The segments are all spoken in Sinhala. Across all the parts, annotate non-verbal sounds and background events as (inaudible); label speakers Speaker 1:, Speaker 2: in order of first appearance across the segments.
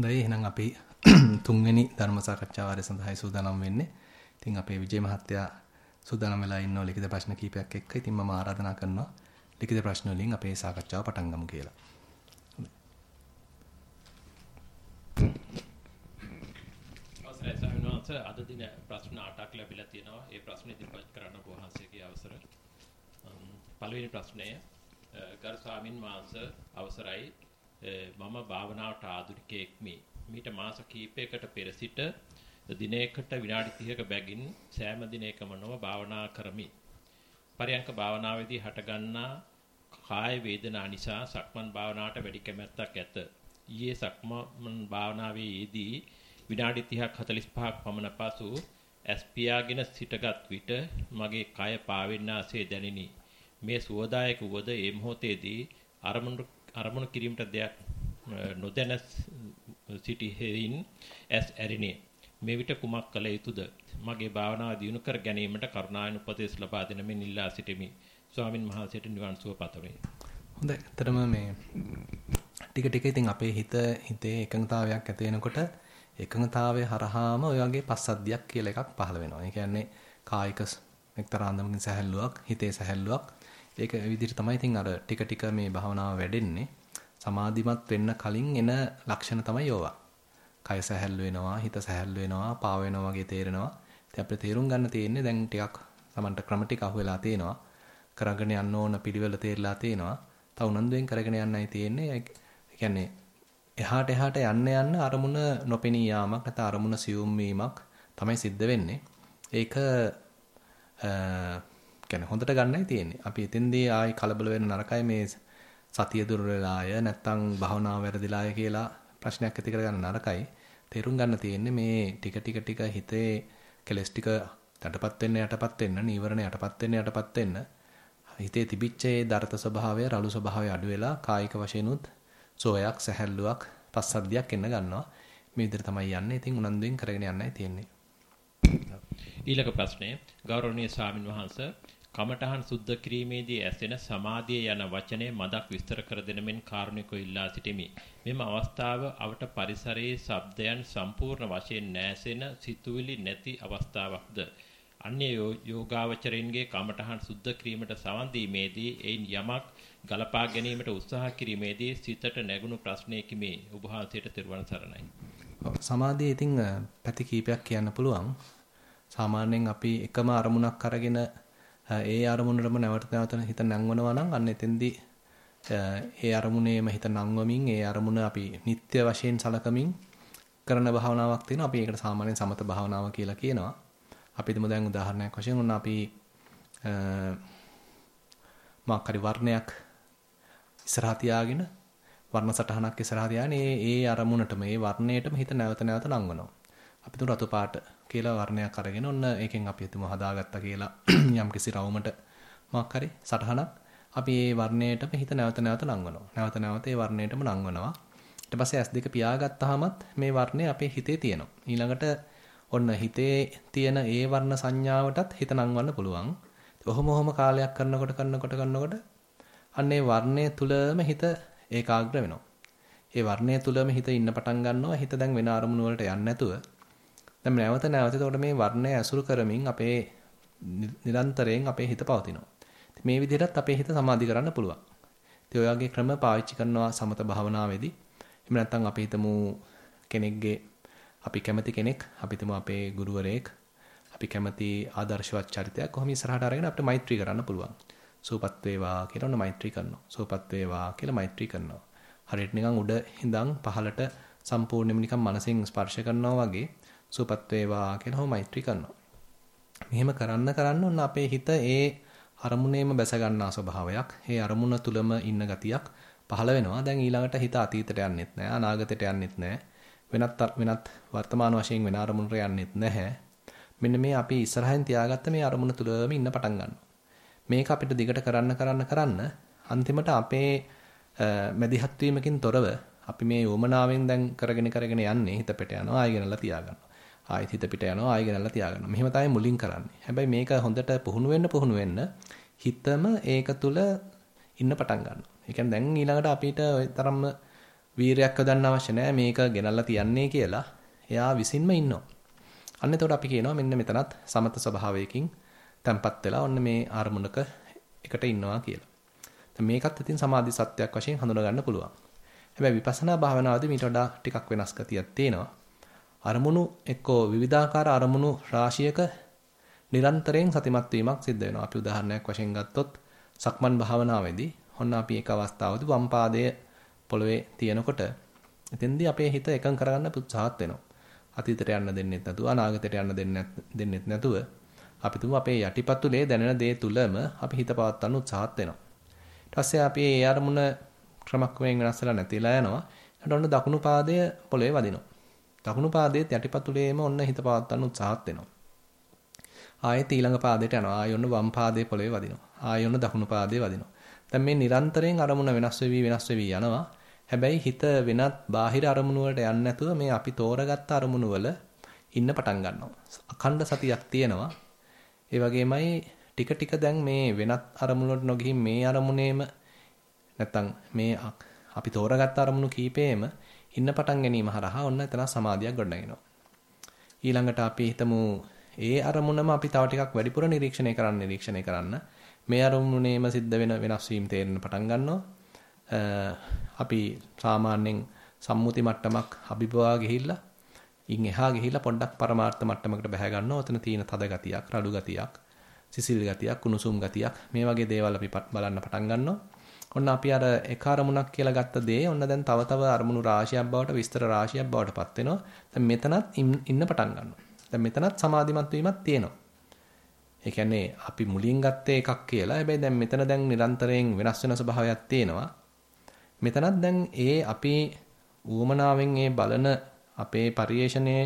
Speaker 1: හොඳයි එහෙනම් අපි (clears throat) තුන්වෙනි ධර්ම සාකච්ඡාව ආරය සඳහායි සූදානම් වෙන්නේ. ඉතින් අපේ විජේ මහත්තයා සූදානම් වෙලා ඉන්නවා ලිඛිත ප්‍රශ්න කීපයක් එක්ක. ඉතින් මම ආරාධනා කරනවා ලිඛිත ප්‍රශ්න වලින් අපේ සාකච්ඡාව පටන් ගමු කියලා.
Speaker 2: අවසරයි ස්වාමීන් වහන්සේ අද දින ප්‍රශ්න 8ක් ලැබිලා තියෙනවා. ඒ ප්‍රශ්න ඉදිරිපත් කරන්න ඔබ වහන්සේගේ අවසර. පළවෙනි ප්‍රශ්නය ගරු ස්වාමින් වහන්සේ අවසරයි මම භාවනාවට ආධුනිකයෙක්මි. මීට මාස කිහිපයකට පෙර සිට දිනයකට විනාඩි 30ක බැගින් සෑම දිනයකම නොව භාවනා කරමි. පරයන්ක භාවනාවේදී හටගන්නා කාය වේදනා නිසා සක්මන් භාවනාවට වැඩි කැමැත්තක් ඇත. ඊයේ සක්මන් භාවනාවේ යෙදී විනාඩි 30ක් 45ක් පමණ පසු ඇස් පියාගෙන සිටගත් විට මගේ කය පාවෙන්නාසේ දැනිනි. මේ සුවදායක වුවද ඒ මොහොතේදී අරමුණු අරමුණු කිරීමට දෙයක් නොදැන සිටි හේයින් ඇස් ඇරිනේ. මේ විට කුමක් කළ යුතුද? මගේ භාවනාව දියුණු කර ගැනීමට කරුණාවෙන් උපදෙස් ලබා දෙන මෙන් ඉල්ලා සිටිමි. ස්වාමින් වහන්සේට නිවන් සුව පතමි.
Speaker 1: හොඳයි. ඇත්තටම මේ ටික ටික ඉතින් අපේ හිත හිතේ එකඟතාවයක් ඇති වෙනකොට එකඟතාවය හරහාම ඔය වගේ පස්සද්ධියක් කියලා එකක් පහළ වෙනවා. ඒ කියන්නේ කායික එක්තරා අන්දමකින් සැහැල්ලුවක්, හිතේ සැහැල්ලුවක්. ඒක විදිහට තමයි ඉතින් අර ටික ටික මේ භාවනාව වැඩෙන්නේ. සමාධිමත් වෙන්න කලින් එන ලක්ෂණ තමයි ඕවා. කය සැහැල්ලු වෙනවා, හිත සැහැල්ලු වෙනවා, පාව වෙනවා වගේ තේරෙනවා. ඉතින් අපිට තේරුම් ගන්න තියෙන්නේ දැන් ටිකක් Tamanට ක්‍රම ටික අහුවෙලා තියෙනවා. කරගෙන යන්න ඕන පිළිවෙල තේරලා තියෙනවා. තව උනන්දුවෙන් කරගෙන යන්නයි තියෙන්නේ. ඒ කියන්නේ එහාට එහාට යන්න යන්න අරමුණ නොපෙනී යාමක් නැත්නම් අරමුණ සියුම් වීමක් තමයි සිද්ධ වෙන්නේ. ඒක කියන්නේ හොඳට ගන්නයි තියෙන්නේ. අපි එතෙන්දී ආයි කලබල වෙන නරකයි මේ සතිය දුර වෙලාය නැත්නම් භවනාව වැරදිලාය කියලා ප්‍රශ්නයක් ඇති කරගන්න නරකයි. තේරුම් ගන්න තියෙන්නේ මේ ටික ටික ටික හිතේ කෙලස් ටික යටපත් වෙන්න යටපත් වෙන්න නීවරණ යටපත් වෙන්න යටපත් වෙන්න හිතේ තිබිච්ච ඒ දරත ස්වභාවය රළු ස්වභාවය අඩු වෙලා කායික වශයෙන්ුත් සෝයක් සැහැල්ලුවක් පස්සද්ධියක් එන්න ගන්නවා. මේ විදිහට තමයි යන්නේ. ඉතින් උනන්දුවෙන් කරගෙන යන්නයි තියෙන්නේ.
Speaker 2: ඊළඟ ප්‍රශ්නය ගෞරවනීය ස්වාමින් වහන්සේ කමඨහන් සුද්ධ කිරීමේදී ඇසෙන සමාධිය යන වචනය මදක් විස්තර කර දෙන මෙන් කාරුණිකව ඉල්ලා සිටිමි. මෙම අවස්ථාව අවට පරිසරයේ ශබ්දයන් සම්පූර්ණ වශයෙන් නැසෙන සිතුවිලි නැති අවස්ථාවක්ද. අන්‍ය යෝගාවචරයින්ගේ කමඨහන් සුද්ධ කිරීමට සවන් දීමේදී එයින් යමක් ගලපා ගැනීමට උත්සාහ කිරීමේදී සිතට නැගුණු ප්‍රශ්නයකි මේ ඔබ වහන්සේට තෙරුවන් සරණයි.
Speaker 1: සමාධිය ඉතින් පැති කීපයක් කියන්න පුළුවන්. සාමාන්‍යයෙන් අපි එකම අරමුණක් අරගෙන ඒ අරමුණටම නැවත නැවත හිත නැංවනවා නම් අන්න එතෙන්දී ඒ අරමුණේම හිත නංවමින් ඒ අරමුණ අපි නිත්‍ය වශයෙන් සලකමින් කරන භාවනාවක් තියෙනවා. අපි ඒකට සාමාන්‍යයෙන් සමත භාවනාව කියලා කියනවා. අපි හිතමු දැන් උදාහරණයක් වශයෙන් උන්න අපි මාකරි වර්ණයක් ඉස්සරහා තියාගෙන වර්ණ සටහනක් ඉස්සරහා තියාගෙන ඒ ඒ අරමුණටම ඒ වර්ණයටම හිත නැවත නැවත නංවනවා. අපි තුන් රතු පාට කියලා වර්ණයක් අරගෙන ඔන්න ඒකෙන් අපි හිතමු හදාගත්තා කියලා (clears throat) යම්කිසි රවුමට මොකක් හරි සටහනක් අපි ඒ වර්ණයටම හිත නැවත නැවත නංවනවා. නැවත නැවත ඒ වර්ණයටම නංවනවා. ඊට පස්සේ S2 පියාගත්තාමත් මේ වර්ණය අපේ හිතේ තියෙනවා. ඊළඟට ඔන්න හිතේ තියෙන ඒ වර්ණ සංඥාවටත් හිත නංවන්න පුළුවන්. ඔහොම ඔහොම කාලයක් කරනකොට කරනකොට කරනකොට අන්න ඒ වර්ණය තුලම හිත ඒකාග්‍ර වෙනවා. ඒ වර්ණය තුලම හිත ඉන්න පටන් ගන්නවා. හිත දැන් වෙන අරමුණු වලට යන්නේ නැතුව දැන් නැවත නැවත එතකොට මේ වර්ණය ඇසුරු කරමින් අපේ නිරන්තරයෙන් අපේ හිත පවතිනවා. මේ විදිහටත් අපේ හිත සමාධි කරන්න පුළුවන්. ඉතින් ඔය වගේ ක්‍රම පාවිච්චි කරනවා සමත භාවනාවේදී. එහෙම නැත්නම් අපි හිතමු කෙනෙක්ගේ අපි කැමති කෙනෙක් අපි හිතමු අපේ ගුරුවරයෙක් අපි කැමති ආදර්ශවත් චරිතයක් කොහොම ඉස්සරහට අරගෙන අපිට මෛත්‍රී කරන්න පුළුවන්. සූපත් වේවා කියලා ඔන්න මෛත්‍රී කරනවා. සූපත් වේවා කියලා මෛත්‍රී කරනවා. හරියට නිකන් උඩ හිඳන් පහලට සම්පූර්ණයෙන්ම නිකන් මනසින් ස්පර්ශ කරනවා වගේ සුවපත් වේවා කියලා හොම මෛත්‍රී කරනවා. මෙහෙම කරන්න කරන්න ඔන්න අපේ හිත ඒ අරමුණේම බැස ගන්නා ස්වභාවයක්, ඒ අරමුණ තුලම ඉන්න ගතියක් පහළ වෙනවා. දැන් ඊළඟට හිත අතීතයට යන්නෙත් නෑ, අනාගතයට යන්නෙත් නෑ. වෙනත් වෙනත් වර්තමාන වශයෙන් වෙන අරමුණට යන්නෙත් නැහැ. මෙන්න මේ අපි ඉස්සරහින් තියාගත්ත මේ අරමුණ තුලම ඉන්න පටන් ගන්නවා. මේක අපිට දිගට කරන්න කරන්න කරන්න අන්තිමට අපේ මැදිහත් වීමකින් තොරව අපි මේ යොමනාවෙන් දැන් කරගෙන කරගෙන යන්නේ හිත පිට යනවා ආයෙගෙනලා තියාගන්නවා. ආයෙත් හිත පිට යනවා ආයෙ ගෙනල්ලා තියාගන්නවා. මෙහෙම තමයි මුලින් කරන්නේ. හැබැයි මේක හොඳට පුහුණු වෙන්න පුහුණු වෙන්න හිතම ඒක තුල ඉන්න පටන් ගන්නවා. ඒ කියන්නේ දැන් ඊළඟට අපිට ওই තරම්ම වීරයක් යොදන්න අවශ්‍ය නැහැ මේක ගෙනල්ලා තියන්නේ කියලා. එයා විසින්ම ඉන්නවා. අන්න එතකොට අපි කියනවා මෙන්න මෙතනත් සමත ස්වභාවයකින් තැම්පත් වෙලා ඔන්න මේ අරමුණක එකට ඉන්නවා කියලා. දැන් මේකත් ඉතින් සමාධි සත්‍යයක් වශයෙන් හඳුනා ගන්න පුළුවන්. හැබැයි විපස්සනා භාවනාවේදී මීට වඩා ටිකක් වෙනස් ගතියක් තියෙනවා. අරමුණු එක්කෝ විවිධාකාර අරමුණු රාශියක නිරන්තරයෙන් සතිමත් වීමක් සිද්ධ වෙනවා. අපි උදාහරණයක් වශයෙන් ගත්තොත් සක්මන් භාවනාවේදී ඔන්න අපි එක අවස්ථාවකදී වම් පාදය පොළවේ තියෙනකොට එතෙන්දී අපේ හිත එකඟ කරගන්න උත්සාහත් වෙනවා. අතීතයට යන්න දෙන්නෙත් නැතුව අනාගතයට යන්න දෙන්නෙත් නැතුව අපි තුමු අපේ යටිපතුලේ දැනෙන දේ තුලම අපි හිත පවත්වන්න උත්සාහත් වෙනවා. ඊට පස්සේ අපි ඒ අරමුණ ක්‍රමක්‍රමයෙන් වෙනස් වෙලා නැතිලා යනවා. ඊට ඔන්න දකුණු පාදය පොළවේ වදිනවා. දකුණු පාදයේ යටිපතුලේම ඔන්න හිත පවත්වන්න උත්සාහත් වෙනවා. ආයෙත් ඊළඟ පාදයට යනවා. ආයෙ ඔන්න වම් පාදයේ පොළවේ වදිනවා. ආයෙ ඔන්න දකුණු පාදයේ වදිනවා. දැන් මේ නිරන්තරයෙන් අරමුණ වෙනස් වෙවි වෙනස් වෙවි යනවා. හැබැයි හිත වෙනත් බාහිර අරමුණු වලට යන්නේ නැතුව මේ අපි තෝරගත්ත අරමුණු වල ඉන්න පටන් ගන්නවා. අඛණ්ඩ සතියක් තියෙනවා. ඒ වගේමයි ටික ටික දැන් මේ වෙනත් අරමුණු වලට නොගිහින් මේ අරමුණේම නැත්තම් මේ අපි තෝරගත්ත අරමුණු කීපේම ඉන්න පටන් ගැනීම හරහා ඔන්න එතන සමාධියක් ගොඩනගෙනවා. ඊළඟට අපි හිතමු ඒ අරමුණම අපි තව ටිකක් වැඩිපුර නිරීක්ෂණය කරන්න නිරීක්ෂණය කරන්න මේ අරමුණේම සිද්ධ වෙන වෙනස් වීම තේරෙන්න පටන් ගන්නවා. අපි සාමාන්‍යයෙන් සම්මුති මට්ටමක් අභිභවා ගිහිල්ලා ඉන් එහා ගිහිල්ලා පොඩ්ඩක් පරමාර්ථ මට්ටමකට බහැ ගන්නවා. ඔතන තියෙන තද ගතියක්, රළු ගතියක්, සිසිල් ගතියක්, කුණුසුම් ගතියක් මේ වගේ දේවල් අපි බලන්න පටන් ගන්නවා. ඔන්න අපි අර එක අරමුණක් කියලා ගත්ත දේ ඔන්න දැන් තව තව අරමුණු රාශියක් බවට විස්තර රාශියක් බවට පත් වෙනවා. දැන් මෙතනත් ඉන්න පටන් ගන්නවා. දැන් මෙතනත් සමාධිමත් වීමක් තියෙනවා. ඒ කියන්නේ අපි මුලින් ගත්තේ එකක් කියලා. හැබැයි දැන් මෙතන දැන් නිරන්තරයෙන් වෙනස් වෙන ස්වභාවයක් තියෙනවා. මෙතනත් දැන් ඒ අපි ඌමනාවෙන් ඒ බලන අපේ පරිේශණයේ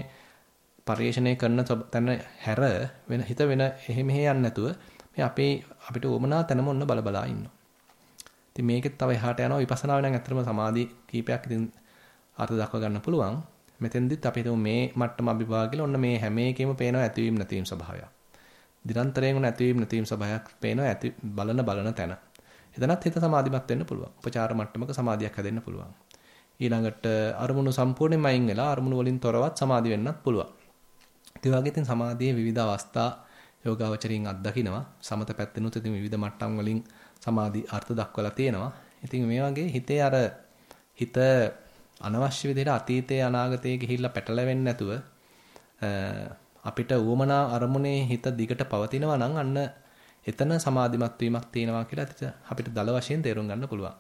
Speaker 1: පරිේශණය කරන තැන හැර වෙන හිත වෙන එහෙ මෙහෙ යන්නේ නැතුව මේ අපේ අපිට ඌමනා තැනම ඔන්න බල බලා ඉන්නවා. ඉතින් මේකෙත් තව එහාට යනවා විපස්සනාව නම් ඇත්තටම සමාධි කීපයක් ඉතින් අර්ථ දක්ව ගන්න පුළුවන්. මෙතෙන්දිත් අපි හිතමු මේ මට්ටම අභිභාගයල ඔන්න මේ හැම එකෙම පේනවා ඇතිවීම නැතිවීම ස්වභාවයක්. දිනන්තරයෙන් උන ඇතිවීම නැතිවීම ස්වභාවයක් පේනවා ඇති බලන බලන තැන. එතනත් හිත සමාධිමත් වෙන්න පුළුවන්. උපචාර මට්ටමක සමාධියක් හැදෙන්න පුළුවන්. ඊළඟට අරමුණු සම්පූර්ණයෙන්ම අයින් වෙලා අරමුණු වලින් තොරවත් සමාධි වෙන්නත් පුළුවන්. ඒ වගේ ඉතින් සමාධියේ විවිධ අවස්ථා යෝගාවචරින් අත්දකිනවා. සමත පැත්තෙනුත් ඉතින් විවිධ මට්ටම් වලින් සමාධි අර්ථ දක්වලා තියෙනවා. ඉතින් මේ වගේ හිතේ අර හිත අනවශ්‍ය විදිහට අතීතයේ අනාගතයේ ගිහිල්ලා පැටලෙන්නේ නැතුව අපිට උවමනා අරමුණේ හිත දිගට පවතිනවා නම් අන්න එතන සමාධිමත් වීමක් තියෙනවා කියලා අපිට දල වශයෙන් තේරුම් ගන්න පුළුවන්.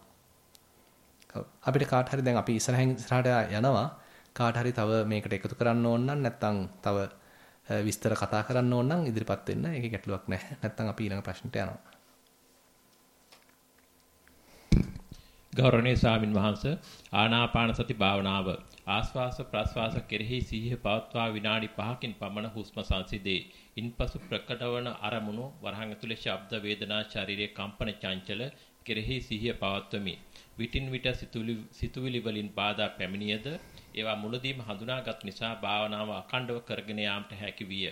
Speaker 1: අපිට කාට හරි දැන් අපි ඉස්සරහින් ඉස්සරහට යනවා කාට හරි තව මේකට එකතු කරන්න ඕන නම් නැත්නම් තව විස්තර කතා කරන්න ඕන නම් ඉදිරිපත් වෙන්න. ඒකේ ගැටලුවක් නැහැ. නැත්නම් අපි ඊළඟ ප්‍රශ්නට යනවා.
Speaker 2: ගෞරවනීය ස්වාමින් වහන්සේ ආනාපාන සති භාවනාව ආස්වාස ප්‍රස්වාස කෙරෙහි සිහිය පවත්වා විනාඩි 5කින් පමණ හුස්ම සංසිදේ. ඉන්පසු ප්‍රකටවන අරමුණු වරහන් ඇතුලේ ශබ්ද වේදනා ශාරීරික කම්පන චංචල කෙරෙහි සිහිය පවත්වමි. විටින් විට සිතුවිලි වලින් බාධා පැමිණියද ඒවා මුලදීම හඳුනාගත් නිසා භාවනාව අඛණ්ඩව කරගෙන යාමට හැකි විය.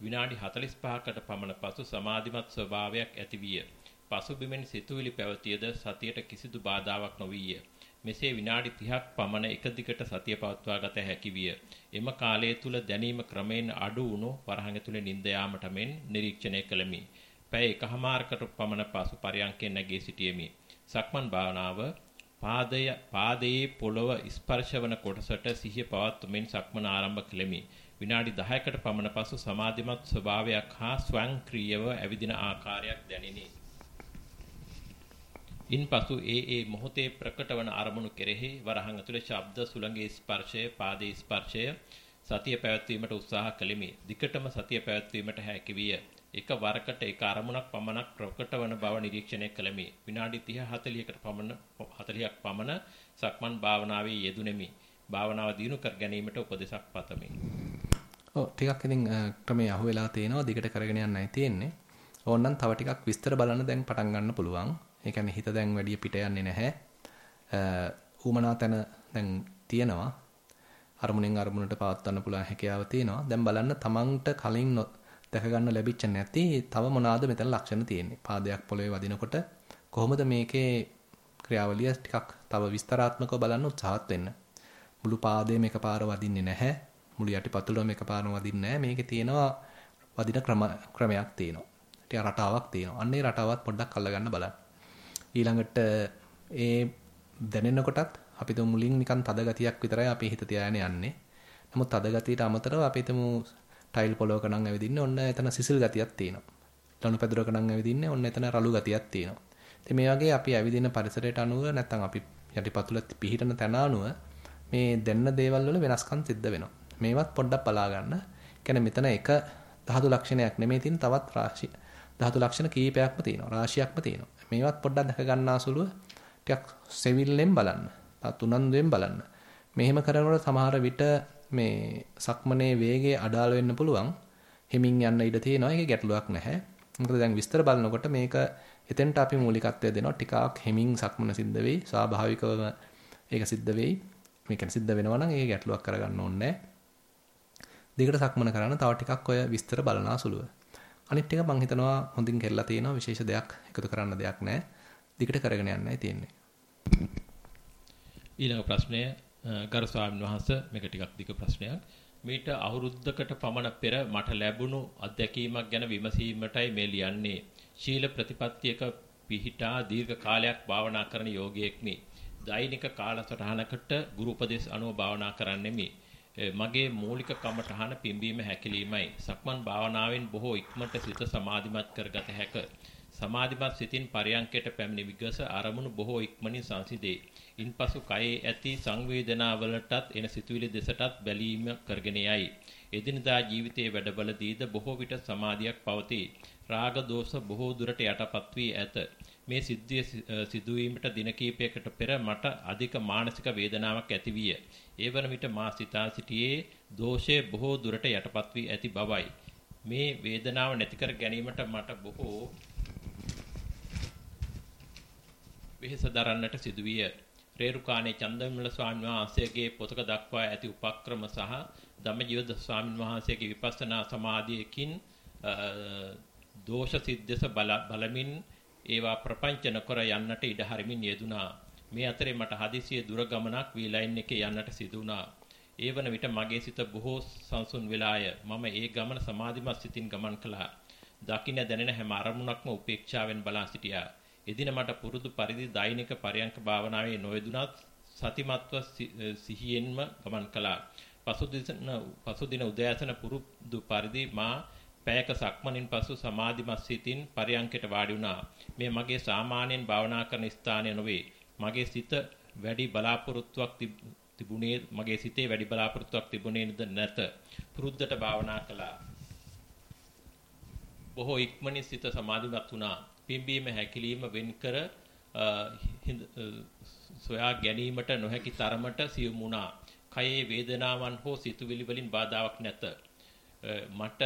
Speaker 2: විනාඩි 45කට පමණ පසු සමාධිමත් ස්වභාවයක් ඇති විය. පසුබිමෙන් සිතුවිලි පැවතියද සතියට කිසිදු බාධාවක් නොවිය. මෙසේ විනාඩි 30ක් පමණ එක දිගට සතිය පවත්වා ගත හැකි විය. එම කාලය තුල දැනීම ක්‍රමෙන් අඩු වුණු වරහන් ඇතුලේ නිින්ද යාමට මෙන් නිරීක්ෂණය කළෙමි. පැය එකහමාරකට පමණ පසු පරයන්කෙන් නැගී සිටියෙමි. සක්මන් භාවනාව පාදය පාදයේ පොළව ස්පර්ශවන කොටසට සිහිය පවත්වමින් සක්මන ආරම්භ කළෙමි. විනාඩි 10කට පමණ පසු සමාධිමත් ස්වභාවයක් හා ස්වයංක්‍රීයව ඇවිදින ආකාරයක් දැනිනි. ඉන්පසු ඒ ඒ මොහොතේ ප්‍රකට වන අරමුණු කෙරෙහි වරහන් ඇතුලේ ශබ්ද සුළඟේ ස්පර්ශය, පාදයේ ස්පර්ශය සතිය පැවැත්වීමට උත්සාහ කළෙමි. දිකටම සතිය පැවැත්වීමට හැකි විය. එක වරකට එක අරමුණක් පමණක් ප්‍රකට වන බව නිරීක්ෂණය කළෙමි. විනාඩි 30 40කට පමණ 40ක් පමණ සක්මන් භාවනාවේ යෙදුණෙමි. භාවනාව දිනු කර ගැනීමට උපදෙසක් පතමි.
Speaker 1: ඔව් ටිකක් ඉතින් ක්‍රමයේ අහුවෙලා තේනවා දිගට කරගෙන යන්නයි තියෙන්නේ. ඕනනම් තව ටිකක් විස්තර බලන්න දැන් පටන් ගන්න පුළුවන්. ඒ කියන්නේ හිත දැන් වැඩි පිට යන්නේ නැහැ. ඌමනා තැන දැන් තියෙනවා. අරමුණෙන් අරමුණට පවත්වන්න පුළුවන් හැකියාව තියෙනවා. දැන් බලන්න තමන්ට කලින් දැක ගන්න ලැබිච්ච නැති තව මොනවාද මෙතන ලක්ෂණ තියෙන්නේ. පාදයක් පොළවේ වදිනකොට කොහොමද මේකේ ක්‍රියාවලිය ටිකක් තව විස්තරාත්මකව බලන්න උත්සාහත් වෙන්න. මුළු පාදයේම එකපාර වදින්නේ නැහැ. මුළු යටිපතුලම එකපාරම වදින්නේ නැහැ. මේකේ තියෙනවා වදින ක්‍රම ක්‍රමයක් තියෙනවා. ටික රටාවක් තියෙනවා. අන්න ඒ රටාවත් පොඩ්ඩක් අල්ලගන්න බලන්න. ඊළඟට ඒ දැනෙන කොටත් අපි තුමු මුලින් නිකන් තද ගතියක් විතරයි අපි හිත තියාගෙන යන්නේ. නමුත් තද ගතියට අමතරව අපි තුමු ටයිල් පොලවක නම් ඇවිදින්නේ ඔන්න එතන සිසිල් ගතියක් තියෙනවා. ලණු පැදුරක නම් ඇවිදින්නේ ඔන්න එතන රළු ගතියක් තියෙනවා. ඉතින් මේ වගේ අපි ඇවිදින පරිසරයට අනුව නැත්නම් අපි යටිපතුල පිහිටන තැන අනුව මේ දෙන්න දේවල් වල වෙනස්කම් සිද්ධ වෙනවා. මේවත් පොඩ්ඩක් බලා ගන්න. කියන්නේ මෙතන එක ධාතු ලක්ෂණයක් නෙමෙයි තියෙන තවත් රාශි ධාතු ලක්ෂණ කීපයක්ම තියෙනවා. රාශියක්ම තියෙනවා. මේවත් පොඩ්ඩක් දැක ගන්නාසුලුව ටිකක් සෙවිල්ලෙන් බලන්න. තත් උනන්දුවෙන් බලන්න. මෙහෙම කරනකොට සමහර විට මේ සක්මනේ වේගය අඩාල වෙන්න පුළුවන්. හිමින් යන්න ඉඩ තියෙනවා. ඒකේ ගැටලුවක් නැහැ. මොකද දැන් විස්තර බලනකොට මේක එතෙන්ට අපි මූලිකත්වය දෙනවා. ටිකක් හිමින් සක්මන සිද්ධ වෙයි. ස්වාභාවිකවම ඒක සිද්ධ වෙයි. මේ කියන්නේ සිද්ධ වෙනවා නම් ඒක ගැටලුවක් කරගන්න ඕනේ දිගට සක්මන කරන්න තව ටිකක් ඔය විස්තර බලනා සුළුව. අනිත් ටික මම හිතනවා හොඳින් කෙරලා තියෙනවා විශේෂ දෙයක් එකතු කරන්න දෙයක් නැහැ. දිගට කරගෙන යන්නයි තියෙන්නේ.
Speaker 2: ඊළඟ ප්‍රශ්නය ගරු ස්වාමීන් වහන්සේ මේක ටිකක් දිග ප්‍රශ්නයක්. මීට අවුරුද්දකට පමණ පෙර මට ලැබුණු අත්දැකීමක් ගැන විමසීමටයි මේ ලියන්නේ. ශීල ප්‍රතිපත්තියක පිහිටා දීර්ඝ කාලයක් භාවනා කරන යෝගියෙක්මි. දෛනික කාලසටහනකට ගුරු උපදේශ අනුව භාවනා කරන්නෙමි. මගේ මූලික කමඨහන පිම්බීම හැකිලීමයි. සක්මන් භාවනාවෙන් බොහෝ ඉක්මනට සිත සමාධිමත් කරගත හැක. සමාධිමත් සිතින් පරයන්කයට පැමිණි විගස අරමුණු බොහෝ ඉක්මනින් සංසිදේ. ඉන්පසු කයේ ඇති සංවේදනාවලටත් එන සිතුවිලි දෙසටත් බැලීම කරගෙන යයි. එදිනදා ජීවිතයේ වැඩවලදීද බොහෝ විට සමාධියක් පවතී. රාග දෝෂ බොහෝ දුරට යටපත් වී ඇත. මේ සිද්ධිය සිදුවීමට දින කිහිපයකට පෙර මට අධික මානසික වේදනාවක් ඇති විය. ඒ වන විට මා සිතා සිටියේ දෝෂය බොහෝ දුරට යටපත් වී ඇති බවයි. මේ වේදනාව නැති කර ගැනීමට මට බොහෝ වෙහෙස දරන්නට සිදුවිය. රේරුකාණේ චන්දවිමල ස්වාමීන් වහන්සේගේ පොතක දක්වා ඇති උපක්‍රම සහ ධම්මජීව ස්වාමීන් වහන්සේගේ විපස්සනා සමාධියකින් දෝෂ සිද්දස බලමින් ඒවා ප්‍රපංච නොකර යන්නට ඉඩ හරිමින් යෙදුනා. මේ අතරේ මට හදිසියෙ දුර ගමනක් වී ලයින් එකේ යන්නට සිදු වුණා. ඒ වන විට මගේ සිත බොහෝ සංසුන් වෙලාය. මම ඒ ගමන සමාධිමත් සිතින් ගමන් කළා. දකින්න දැනෙන හැම අරමුණක්ම උපේක්ෂාවෙන් බලා සිටියා. එදින මට පුරුදු පරිදි දෛනික පරයන්ක භාවනාවේ නොයදුනත් සතිමත්ව සිහියෙන්ම ගමන් කළා. පසුදින පසුදින උදෑසන පුරුදු පරිදි මා පැයක සක්මනින් පසු සමාධිමත් සිතින් පරයන්කයට වාඩි වුණා. මේ මගේ සාමාන්‍යයෙන් භාවනා කරන ස්ථානය නොවේ. මගේ සිත වැඩි බලාපොරොත්තුවක් තිබුණේ මගේ සිතේ වැඩි බලාපොරොත්තුවක් තිබුණේ නැත. පුරුද්දට භාවනා කළා. බොහෝ ඉක්මනින් සිත සමාධිමත් වුණා. පිම්බීම හැකිලිම වෙන්කර සොයා ගැනීමට නොහැකි තරමට සියුම් වුණා. කයේ වේදනාවන් හෝ සිතුවිලි වලින් බාධාවක් නැත. මට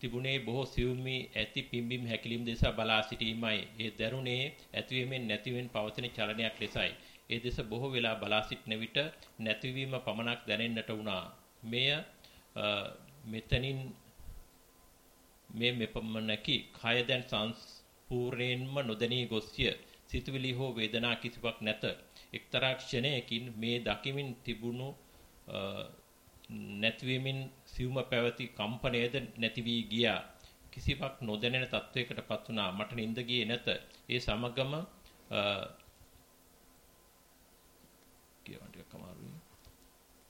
Speaker 2: තිබුණේ බොහෝ සියුම්මි ඇති පිම්බීම හැකිලිම දෙස බලා සිටීමයි. ඒ දරුණේ ඇතිවීමෙන් නැතිවෙන් පවතින චලනයක් ලෙසයි. ඒ දෙස බොහෝ වෙලා බලා සිටන විට නැතිවීම පමණක් දැනෙන්නට වුණා. මෙය මෙතනින් මේ මෙපමණකි. කය දැන් පූර්ණයෙන්ම නොදැනී ගොස්ය. සිතුවිලි හෝ වේදනා කිසිවක් නැත. එක්තරා ක්ෂණයකින් මේ දකිමින් තිබුණු නැතිවීමෙන් සිවුම පැවති කම්පණයද නැති වී ගියා. කිසිවක් නොදැනෙන තත්වයකටපත් වුණා. මට නිින්ද ගියේ නැත. ඒ සමගම කියවන්න ටිකක් අමාරුයි.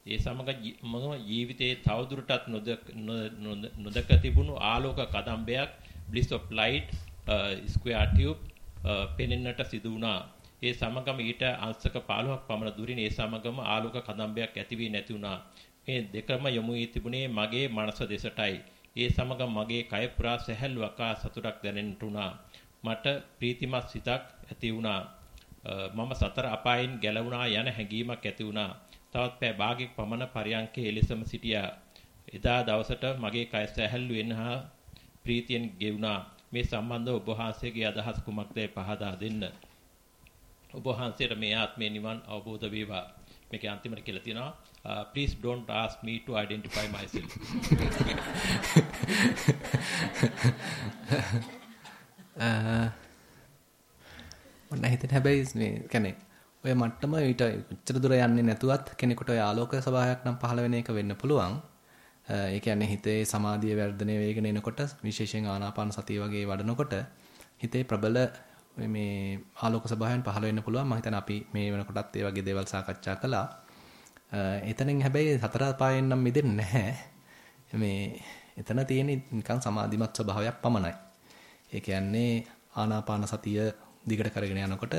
Speaker 2: ඒ සමග මම ජීවිතයේ තවදුරටත් නොදක තිබුණු ආලෝක කදම්බයක් bliss of light square tube පෙනෙන්නට සිදු වුණා. ඒ සමගම ඊට අංශක 15ක් පමණ දුරින් ඒ සමගම ආලෝක කදම්බයක් ඇති වී නැති වුණා. මේ දෙකම යොමු වී තිබුණේ මගේ මනස දෙසටයි. ඒ සමග මගේ කය පුරා සැහැල්ලුවක් ආ සතුටක් දැනෙන්නට වුණා. මට ප්‍රීතිමත් සිතක් ඇති වුණා. මම සතර අපායන් ගැලවුණා යන හැඟීමක් ඇති වුණා. තවත් පෑ භාගයක් පමණ පරියන්කේ එලෙසම සිටියා. එදා දවසට මගේ කය සැහැල්ලු වෙන හා ප්‍රීතියෙන් ගෙවුණා. මේ සම්බන්ධව ඔබ වහන්සේගේ අදහස් කුමක්දයි පහදා දෙන්න. ඔබ වහන්සේට මේ ආත්මේ නිවන් අවබෝධ වේවා. මේකේ අන්තිමට කියලා තියෙනවා uh, please don't ask me to identify myself. (laughs)
Speaker 1: uh, ඔන්න හිතෙන හැබැයි මේ කියන්නේ ඔය මට්ටම ඊට උච්චර දුර යන්නේ නැතුවත් කෙනෙකුට ඔය ආලෝක ස්වභාවයක් නම් පහළ වෙන එක වෙන්න පුළුවන්. Uh, ඒ කියන්නේ හිතේ සමාධිය වර්ධනය වෙගෙන එනකොට විශේෂයෙන් ආනාපාන සතිය වගේ වඩනකොට හිතේ ප්‍රබල මේ ආලෝක ස්වභාවයන් පහළ වෙන්න පුළුවන්. මම හිතන්නේ අපි මේ වෙනකොටත් ඒ වගේ දේවල් සාකච්ඡා කළා. එතනින් හැබැයි සතර පායෙන් නම් මිදෙන්නේ නැහැ. මේ එතන තියෙන නිකන් සමාධිමත් ස්වභාවයක් පමණයි. ඒ කියන්නේ ආනාපාන සතිය දිගට කරගෙන යනකොට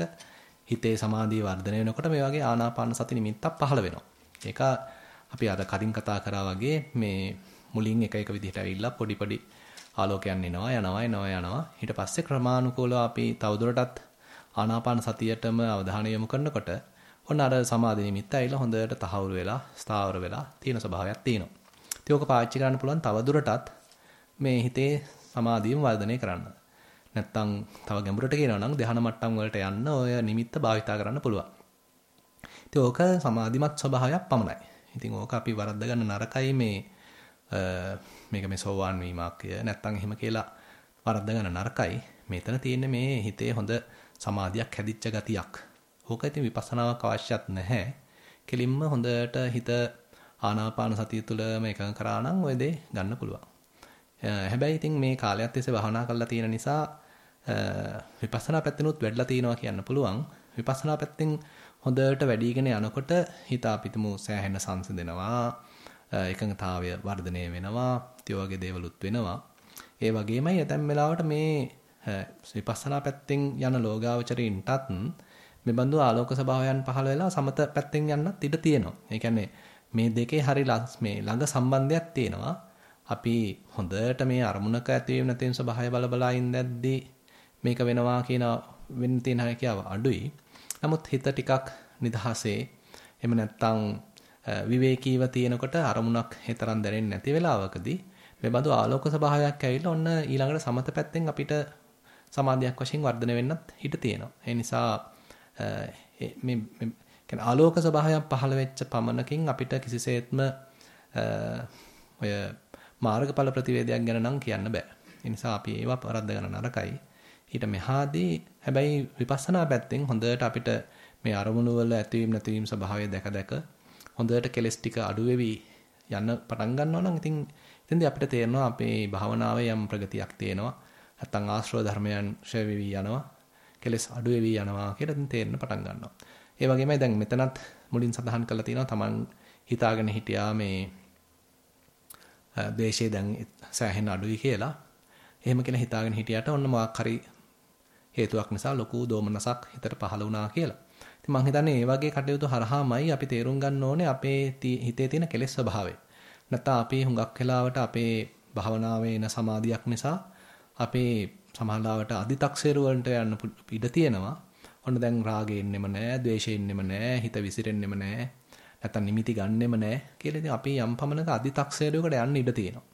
Speaker 1: හිතේ සමාධිය වර්ධනය වෙනකොට මේ වගේ ආනාපාන සති නිමිත්තක් පහළ වෙනවා. ඒක අපි අර කලින් කතා කරා වගේ මේ මුලින් එක එක විදිහට ඇවිල්ලා පොඩි පොඩි ආලෝකයන් එනවා යනවා එනවා යනවා. ඊට පස්සේ ක්‍රමානුකූලව අපි තවදුරටත් ආනාපාන සතියටම අවධානය යොමු කරනකොට ඔන්න අර සමාධි නිමිත්ත ඇවිල්ලා හොඳට තහවුරු වෙලා ස්ථාවර වෙලා තියෙන ස්වභාවයක් තියෙනවා. ඉතින් ඕක පාවිච්චි කරන්න පුළුවන් තවදුරටත් මේ හිතේ සමාධියම වර්ධනය කරන්න. නැත්තම් තව ගැඹුරට කියනවා නම් ධ්‍යාන මට්ටම් වලට යන්න ඔය නිමිත්ත භාවිතා කරන්න පුළුවන්. ඉතින් ඕක සමාධිමත් ස්වභාවයක් පමණයි. ඉතින් ඕක අපි වරද්ද ගන්න නරකයි මේ මේක මේ සෝවාන් වීමක් නැත්තම් එහෙම කියලා වරද්ද ගන්න නරකයි. මෙතන තියෙන්නේ මේ හිතේ හොඳ සමාධියක් හැදිච්ච ගතියක්. ඕක ඉතින් විපස්සනාවක් අවශ්‍යත් නැහැ. කෙලින්ම හොඳට හිත ආනාපාන සතිය තුළම එකඟ කරා නම් ඔය දේ ගන්න පුළුවන්. හැබැයි ඉතින් මේ කාලයත් තිස්සේ භාවනා කරලා තියෙන නිසා විපස්සනා පැත්තෙනුත් වැඩිලා තියෙනවා කියන්න පුළුවන්. විපස්සනා පැත්තෙන් හොඳට වැඩිගෙන යනකොට හිත අපිටම සෑහෙන සංසිඳෙනවා. එකඟතාවය වර්ධනය වෙනවා. ඒ වගේ දේවලුත් වෙනවා. ඒ වගේමයි ඇතැම් වෙලාවට මේ විපස්සනා පැත්තෙන් යන ලෝගාවචරීන්ටත් මේ බඳු ආලෝක ස්වභාවයන් පහළ වෙලා සමත පැත්තෙන් යන්නත් ඉඩ තියෙනවා. ඒ කියන්නේ මේ දෙකේ හරි මේ ළඟ සම්බන්ධයක් තියෙනවා. අපි හොඳට මේ අරමුණක ඇතිවීම නැතිවීම ස්වභාවය බල බලා ඉඳද්දී මේක වෙනවා කියන වෙන්න තියෙන හැකියාව අඩුයි. නමුත් හිත ටිකක් නිදහසේ එහෙම නැත්නම් විවේකීව තියෙනකොට අරමුණක් හතරන් දැනෙන්නේ නැති වෙලාවකදී මේ බඳු ආලෝක ස්වභාවයක් ඇවිල්ලා ඔන්න ඊළඟට සමත පැත්තෙන් අපිට සමාධියක් වශයෙන් වර්ධනය වෙන්නත් හිට තියෙනවා. ඒ නිසා මේ කියන්නේ ආලෝක ස්වභාවයක් පහළ වෙච්ච පමණකින් අපිට කිසිසේත්ම ඔය මාර්ගඵල ප්‍රතිවේදයක් ගැන නම් කියන්න බෑ. ඒ නිසා අපි ඒවා වරද්ද ගන්න නරකයි. ඊට මෙහාදී හැබැයි විපස්සනා පැත්තෙන් හොඳට අපිට මේ අරමුණු වල ඇතිවීම නැතිවීම ස්වභාවය දැක දැක හොඳට කෙලස් ටික අඩු වෙවි යන්න පටන් ගන්නවා නම් ඉතින් එතෙන්දී අපිට තේරෙනවා අපේ භාවනාවේ යම් ප්‍රගතියක් තියෙනවා. නැත්තම් ආශ්‍රව ධර්මයන් ක්ෂය වෙවි යනවා. කෙලස් අඩු වෙවි යනවා කියලා ඉතින් තේරෙන්න පටන් ගන්නවා. ඒ වගේමයි දැන් මෙතනත් මුලින් සඳහන් කරලා තියෙනවා Taman හිතාගෙන හිටියා මේ ද්වේෂය දැන් සෑහෙන අඩුයි කියලා. එහෙම කියලා හිතාගෙන හිටියට ඔන්න මොකක් හරි හේතුවක් නිසා ලොකු දෝමනසක් හිතට පහළ වුණා කියලා. ඉතින් මම හිතන්නේ මේ වගේ කටයුතු හරහාමයි අපි තේරුම් ගන්න ඕනේ අපේ හිතේ තියෙන කෙලෙස් ස්වභාවය. නැත්නම් අපි හුඟක් වෙලාවට අපේ භාවනාවේ එන සමාධියක් නිසා අපේ සමාලාවට අදි탁සේරු වලට යන්න ඉඩ තියෙනවා. ඔන්න දැන් රාගෙ ඉන්නෙම නෑ, ද්වේෂෙ ඉන්නෙම නෑ, හිත විසිරෙන්නෙම නෑ. නැත්තම් නිමිති ගන්නෙම නෑ කියලා ඉතින් අපි යම් පමණක අදි탁සේරුවකට යන්න ඉඩ තියෙනවා.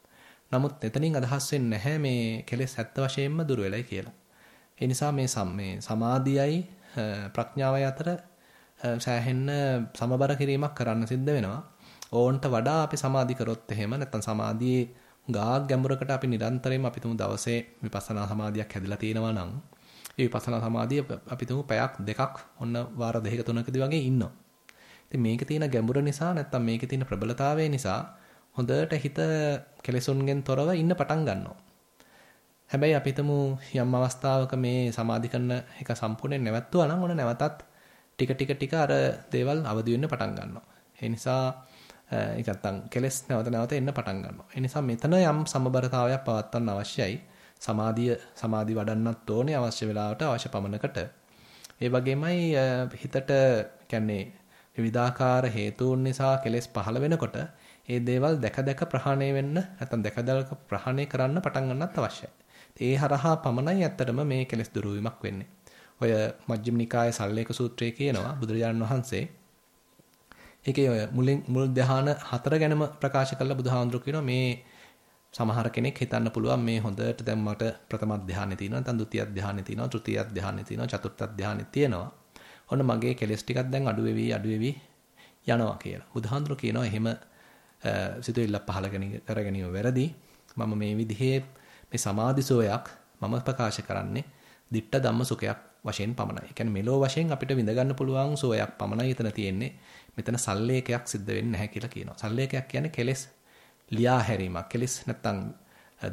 Speaker 1: නමුත් එතනින් අදහස් වෙන්නේ නැහැ මේ කෙලෙස් ඇත්ත වශයෙන්ම දුර වෙලයි කියලා. ඒ නිසා මේ මේ සමාධියයි ප්‍රඥාවයි අතර සෑහෙන්න සමබර කිරීමක් කරන්න සිද්ධ වෙනවා. ඕන්ට වඩා අපි සමාධි කරොත් එහෙම නැත්තම් සමාධියේ ගාක් ගැඹුරකට අපි නිරන්තරයෙන්ම අපි තුමු දවසේ විපස්සනා සමාධියක් හැදලා තියෙනවා නම් ඒ විපස්සනා සමාධිය අපි තුමු පැයක් දෙකක් ඔන්න වාර දෙකක තුනකදී වගේ ඉන්නවා. ඉතින් මේකේ තියෙන ගැඹුර නිසා නැත්තම් මේකේ තියෙන ප්‍රබලතාවය නිසා හොඳට හිත කෙලෙසුන්ගෙන් තොරව ඉන්න පටන් ගන්නවා. හැබැයි අපි යම් අවස්ථාවක මේ සමාධි කරන එක සම්පූර්ණයෙන් නැවතුවා නම් ඔන්න නැවතත් ටික ටික ටික අර දේවල් අවදි වෙන්න පටන් ගන්නවා. ඒ නිසා ඒක නැත්තම් කෙලස් නැවත නැවත එන්න පටන් ගන්නවා. ඒ නිසා මෙතන යම් සමබරතාවයක් පවත්වන්න අවශ්‍යයි. සමාධිය සමාධි වඩන්නත් ඕනේ අවශ්‍ය වෙලාවට අවශ්‍ය පමණකට. ඒ වගේමයි හිතට කියන්නේ විවිධාකාර හේතුන් නිසා කෙලෙස් පහළ වෙනකොට ඒ දේවල් දැක දැක ප්‍රහාණය වෙන්න නැත්නම් දැක දැක ප්‍රහාණය කරන්න පටන් ගන්නත් අවශ්‍යයි. ඒ හරහා පමණයි ඇත්තටම මේ කෙලෙස් දුරු වීමක් වෙන්නේ. ඔය මජ්ක්‍ධිම නිකායේ සල්ලේක සූත්‍රයේ කියනවා බුදුරජාණන් වහන්සේ ඒකේ ඔය මුලින් මුල් ධ්‍යාන හතර ගැනම ප්‍රකාශ කරලා බුදුහාඳුරු කියනවා මේ සමහර කෙනෙක් හිතන්න පුළුවන් මේ හොඳට දැන් මට ප්‍රථම ධ්‍යානෙ තියෙනවා නැත්නම් ဒုတိ ය ධ්‍යානෙ තියෙනවා තෘතිය ධ්‍යානෙ තියෙනවා චතුර්ථ ධ්‍යානෙ තියෙනවා ඔන්න මගේ කෙලස් ටිකක් දැන් අඩු වෙවි අඩු වෙවි යනවා කියලා. බුදුහාඳුර කියනවා එහෙම සිතුවිල්ල පහල කර ගැනීම වැරදි. මම මේ විදිහේ මේ සමාධිසෝයක් මම ප්‍රකාශ කරන්නේ ditta ධම්ම සුඛයක් වශයෙන් පමණයි. ඒ කියන්නේ මෙලෝ වශයෙන් අපිට විඳ ගන්න පුළුවන් සුවයක් පමණයි එතන තියෙන්නේ. මෙතන සල්ලේකයක් සිද්ධ වෙන්නේ නැහැ කියලා කියනවා. සල්ලේකයක් කියන්නේ කෙලෙස් ලියා හැරීමක්. කෙලෙස් නැත්තම්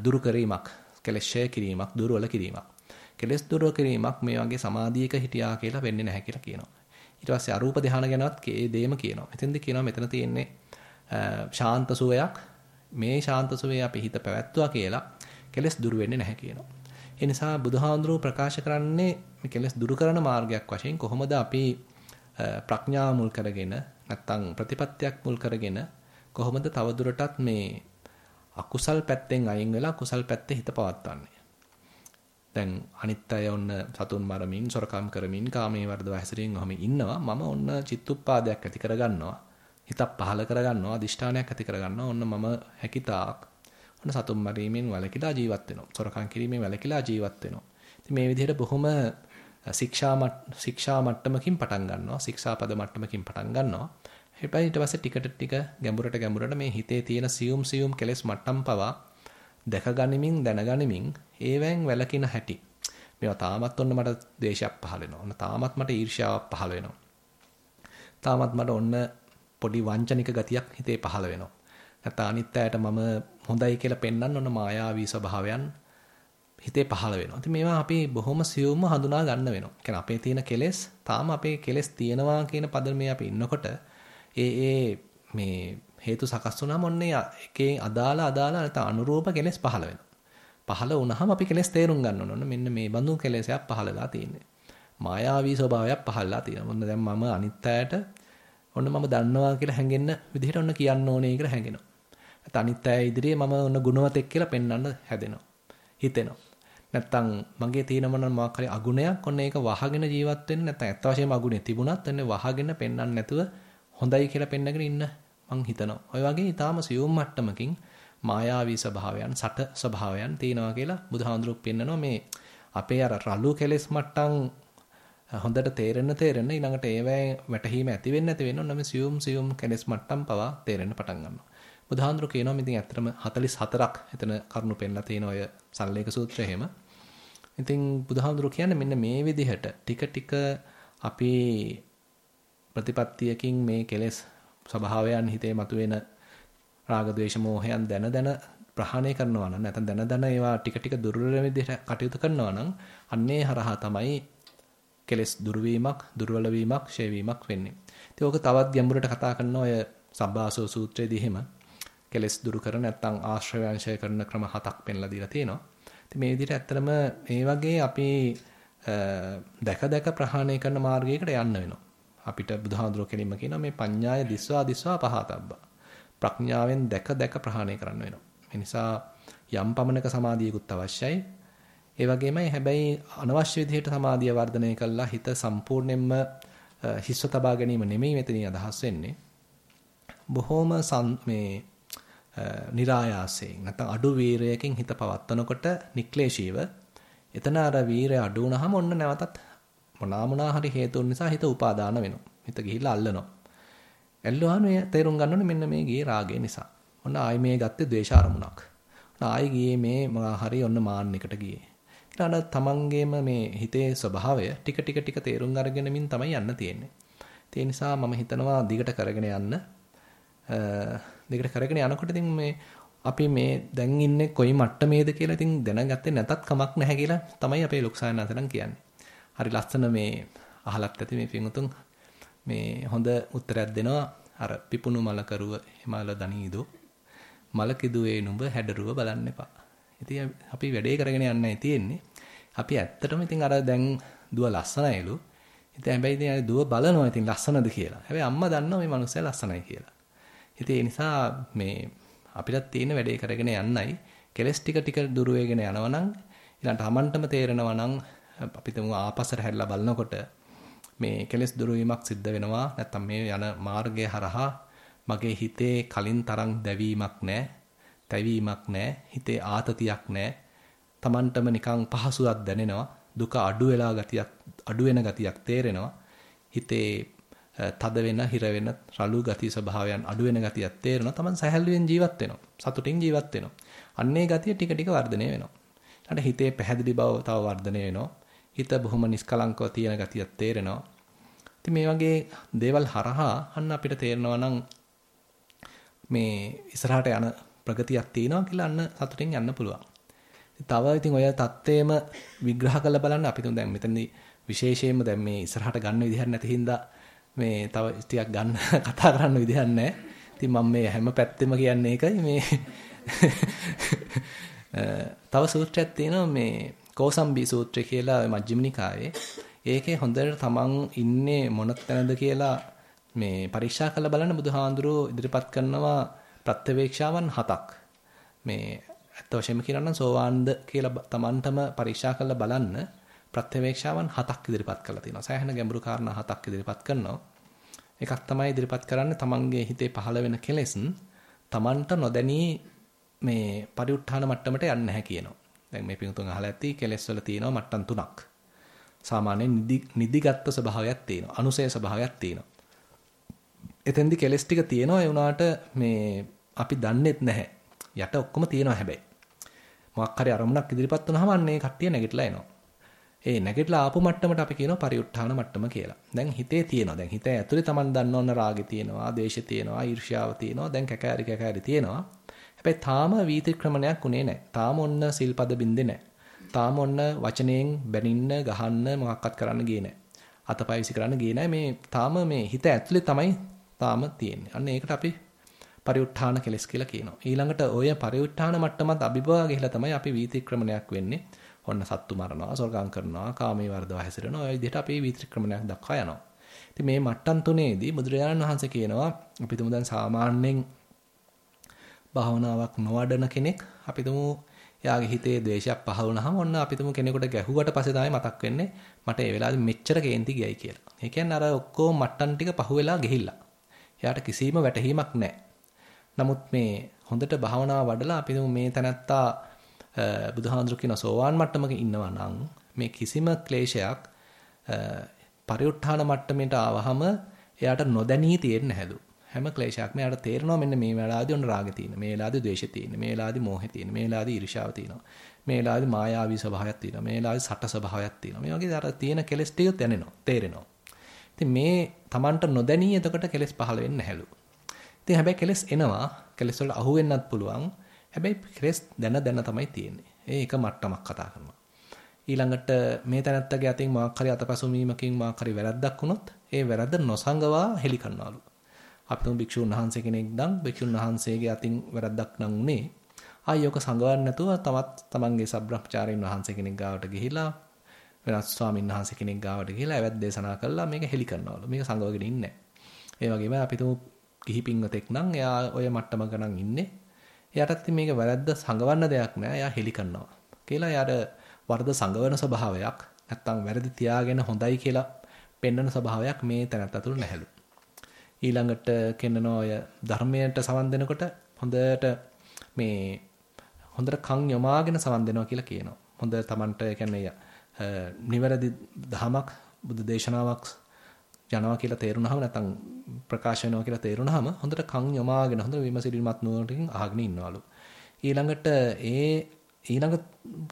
Speaker 1: දුරු කිරීමක්. කෙලෙස් ෂය කිරීමක්, දුර්වල කිරීමක්. කෙලෙස් දුරු කිරීමක් මේ වගේ සමාධියක හිටියා කියලා වෙන්නේ නැහැ කියලා කියනවා. ඊට පස්සේ අරූප ධානය ගැනවත් ඒ දෙයම කියනවා. එතෙන්ද කියනවා මෙතන තියෙන්නේ ශාන්ත සුවයක්. මේ ශාන්ත සුවේ අපි හිත පැවැත්තුවා කියලා කෙලෙස් දුරු වෙන්නේ නැහැ කියනවා. ඒ නිසා බුදුහාඳුරෝ ප්‍රකාශ කරන්නේ මේ කෙලෙස් දුරු කරන මාර්ගයක් වශයෙන් කොහොමද අපි ප්‍රඥා මුල් කරගෙන නැත්තම් ප්‍රතිපත්තියක් මුල් කරගෙන කොහොමද තවදුරටත් මේ අකුසල් පැත්තෙන් අයින් වෙලා කුසල් පැත්තේ හිත පවත්වන්නේ. දැන් අනිත් අය ඔන්න සතුන් මරමින් සොරකම් කරමින් කාමයේ වර්ධව හැසිරීම ඔහම ඉන්නවා. මම ඔන්න චිත්තුප්පාදයක් ඇති කරගන්නවා. හිතක් පහල කරගන්නවා, අදිෂ්ඨානයක් ඇති කරගන්නවා. ඔන්න මම හැකිතාක් ඔන්න සතුන් මරීමෙන් වැළකීලා ජීවත් වෙනවා. සොරකම් කිරීමෙන් වැළකීලා ජීවත් වෙනවා. ඉතින් මේ විදිහට බොහොම ශික්ෂා ශික්ෂා මට්ටමකින් පටන් ගන්නවා. ශික්ෂාපද මට්ටමකින් පටන් ගන්නවා. හැබැයි ඊට පස්සේ ටික ටික ගැඹුරට ගැඹුරට මේ හිතේ තියෙන සියුම් සියුම් කෙලෙස් මට්ටම් පවා දැක ගනිමින් දැන ගනිමින් ඒවෙන් වැළකින හැටි. මේවා තාමත් ඔන්න මට ද්වේෂයක් පහළ වෙනවා. ඔන්න තාමත් මට ඊර්ෂ්‍යාවක් පහළ වෙනවා. තාමත් මට ඔන්න පොඩි වංචනික ගතියක් හිතේ පහළ වෙනවා. නැත්නම් අනිත් අයට මම හොඳයි කියලා පෙන්වන්න ඔන්න මායාවී ස්වභාවයන් හිතේ පහළ වෙනවා. ඉතින් මේවා අපි බොහොම සියුම්ව හඳුනා ගන්න වෙනවා. කියන්නේ අපේ තියෙන කෙලෙස් තාම අපේ කෙලෙස් තියෙනවා කියන පදමේ අපි ඉන්නකොට ඒ ඒ මේ හේතු සකස් වුණාම ඔන්නේ එකේ අදාළ අදාළ නැත්නම් අනුරූප කෙලෙස් පහළ වෙනවා. පහළ වුණාම අපි කෙලෙස් තේරුම් ගන්න ඕන. මෙන්න මේ බඳු කෙලෙසයක් පහළලා තියෙන්නේ. මායාවී ස්වභාවයක් පහළලා තියෙනවා. මොන්න දැන් මම අනිත් අයට ඔන්න මම දන්නවා කියලා හැඟෙන්න විදිහට ඔන්න කියන්න ඕනේ කියලා හැඟෙනවා. නැත්නම් අනිත් අය ඉදිරියේ මම ඔන්න ගුණවතෙක් කියලා පෙන්වන්න හැදෙනවා. හිතෙනවා. නැත්තම් මගේ තියෙන මොන මොකක් හරි අගුණයක් ඔන්න ඒක වහගෙන ජීවත් වෙන්න නැත්නම් ඇත්ත වශයෙන්ම අගුණේ තිබුණත් එන්නේ වහගෙන පෙන්වන්න නැතුව හොඳයි කියලා පෙන්නගෙන ඉන්න මං හිතනවා. ඔය වගේ ඊටාම සියුම් මට්ටමකින් මායාවී ස්වභාවයන්, සට ස්වභාවයන් තියෙනවා කියලා බුදුහාඳුරුක් පෙන්නනවා මේ අපේ අර රළු කෙලෙස් මට්ටම් හොඳට තේරෙන්න තේරෙන්න ඊළඟට ඒවැය වැටහීම ඇති වෙන්න ඇති වෙන්න ඔන්න මේ සියුම් සියුම් කෙලෙස් මට්ටම් පවා තේරෙන්න පටන් ගන්නවා. බුදුහාඳුරු කියනවා ඉතින් ඇත්තටම 44ක් එතන කරුණු පෙන්නලා තියෙන ඔය සල්ලේක සූත්‍රය එහෙම. ඉතින් බුදුහාඳුරු කියන්නේ මෙන්න මේ විදිහට ටික ටික අපි ප්‍රතිපත්තියකින් මේ කෙලෙස් ස්වභාවයන් හිතේ මතුවෙන රාග ద్వේෂ මෝහයන් දැන දැන ප්‍රහාණය කරනවා නම් නැත්නම් දැන දැන ඒවා ටික ටික දුර්වල විදිහට කටයුතු කරනවා නම් අන්නේ හරහා තමයි කෙලෙස් දුර්වීමක් දුර්වල වීමක් ෂේ වීමක් වෙන්නේ. ඉතින් ඕක තවත් ගැඹුරට කතා කරන ඔය සබ්බාසෝ සූත්‍රයේදී එහෙම කෙලෙස් දුරු කර නැත්නම් ආශ්‍රවයන්ශය කරන ක්‍රම හතක් පෙන්ලා දීලා තියෙනවා. ඉතින් මේ විදිහට ඇත්තටම මේ වගේ අපි දැක දැක ප්‍රහාණය කරන මාර්ගයකට යන්න වෙනවා. අපිට බුදුහාඳුරෝ කෙලින්ම කියනවා මේ පඤ්ඤාය දිස්වා දිස්වා පහතබ්බා. ප්‍රඥාවෙන් දැක දැක ප්‍රහාණය කරන්න වෙනවා. ඒ නිසා යම් පමණක සමාධියකුත් අවශ්‍යයි. ඒ වගේමයි හැබැයි අනවශ්‍ය විදිහට සමාධිය වර්ධනය කළා හිත සම්පූර්ණයෙන්ම හිස්ව තබා ගැනීම නෙමෙයි මෙතනින් අදහස් වෙන්නේ. බොහොම මේ નિરાයාසයෙන් නැත්නම් අඩු වීරයකින් හිත පවත්නකොට නික්ලේශීව එතන අර වීරය අඩු වුණාම ඔන්න නැවතත් මොනවා මොනවා හරි හේතුන් නිසා හිත උපාදාන වෙනවා. හිත ගිහිල්ලා අල්ලනවා. ඇල්ලුවාම මේ තේරුම් ගන්න ඕනේ මෙන්න මේ ගියේ රාගය නිසා. ඔන්න ආයි මේ ගත්තේ ද්වේෂ අරමුණක්. ඔන්න ආයි ගියේ මේ මොනවා හරි ඔන්න මාන්නෙකට ගියේ. ඊට තමන්ගේම මේ හිතේ ස්වභාවය ටික ටික ටික තේරුම් අරගෙන මින් තමයි යන්න තියෙන්නේ. ඒ නිසා මම හිතනවා දිගට කරගෙන යන්න දෙකට කරගෙන යනකොට ඉතින් මේ අපි මේ දැන් ඉන්නේ කොයි මට්ටමේද කියලා ඉතින් දැනගත්තේ නැතත් කමක් නැහැ කියලා තමයි අපේ ලොක්සායන අතනම් කියන්නේ. හරි ලස්සන මේ අහලත් ඇති මේ පින්වතුන් මේ හොඳ උත්තරයක් දෙනවා අර පිපුණු මල කරුව හිමාල දනීදෝ මල කිදුවේ නුඹ හැඩරුව බලන්න එපා. ඉතින් අපි වැඩේ කරගෙන යන්නයි තියෙන්නේ. අපි ඇත්තටම ඉතින් අර දැන් දුව ලස්සනයිලු. ඉතින් හැබැයි ඉතින් දුව බලනවා ඉතින් ලස්සනද කියලා. හැබැයි අම්මා දන්නවා මේ මිනිස්සයා ලස්සනයි කියලා. ඉතින් ඒ නිසා මේ අපිටත් තියෙන වැඩේ කරගෙන යන්නයි. කෙලස් ටික ටික දුර වෙගෙන යනවා නම් ඊළඟට Tamanටම තේරෙනවා නම් අපි තුමු ආපස්සට හැරිලා බලනකොට මේ කෙලස් දුර වීමක් සිද්ධ වෙනවා. නැත්තම් මේ යන මාර්ගය හරහා මගේ හිතේ කලින් තරම් දැවීමක් නැහැ තැවීමක් නැහැ හිතේ ආතතියක් නැහැ Tamanටම නිකන් පහසුවක් දැනෙනවා. දුක අඩු වෙලා ගතියක් අඩු වෙන ගතියක් තේරෙනවා. හිතේ තද වෙන, හිර වෙන, රළු ගති ස්වභාවයන් අඩු වෙන ගතියක් තේරෙනවා. Taman සැහැල්ලුවෙන් ජීවත් වෙනවා. සතුටින් ජීවත් වෙනවා. අන්නේ ගතිය ටික ටික වර්ධනය වෙනවා. ඊට හිතේ පැහැදිලි බව තව වර්ධනය වෙනවා. හිත බොහොම නිස්කලංකව තියෙන ගතියක් තේරෙනවා. ඉතින් මේ වගේ දේවල් හරහා අන්න අපිට තේරෙනවා නම් මේ ඉස්සරහට යන ප්‍රගතියක් තියෙනවා කියලා අන්න සතුටින් යන්න පුළුවන්. තව ඉතින් ඔය தත්ත්වයම විග්‍රහ කරලා බලන්න අපි තුන් දැන් මෙතනදී විශේෂයෙන්ම දැන් මේ ඉස්සරහට ගන්න විදිහක් නැති හින්දා මේ තව ටිකක් ගන්න (laughs) කතා කරන්න විදිහක් නැහැ. ඉතින් මම මේ හැම පැත්තෙම කියන්නේ ඒකයි මේ (laughs) තව සූත්‍රයක් තියෙනවා මේ කෝසම්බි සූත්‍රය කියලා මජ්ක්‍ධිම නිකායේ. ඒකේ හොඳට තමන් ඉන්නේ මොන තැනද කියලා මේ පරීක්ෂා කරලා බලන්න බුදුහාඳුරෝ ඉදිරිපත් කරනවා ප්‍රත්‍යවේක්ෂාවන් හතක්. මේ ඇත්ත වශයෙන්ම කියනවා නම් සෝවාන්ද කියලා තමන්ටම පරීක්ෂා කරලා බලන්න ප්‍රත්‍යවේක්ෂාවන් හතක් ඉදිරිපත් කරලා තියෙනවා. සෑහෙන ගැඹුරු කාරණා හතක් ඉදිරිපත් කරනවා. එකක් තමයි ඉදිරිපත් කරන්නේ තමන්ගේ හිතේ පහළ වෙන කෙලෙස් තමන්ට නොදැනී මේ පරිඋත්ථාන මට්ටමට යන්නේ නැහැ කියනවා. දැන් මේ පිටුතුන් අහලා ඇති කෙලෙස් වල තියෙනවා මට්ටම් තුනක්. සාමාන්‍යයෙන් නිදිගත් ස්වභාවයක් තියෙනවා. අනුසය ස්වභාවයක් තියෙනවා. එතෙන්දි කෙලස් ටික තියෙනවා ඒ වුණාට මේ අපි දන්නේත් නැහැ. යට ඔක්කොම තියෙනවා හැබැයි. මොකක් හරි අරමුණක් ඉදිරිපත් වුණාම අන්නේ කට්ටිය නැගිටලා එනවා. ඒ නැගිටලා ආපු මට්ටමට අපි කියනවා පරිඋත්ථාන මට්ටම කියලා. දැන් හිතේ තියෙනවා. දැන් හිත ඇතුලේ Taman දන්නවන්න රාගය තියෙනවා, ද්වේෂය තියෙනවා, ඊර්ෂ්‍යාව තියෙනවා. දැන් කැකෑරි කැකෑරි තියෙනවා. හැබැයි තාම වීතික්‍රමණයක් උනේ නැහැ. තාම ඔන්න සිල්පද බින්දේ නැහැ. තාම ඔන්න වචනයෙන් බැනින්න, ගහන්න මොකක්වත් කරන්න ගියේ නැහැ. අතපය විසි කරන්න ගියේ නැහැ. මේ තාම මේ හිත ඇතුලේ තමයි තාම තියෙන්නේ. අන්න ඒකට අපි පරිඋත්ථාන කෙලස් කියලා කියනවා. ඊළඟට ඔය පරිඋත්ථාන මට්ටමත් අභිභවා ගිහලා තමයි අපි වීතික්‍රමණයක් වෙන්නේ. ඔන්න සත්තු මරනවා, සොරකම් කරනවා, කාමයේ වර්ධව හැසිරෙනවා. ඔය විදිහට අපි වීතික්‍රමණයක් දක්වා යනවා. ඉතින් මේ මට්ටම් තුනේදී බුදුරජාණන් වහන්සේ කියනවා අපි තුමු දැන් සාමාන්‍යයෙන් භාවනාවක් නොවඩන කෙනෙක් අපි තුමු එයාගේ හිතේ ද්වේෂයක් පහළ වුණාම ඔන්න අපි තුමු කෙනෙකුට ගැහුවට පස්සේ තමයි මතක් වෙන්නේ මට ඒ වෙලාවේ මෙච්චර කේන්ති ගියයි කියලා. ඒ කියන්නේ අර ඔක්කොම මට්ටම් ටික පහුවෙලා ගිහිල්ලා. එයාට කිසිම වැටහීමක් නැහැ. නමුත් මේ හොඳට භාවනාව වඩලා අපි මේ තැනත්තා බුදුහාඳුරු කියන සෝවාන් මට්ටමක ඉන්නවා නම් මේ කිසිම ක්ලේශයක් පරිඋත් ทาน මට්ටමට ආවහම එයාට නොදැනී තියෙන්නේ නැහැලු. හැම ක්ලේශයක්ම එයාට තේරෙනවා මෙන්න මේ වෙලාවේදී ඔන්න රාගෙ තියෙන. මේ වෙලාවේදී ද්වේෂෙ තියෙන. මේ වෙලාවේදී මෝහෙ තියෙන. මේ වෙලාවේදී ඊර්ෂාව තියෙනවා. මේ වෙලාවේදී මායාවී ස්වභාවයක් තියෙනවා. මේ වෙලාවේදී සට ස්වභාවයක් තියෙනවා. මේ වගේ අර තියෙන කෙලස් ටික දැනෙනවා. තේරෙනවා. ඉතින් මේ Tamanට නොදැනී එතකොට කෙලස් පහළ වෙන්නේ නැහැලු. ඉතින් හැබැයි කෙලස් එනවා. කෙලස් වල අහු වෙන්නත් පුළුවන්. හැබැයි කෙලස් දැන දැන තමයි තියෙන්නේ. ඒ එක මට්ටමක් කතා කරනවා. ඊළඟට මේ තැනත්තගේ අතින් මාක් හරි අතපසුමීමකින් මාක් හරි වැරද්දක් වුණොත් ඒ වැරද්ද නොසංගවා හෙලි කරනවලු. අපි තුමු භික්ෂුන් වහන්සේ කෙනෙක් නම් භික්ෂුන් වහන්සේගේ අතින් වැරද්දක් නම් උනේ ආයෝක සංගවන්න නැතුව තවත් තමන්ගේ සබ්‍රහ්මචාරින් වහන්සේ කෙනෙක් ගාවට ගිහිලා වෙනත් ස්වාමීන් වහන්සේ කෙනෙක් ගාවට ගිහිලා ඇවැත් දේශනා කළා මේක හෙලි කරනවලු. මේක සංගවගෙන ඉන්නේ ඒ වගේම අපි තුමු ගිහි පින්වතෙක් නම් එයා ඔය මට්ටමක නම් ඉන්නේ. එයාටත් ඉතින් මේක වැරද්ද සංගවන්න දෙයක් නෑ. එයා හෙලි කරනවා. කියලා එයාට වර්ධ සංගවන ස්වභාවයක් නැත්තම් වැරදි තියාගෙන හොඳයි කියලා පෙන්වන ස්වභාවයක් මේ තැනත් අතුරු නැහැලු. ඊළඟට කෙන්නන ඔය ධර්මයට සවන් දෙනකොට හොඳට මේ හොඳට කන් යොමාගෙන සවන් දෙනවා කියලා කියනවා. හොඳ Tamanට ඒ කියන්නේ නිවැරදි ධමයක් බුදු දේශනාවක් යනවා කියලා තේරුණාම නැත්නම් ප්‍රකාශ වෙනවා කියලා තේරුණාම හොඳට කන් යොමාගෙන හොඳ විමසිලිමත් නුවණකින් අහගෙන ඉන්නවලු. ඊළඟට ඒ ඊළඟ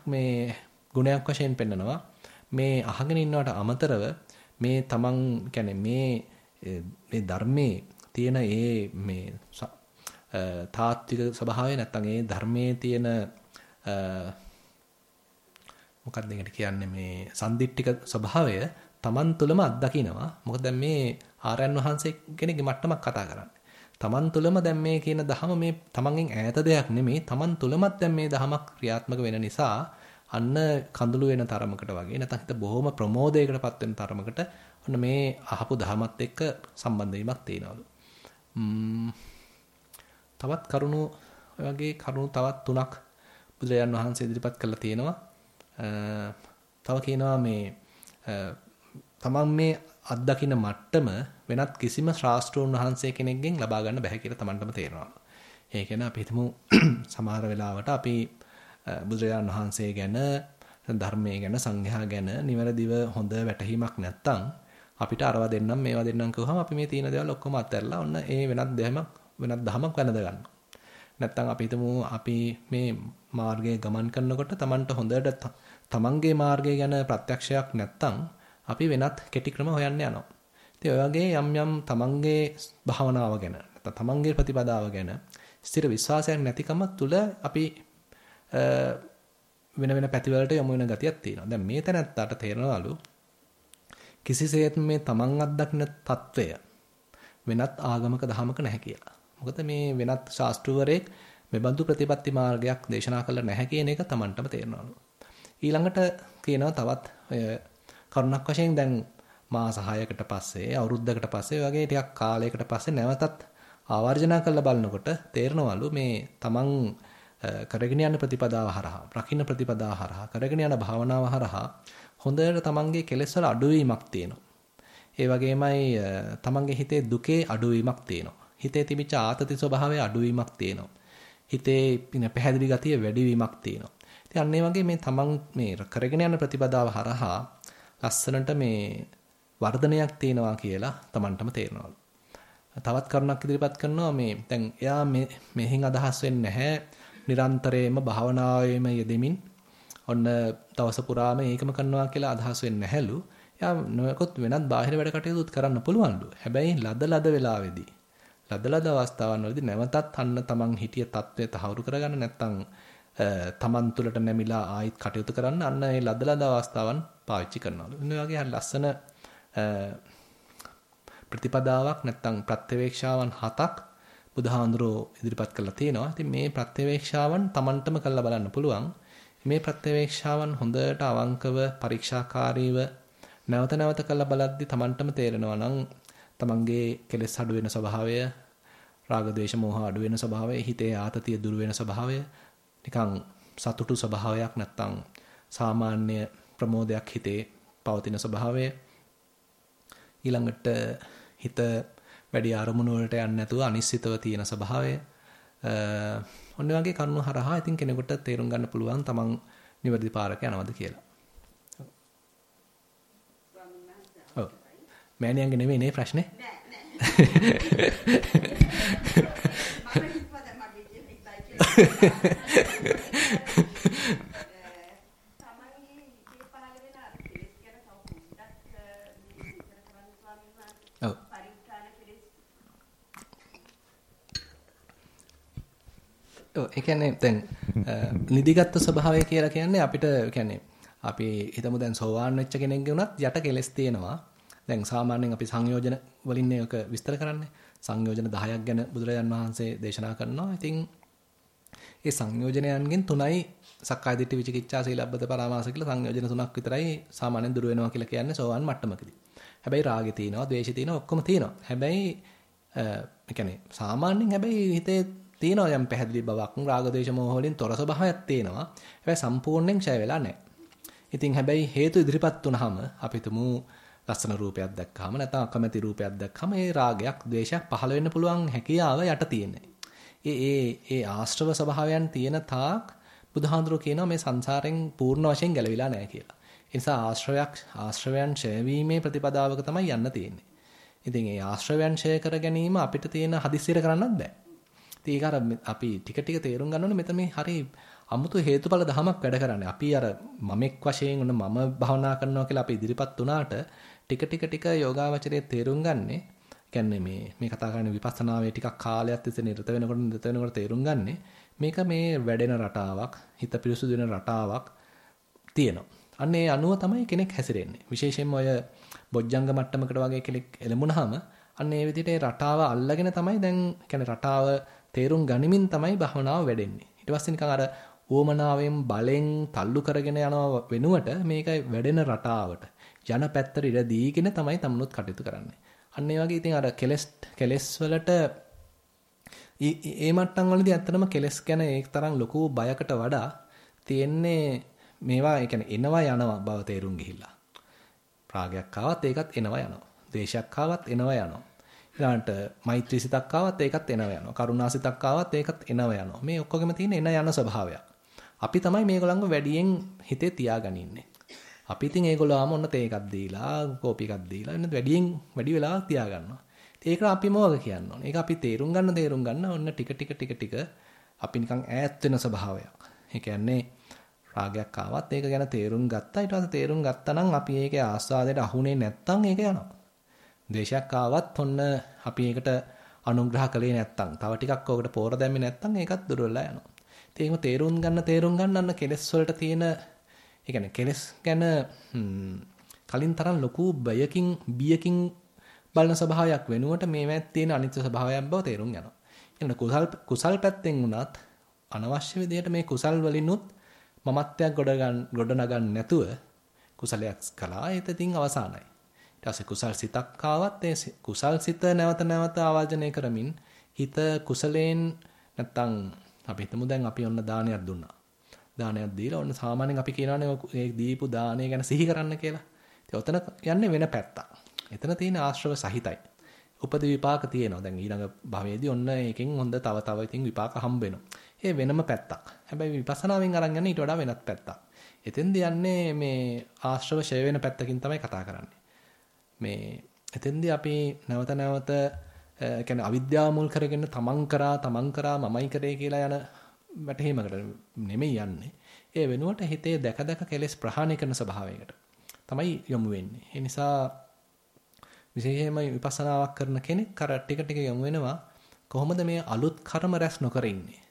Speaker 1: මේ ගුණයක් වශයෙන් පෙන්නනවා මේ අහගෙන ඉන්නවට අමතරව මේ තමන් කියන්නේ මේ මේ ධර්මයේ තියෙන ඒ මේ තාත්වික ස්වභාවය නැත්නම් ඒ ධර්මයේ තියෙන මොකක්ද ඒකට කියන්නේ මේ සන්දිට්ඨික ස්වභාවය Taman තුලම අත්දකින්නවා. මොකද දැන් මේ ආරයන් වහන්සේ කෙනෙක්ගේ මට්ටමක් කතා කරන්නේ. Taman තුලම දැන් මේ කියන දහම මේ Tamanගෙන් ඈත දෙයක් නෙමෙයි. Taman තුලමත් දැන් මේ දහමක් ක්‍රියාත්මක වෙන නිසා අන්න කඳුළු වෙන තරමකට වගේ නැත්නම් හිත බොහොම ප්‍රමෝදයකටපත් වෙන තරමකට ඔන්න මේ අහපු දහමත් එක්ක සම්බන්ධ වීමක් තියෙනවලු. තවත් කරුණු වගේ කරුණු තවත් තුනක් බුදුරජාන් වහන්සේ ඉදිරිපත් කළා තියෙනවා. තව කියනවා මේ තමන් මේ අත්දකින්න මට්ටම වෙනත් කිසිම ශාස්ත්‍රෝන් වහන්සේ කෙනෙක්ගෙන් ලබා ගන්න බැහැ කියලා තමන්ටම තේරෙනවා. ඒ කියන්නේ අපි හිතමු (clears throat) සමහර වෙලාවට අපි බුදුරජාණන් වහන්සේ ගැන ධර්මයේ ගැන සංඝයා ගැන නිවැරදිව හොඳ වැටහීමක් නැත්තම් අපිට අරවා දෙන්නම් මේවා දෙන්නම් කිව්වම අපි මේ තියෙන දේවල් ඔක්කොම අත්හැරලා ඔන්න ඒ වෙනත් දෙයක් වෙනත් දහමක් වැළඳ ගන්නවා. නැත්තම් අපි හිතමු අපි මේ මාර්ගයේ ගමන් කරනකොට Tamanට හොඳට තමන්ගේ මාර්ගය ගැන ප්‍රත්‍යක්ෂයක් නැත්තම් අපි වෙනත් කෙටි ක්‍රම හොයන්න යනවා. ඉතින් ඔය වගේ යම් යම් තමන්ගේ භාවනාව ගැන නැත්නම් තමන්ගේ ප්‍රතිපදාව ගැන ස්ථිර විශ්වාසයක් නැතිකම තුළ අපි වෙන වෙන පැතිවලට යොමු වෙන ගතියක් තියෙනවා. දැන් මේ තැනත්තට තේරෙනවලු කිසිසේත් මේ තමන් අත්දකින తত্ত্বය වෙනත් ආගමක දහමක නැහැ කියලා. මොකද මේ වෙනත් ශාස්ත්‍රවරයෙක් මෙබඳු ප්‍රතිපත්ති මාර්ගයක් දේශනා කළ නැහැ කියන එක තමන්ටම තේරෙනවලු. ඊළඟට කියනවා තවත් කරුණක් වශයෙන් දැන් මාස 6කට පස්සේ අවුරුද්දකට පස්සේ වගේ ටිකක් කාලයකට පස්සේ නැවතත් ආවර්ජනා කරලා බලනකොට තේරෙනවලු මේ තමන් කරගෙන යන ප්‍රතිපදාව හරහා රකින්න ප්‍රතිපදාව හරහා කරගෙන යන භාවනාව හරහා හොඳට තමන්ගේ කෙලෙස් වල අඩුවීමක් තියෙනවා. ඒ වගේමයි තමන්ගේ හිතේ දුකේ අඩුවීමක් තියෙනවා. හිතේ තිබිච්ච ආතති ස්වභාවයේ අඩුවීමක් තියෙනවා. හිතේ පින පැහැදිලි ගතිය වැඩිවීමක් තියෙනවා. ඉතින් අන්න ඒ වගේ මේ තමන් මේ කරගෙන යන ප්‍රතිපදාව හරහා ලස්සනට මේ වර්ධනයක් තියෙනවා කියලා තමන්ටම තේරෙනවලු. තවත් කරුණක් ඉදිරිපත් කරනවා මේ දැන් එයා මෙහෙන් අදහස් වෙන්නේ නැහැ. නිරන්තරයෙන්ම භාවනාවේම යෙදෙමින් ඔන්න දවස පුරාම ඒකම කරනවා කියලා අදහස් වෙන්නේ නැහැලු. එයා නොයකොත් වෙනත් බාහිර වැඩ කටයුතුත් කරන්න පුළුවන්ලු. හැබැයි ලද ලද වෙලාවේදී ලද ලද අවස්ථාවන් වලදී නැවතත් අන්න තමන් හිටිය தත්ත්වය තහවුරු කරගන්න නැත්නම් තමන් තුළට නැමිලා ආයිත් කටයුතු කරන්න අන්න ඒ ලද ලද අවස්ථාවන් පාවිච්චි කරනවලු. මේ වගේ හරි ලස්සන ප්‍රතිපදාවක් නැත්නම් ප්‍රත්‍යවේක්ෂාවන් හතක් බුදුහාඳුරෝ ඉදිරිපත් කරලා තියෙනවා. ඉතින් මේ ප්‍රත්‍යවේක්ෂාවන් Tamanටම කරලා බලන්න පුළුවන්. මේ ප්‍රත්‍යවේක්ෂාවන් හොඳට අවංකව පරීක්ෂාකාරීව නැවත නැවත කරලා බලද්දි Tamanටම තේරෙනවා නම් Tamanගේ කෙලෙස් අඩු වෙන ස්වභාවය, රාග ద్వේෂ මෝහ අඩු වෙන ස්වභාවය, හිතේ ආතතිය දුරු වෙන ස්වභාවය, නිකන් සතුටු ස්වභාවයක් නැත්තම් සාමාන්‍ය ප්‍රමෝදයක් හිතේ පවතින ස්වභාවය ඊළඟට හිත වැඩි අරමුණු වලට යන්නේ නැතුව අනිශ්චිතව තියෙන ස්වභාවය ඔන්න වගේ කරුණු හරහා ඉතින් කෙනෙකුට තේරුම් ගන්න පුළුවන් තමන් නිවැරදි පාරක යනවද කියලා. ඔව්. මෑණියන්ගේ නෙමෙයි නේ ප්‍රශ්නේ? නෑ නෑ. (laughs) ඔව් ඒ කියන්නේ දැන් (laughs) නිදිගත් ස්වභාවය කියලා කියන්නේ අපිට කියන්නේ අපි හිතමු දැන් සෝවාන් වෙච්ච කෙනෙක්ගේ උනත් යට කෙලස් තියෙනවා. දැන් සාමාන්‍යයෙන් අපි සංයෝජන වලින් මේක විස්තර කරන්නේ. සංයෝජන 10ක් ගැන බුදුරජාන් වහන්සේ දේශනා කරනවා. ඉතින් ඒ සංයෝජනයන්ගෙන් තුනයි සක්කාය දිට්ඨි විචිකිච්ඡා සීලබ්බත පරාමාස කියලා සංයෝජන තුනක් විතරයි සාමාන්‍යයෙන් දුර වෙනවා කියලා කියන්නේ සෝවාන් මට්ටමකදී. හැබැයි රාගෙ තියෙනවා, ද්වේෂෙ තියෙනවා, ඔක්කොම තියෙනවා. හැබැයි ඒ කියන්නේ සාමාන්‍යයෙන් හැබැයි හිතේ තියෙනවා යම් පැහැදිලි බවක් රාග දේශ මොහ වලින් තොර ස්වභාවයක් තියෙනවා. හැබැයි සම්පූර්ණයෙන් ඡය වෙලා නැහැ. ඉතින් හැබැයි හේතු ඉදිරිපත් වුනහම අපි තුමු ලස්සන රූපයක් දැක්කහම නැත්නම් අකමැති රූපයක් දැක්කම ඒ රාගයක්, ද්වේෂයක් පහළ වෙන්න පුළුවන් හැකියාව යට තියෙන්නේ. ඒ ඒ ඒ ආශ්‍රව ස්වභාවයන් තියෙන තාක් බුදුහාඳුරෝ කියනවා මේ සංසාරයෙන් පූර්ණ වශයෙන් ගැලවිලා නැහැ කියලා. ඒ නිසා ආශ්‍රවයක් ආශ්‍රවයන් ඡය වීමේ ප්‍රතිපදාවක තමයි යන්න තියෙන්නේ. ඉතින් ඒ ආශ්‍රවයන් ඡය කර ගැනීම අපිට තියෙන හදිස්සියට කරන්නත් බෑ. ඉතින් ඒක අර අපි ටික ටික තේරුම් ගන්න ඕනේ මෙතන මේ හරි අමුතු හේතුඵල ධමයක් වැඩ කරන්නේ. අපි අර මමෙක් වශයෙන් උන මම භවනා කරනවා කියලා අපි ඉදිරිපත් වුණාට ටික ටික ටික යෝගාවචරයේ තේරුම් ගන්නේ කියන්නේ මේ මේ කතා කරන්නේ විපස්සනාවේ ටිකක් කාලයක් තිස්සේ නිරත වෙනකොට නිරත වෙනකොට තේරුම් ගන්නේ මේක මේ වැඩෙන රටාවක් හිත පිරිසුදු වෙන රටාවක් තියෙනවා. අන්න ඒ අනුව තමයි කෙනෙක් හැසිරෙන්නේ. විශේෂයෙන්ම ඔය බොජ්ජංග මට්ටමකට වගේ කෙනෙක් එළඹුණාම අන්න ඒ විදිහට රටාව අල්ලගෙන තමයි දැන් කියන්නේ රටාව තේරුම් ගනිමින් තමයි භවනාව වැඩෙන්නේ. ඊට පස්සේ නිකන් අර ඕමනාවෙන් බලෙන් තල්ලු කරගෙන යනවා වෙනුවට මේක වැඩෙන රටාවට යන පැත්තට ඉඩ දීගෙන තමයි තමනුත් කටයුතු කරන්නේ. අන්න ඒ වගේ ඉතින් අර කෙලස් කෙලස් වලට ඒ මට්ටම් වලදී ඇත්තටම කෙලස් ගැන ඒ තරම් ලොකු බයකට වඩා තියෙන්නේ මේවා ඒ කියන්නේ එනවා යනවා බව තේරුම් ගිහිල්ලා. රාගයක් ආවත් ඒකත් එනවා යනවා. ද්වේෂයක් ආවත් එනවා යනවා. ඊළඟට මෛත්‍රී සිතක් ආවත් ඒකත් එනවා යනවා. කරුණා සිතක් ආවත් ඒකත් එනවා යනවා. මේ ඔක්කොගෙම තියෙන එන යන ස්වභාවයක්. අපි තමයි මේගොල්ලන්ව වැඩියෙන් හිතේ තියාගනින්නේ. අපි ඉතින් ඒගොල්ලෝ ආම ඔන්න තේ එකක් දීලා, කෝපි එකක් දීලා එන්න වැඩියෙන් වැඩි වෙලාවක් තියාගන්නවා. ඒක අපි මොකද කියන්න ඕනේ. ඒක අපි තේරුම් ගන්න තේරුම් ගන්න ඔන්න ටික ටික ටික ටික අපි නිකන් ඈත් වෙන ස්වභාවයක්. ඒ කියන්නේ රාගයක් ආවත් ඒක ගැන තේරුම් ගත්තා. ඊට පස්සේ තේරුම් ගත්තා නම් අපි ඒකේ ආස්වාදයට අහුනේ නැත්තම් ඒක යනවා. ද්වේෂයක් ආවත් ඔන්න අපි ඒකට අනුග්‍රහ කළේ නැත්තම් තව ටිකක් ඕකට පෝර දැම්මේ නැත්තම් ඒකත් දුර්වලලා යනවා. ඒකම තේරුම් ගන්න තේරුම් ගන්න අන්න කෙලස් වලට තියෙන ඒ කියන්නේ කෙලස් ගැන කලින් තරම් ලොකු බයකින් බියකින් බලන ස්වභාවයක් වෙනුවට මේවත් තියෙන අනිත්‍ය ස්වභාවයක් බව තේරුම් යනවා. එන්න කුසල් කුසල් පැත්තෙන් උනත් අනවශ්‍ය විදිහට මේ කුසල් වලිනුත් මමත්වයක් ගොඩ ගන්න ගොඩ නගන්න නැතුව කුසලයක් කළා ඒත් ඉතින් අවසానයි. ඊට පස්සේ කුසල් සිතක් ආවත් ඒ කුසල් සිත නැවත නැවත ආවර්ජනය කරමින් හිත කුසලයෙන් නැත්තම් අපි හිතමු දැන් අපි ඔන්න දානයක් දුන්නා. දානයක් දීලා ඔන්න සාමාන්‍යයෙන් අපි කියනවානේ මේ දීපු දානය ගැන සිහි කරන්න කියලා. ඉතින් ඔතන යන්නේ වෙන පැත්තක්. එතන තියෙන ආශ්‍රව සහිතයි. උපද විපාක තියෙනවා. දැන් ඊළඟ භවයේදී ඔන්න ඒකෙන් හොඳ තව තව ඉතින් විපාක හම්බ වෙනවා. ඒ වෙනම පැත්තක්. හැබැයි විපස්සනාවෙන් අරන් යන්නේ ඊට වඩා වෙනත් පැත්තක්. එතෙන්ද යන්නේ මේ ආශ්‍රව ඡය වෙන පැත්තකින් තමයි කතා කරන්නේ. මේ එතෙන්දී අපි නැවත නැවත කියන්නේ අවිද්‍යාව මුල් කරගෙන තමන් කරා තමන් කරා මමයි කරේ කියලා යන වැටහීමකට නෙමෙයි යන්නේ. ඒ වෙනුවට හිතේ දැක දැක කෙලෙස් ප්‍රහාණය කරන ස්වභාවයකට තමයි යොමු වෙන්නේ. ඒ නිසා විශේෂයෙන්ම විපස්සනාවක් කරන කෙනෙක් අර ටික ටික යොමු වෙනවා කොහොමද මේ අලුත් කර්ම රැස් නොකර ඉන්නේ?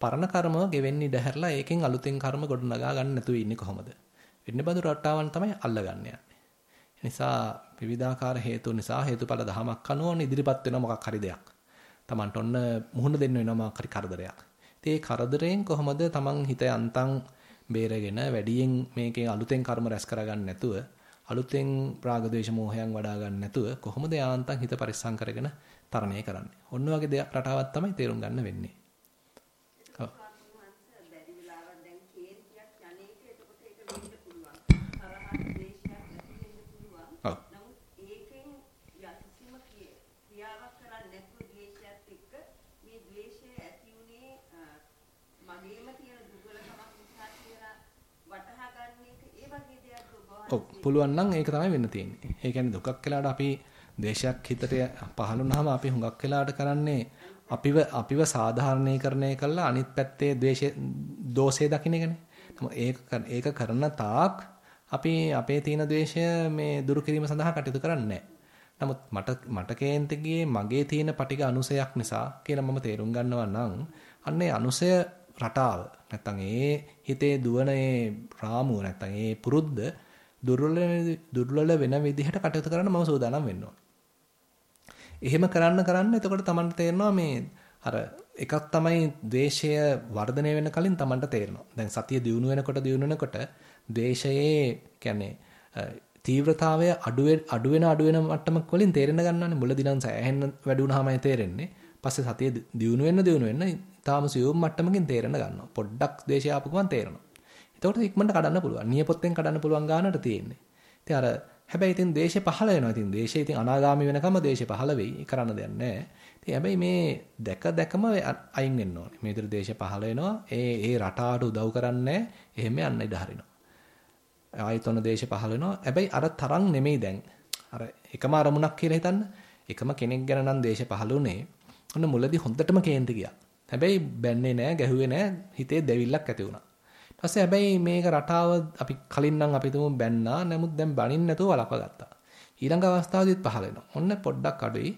Speaker 1: පරණ කර්ම ගෙවෙන්න ඉඩ හැරලා ඒකෙන් අලුතෙන් කර්ම ගොඩනගා ගන්න නැතුව ඉන්නේ කොහොමද? වෙන්න බඳු රටාවන් තමයි අල්ලගන්න යන්නේ. නිසා විවිධාකාර හේතු නිසා හේතුඵල දහමක් අනුව ඉදිරිපත් වෙන මොකක් හරි දෙයක්. Tamanට ඔන්න මුහුණ දෙන්න වෙනවා මොකක් හරි කරදරයක්. ඉතින් ඒ කරදරයෙන් කොහොමද Taman හිත යන්තම් බේරගෙන වැඩියෙන් මේකෙන් අලුතෙන් කර්ම රැස් කරගන්න නැතුව අලුතෙන් රාග ද්වේෂ මෝහයන් වඩා ගන්න නැතුව කොහොමද යාන්තම් හිත පරිස්සම් කරගෙන තරණය කරන්නේ. ඔන්න ඔය වගේ දෙයක් රටාවක් තමයි තේරුම් ගන්න වෙන්නේ. පුළුවන් නම් ඒක තමයි වෙන්න තියෙන්නේ. ඒ කියන්නේ දුකක් වෙලාට අපි දේශයක් හිතට පහළ වුණාම අපි හුඟක් වෙලාට කරන්නේ අපිව අපිව සාධාරණීකරණය කරලා අනිත් පැත්තේ ද්වේෂය දෝෂය දකින්න එකනේ. ඒක ඒක කරන තාක් අපි අපේ තියෙන ද්වේෂය මේ දුරු කිරීම සඳහා කටයුතු කරන්නේ නමුත් මට මට කේන්ති මගේ තියෙන පටික අනුසයක් නිසා කියලා මම තේරුම් ගන්නවා නම් අන්නේ අනුසය රටාව නැත්තම් ඒ හිතේ දුවන ඒ රාමුව නැත්තම් ඒ පුරුද්ද දුර්වල දුර්වල වෙන විදිහට කටයුතු කරන්න මම සූදානම් වෙන්න එහෙම කරන්න කරන්න එතකොට Tamanට තේරෙනවා මේ අර එකක් තමයි ද්වේෂය වර්ධනය වෙන කලින් Tamanට තේරෙනවා. දැන් සතිය දියුණු වෙනකොට දියුණු වෙනකොට ද්වේෂයේ කියන්නේ තීව්‍රතාවය අඩු වෙන අඩු වෙන අඩු වෙන මට්ටමක් වලින් තේරෙන්න ගන්නවානේ. මුලදී නම් සෑහෙන්න වැඩි වුණාමයි තේරෙන්නේ. පස්සේ සතිය දියුණු වෙන්න දියුණු වෙන්න තාම සියුම් මට්ටමකින් තේරෙන්න ගන්නවා. පොඩ්ඩක් ද්වේෂය ආපු ගමන් තේරෙනවා. එතකොට ඉක්මනට කඩන්න පුළුවන්. නියපොත්තෙන් කඩන්න පුළුවන් ගානට තියෙන්නේ. ඉතින් අර හැබැයි ඉතින් දේශය පහළ වෙනවා. ඉතින් දේශය ඉතින් අනාගාමී වෙනකම් දේශය පහළ වෙයි. කරන්න දෙයක් නැහැ. ඉතින් හැබැයි මේ දැක දැකම අයින් වෙන්න ඕනේ. මේ විතර දේශය පහළ වෙනවා. ඒ ඒ රටාවට උදව් කරන්නේ එහෙම යන්න ඉඩ හරිනවා. ආයතන දේශය පහළ වෙනවා. හැබැයි අර තරම් නෙමෙයි දැන්. අර එකම අරමුණක් කියලා හිතන්න. එකම කෙනෙක් ගැන නම් දේශය පහළ වුණේ. ඔන්න මුලදී හොඳටම කේන්ති ගියා. හැබැයි බැන්නේ නැහැ, ගැහුවේ නැහැ. හිතේ දැවිල්ලක් ඇති වුණා. ඊපස්සේ හැබැයි මේක රටාව අපි කලින් නම් අපි තුමු බැන්නා. නමුත් දැන් බනින්න නැතුව වළක්ව ගත්තා. ඊළඟ අවස්ථාවේදීත් පහල වෙනවා. ඔන්න පොඩ්ඩක් අඩුයි.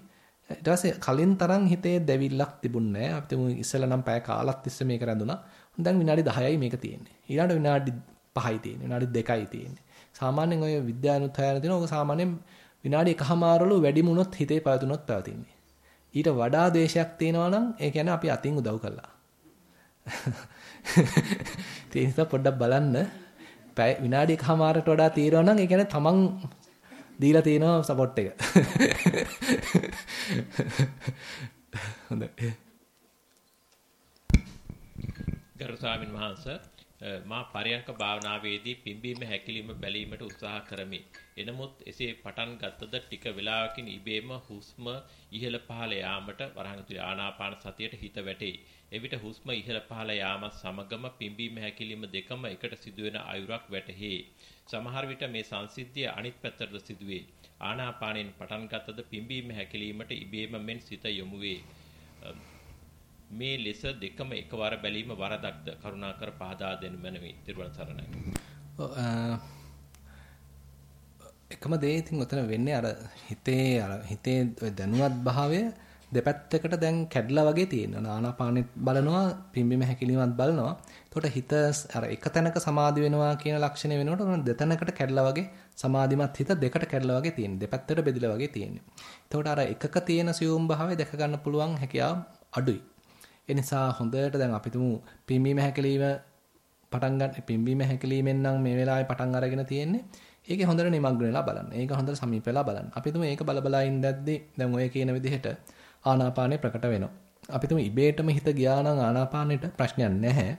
Speaker 1: ඊට පස්සේ කලින් තරම් හිතේ දැවිල්ලක් තිබුණේ නැහැ. අපි තුමු ඉස්සෙල්ලා නම් පැය කාලක් තිස්සේ මේක රැඳුණා. දැන් විනාඩි 10යි මේක තියෙන්නේ. ඊළඟ විනාඩි 5යි තියෙන්නේ. විනාඩි 2යි තියෙන්නේ. සාමාන්‍යයෙන් ඔය විද්‍යානුත්හායන දෙන ඕක සාමාන්‍යයෙන් විනාඩි එකහමාරලු වැඩිම වුණොත් හිතේ පැවතුනොත් පැවතින්නේ. ඊට වඩා දේශයක් තියෙනවා නම් ඒ කියන්නේ අපි අතින් උදව් කළා. (laughs) ඒ නිසා පොඩ්ඩක් බලන්න පැය විනාඩි එකමාරට වඩා තීරනවා නම් ඒ කියන්නේ තමන් දීලා තියෙනවා සපෝට් එක. හොඳයි.
Speaker 2: ගරු ස්වාමින් වහන්සේ මා පරයන්ක භාවනාවේදී පිම්බීම හැකිලිම බැලීමට උත්සාහ කරමි. එනමුත් එසේ පටන් ගත්තද ටික වේලාවකින් ඉබේම හුස්ම ඉහළ පහළ යාමට වරහන් ආනාපාන සතියට හිත වැටේ. එවිට හුස්ම ඉහළ පහළ යාමත් සමගම පිම්බීම හැකිලිම දෙකම එකට සිදුවෙන අයුරක් වැටහි. සමහර විට මේ සංසිද්ධිය අනිත් පැත්තට සිදුවේ. ආනාපානෙන් පටන් ගත්තද පිම්බීම හැකිලීමට ඉබේම මෙන් සිත යොමු වේ. මේ ලෙස දෙකම එකවර බැලීම වරදක්ද කරුණාකර පහදා දෙන්න මැනවි. ත්‍රිවණ සරණයි.
Speaker 1: එකම දේ ඉතින් උතන වෙන්නේ අර හිතේ අර හිතේ දැනුවත් භාවය දෙපැත්තකට දැන් කැඩලා වගේ තියෙනවා. ආනාපානෙත් බලනවා, පිම්බිම හැකිලිමත් බලනවා. එතකොට හිත අර එක තැනක සමාධි වෙනවා කියන ලක්ෂණය වෙනකොට දෙතැනකට කැඩලා වගේ සමාධිමත් හිත දෙකට කැඩලා වගේ තියෙනවා. දෙපැත්තට බෙදලා වගේ තියෙනවා. එතකොට අර එකක තියෙන සියුම් භාවය දැක ගන්න පුළුවන් හැකියාව අඩුයි. ඒ නිසා හොඳට දැන් අපි තුමු පිම්බීම හැකිලිම පටන් ගන්න පිම්බීම හැකිලිමෙන් නම් මේ වෙලාවේ පටන් අරගෙන තියෙන්නේ. ඒකේ හොඳට නිමග්න වෙලා බලන්න. ඒක හොඳට සමීප වෙලා බලන්න. අපි තුමු ඒක බල බලා ඉඳද්දි දැන් ඔය කියන විදිහට ආනාපානෙ ප්‍රකට වෙනවා. අපි තුමු ඉබේටම හිත ගියා නම් ආනාපානෙට ප්‍රශ්නයක් නැහැ.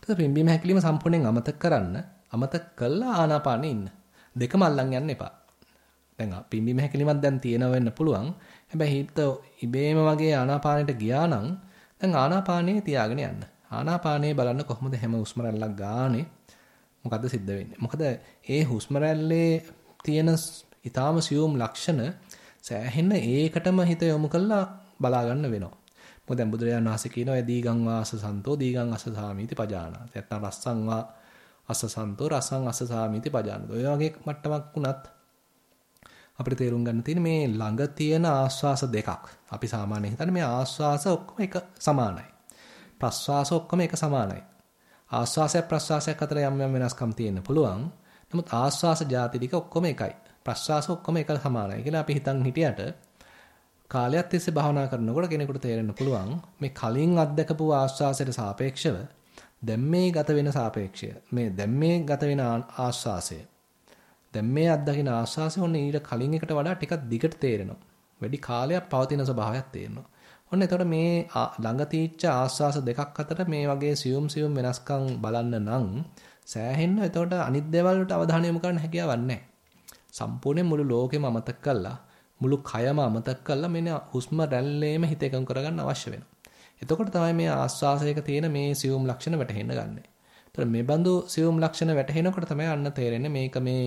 Speaker 1: ඒක පිම්බීම හැකිලිම සම්පූර්ණයෙන් අමතක කරන්න. අමතක කළා ආනාපානෙ ඉන්න. දෙකම අල්ලන් යන්න එපා. දැන් පිම්බීම හැකිලිමත් දැන් තියෙනව වෙන්න පුළුවන්. හැබැයි හිත ඉබේම වගේ ආනාපානෙට ගියා නම් දැන් ආනාපානේ තියාගෙන යන්න. ආනාපානේ බලන්න කොහොමද හැම හුස්ම රැල්ලක් ගානේ මොකද්ද සිද්ධ වෙන්නේ? මොකද ඒ හුස්ම රැල්ලේ තියෙන ඊටාම සියුම් ලක්ෂණ සෑහෙන ඒකටම හිත යොමු කළා බලා ගන්න වෙනවා. මොකද දැන් බුදුරජාණන් වහන්සේ කියනවා දීගං වාස සන්තෝ දීගං අස සාමීති පජානාති. නැත්නම් රස්සං වා අස සන්තෝ රසං අස සාමීති පජානාති. ඔය වගේ මට්ටමක් වුණත් අපිට තේරුම් ගන්න තියෙන්නේ මේ ළඟ තියෙන ආස්වාස දෙකක්. අපි සාමාන්‍යයෙන් හිතන්නේ මේ ආස්වාස ඔක්කොම එක සමානයි. ප්‍රස්වාස ඔක්කොම එක සමානයි. ආස්වාසය ප්‍රස්වාසයක් අතර යම් යම් වෙනස්කම් තියෙන්න පුළුවන්. නමුත් ආස්වාස ಜಾති ටික ඔක්කොම එකයි. ප්‍රස්වාස ඔක්කොම එක සමානයි කියලා අපි හිතන් හිටියට කාලයක් තිස්සේ භාවනා කරනකොට කෙනෙකුට තේරෙන්න පුළුවන් මේ කලින් අත්දකපු ආස්වාසයට සාපේක්ෂව දැන් මේ ගත වෙන සාපේක්ෂය මේ දැන් මේ ගත වෙන ආස්වාසය දැන් මේ අත්දකින ආස්වාසය ඔන්න ඊට කලින් එකට වඩා ටිකක් දිගට තේරෙනවා. වැඩි කාලයක් පවතින ස්වභාවයක් තේරෙනවා. ඔන්න එතකොට මේ ළඟ තීච්ච ආස්වාස දෙකක් අතර මේ වගේ සියුම් සියුම් වෙනස්කම් බලන්න නම් සෑහෙන්න එතකොට අනිත් දේවල් වලට අවධානය යොමු කරන්න හැකියාවක් නැහැ. සම්පූර්ණයෙන් මුළු ලෝකෙම අමතක කළා. මුළු කයම අමතක කළා මෙන්න හුස්ම රැල්ලේම හිත එකඟ කරගන්න අවශ්‍ය වෙනවා. එතකොට තමයි මේ ආස්වාසයක තියෙන මේ සියුම් ලක්ෂණ වැටහෙන්න ගන්නෙ. ඒතර මේ බඳු සියුම් ලක්ෂණ වැටහෙනකොට තමයි අන්න තේරෙන්නේ මේක මේ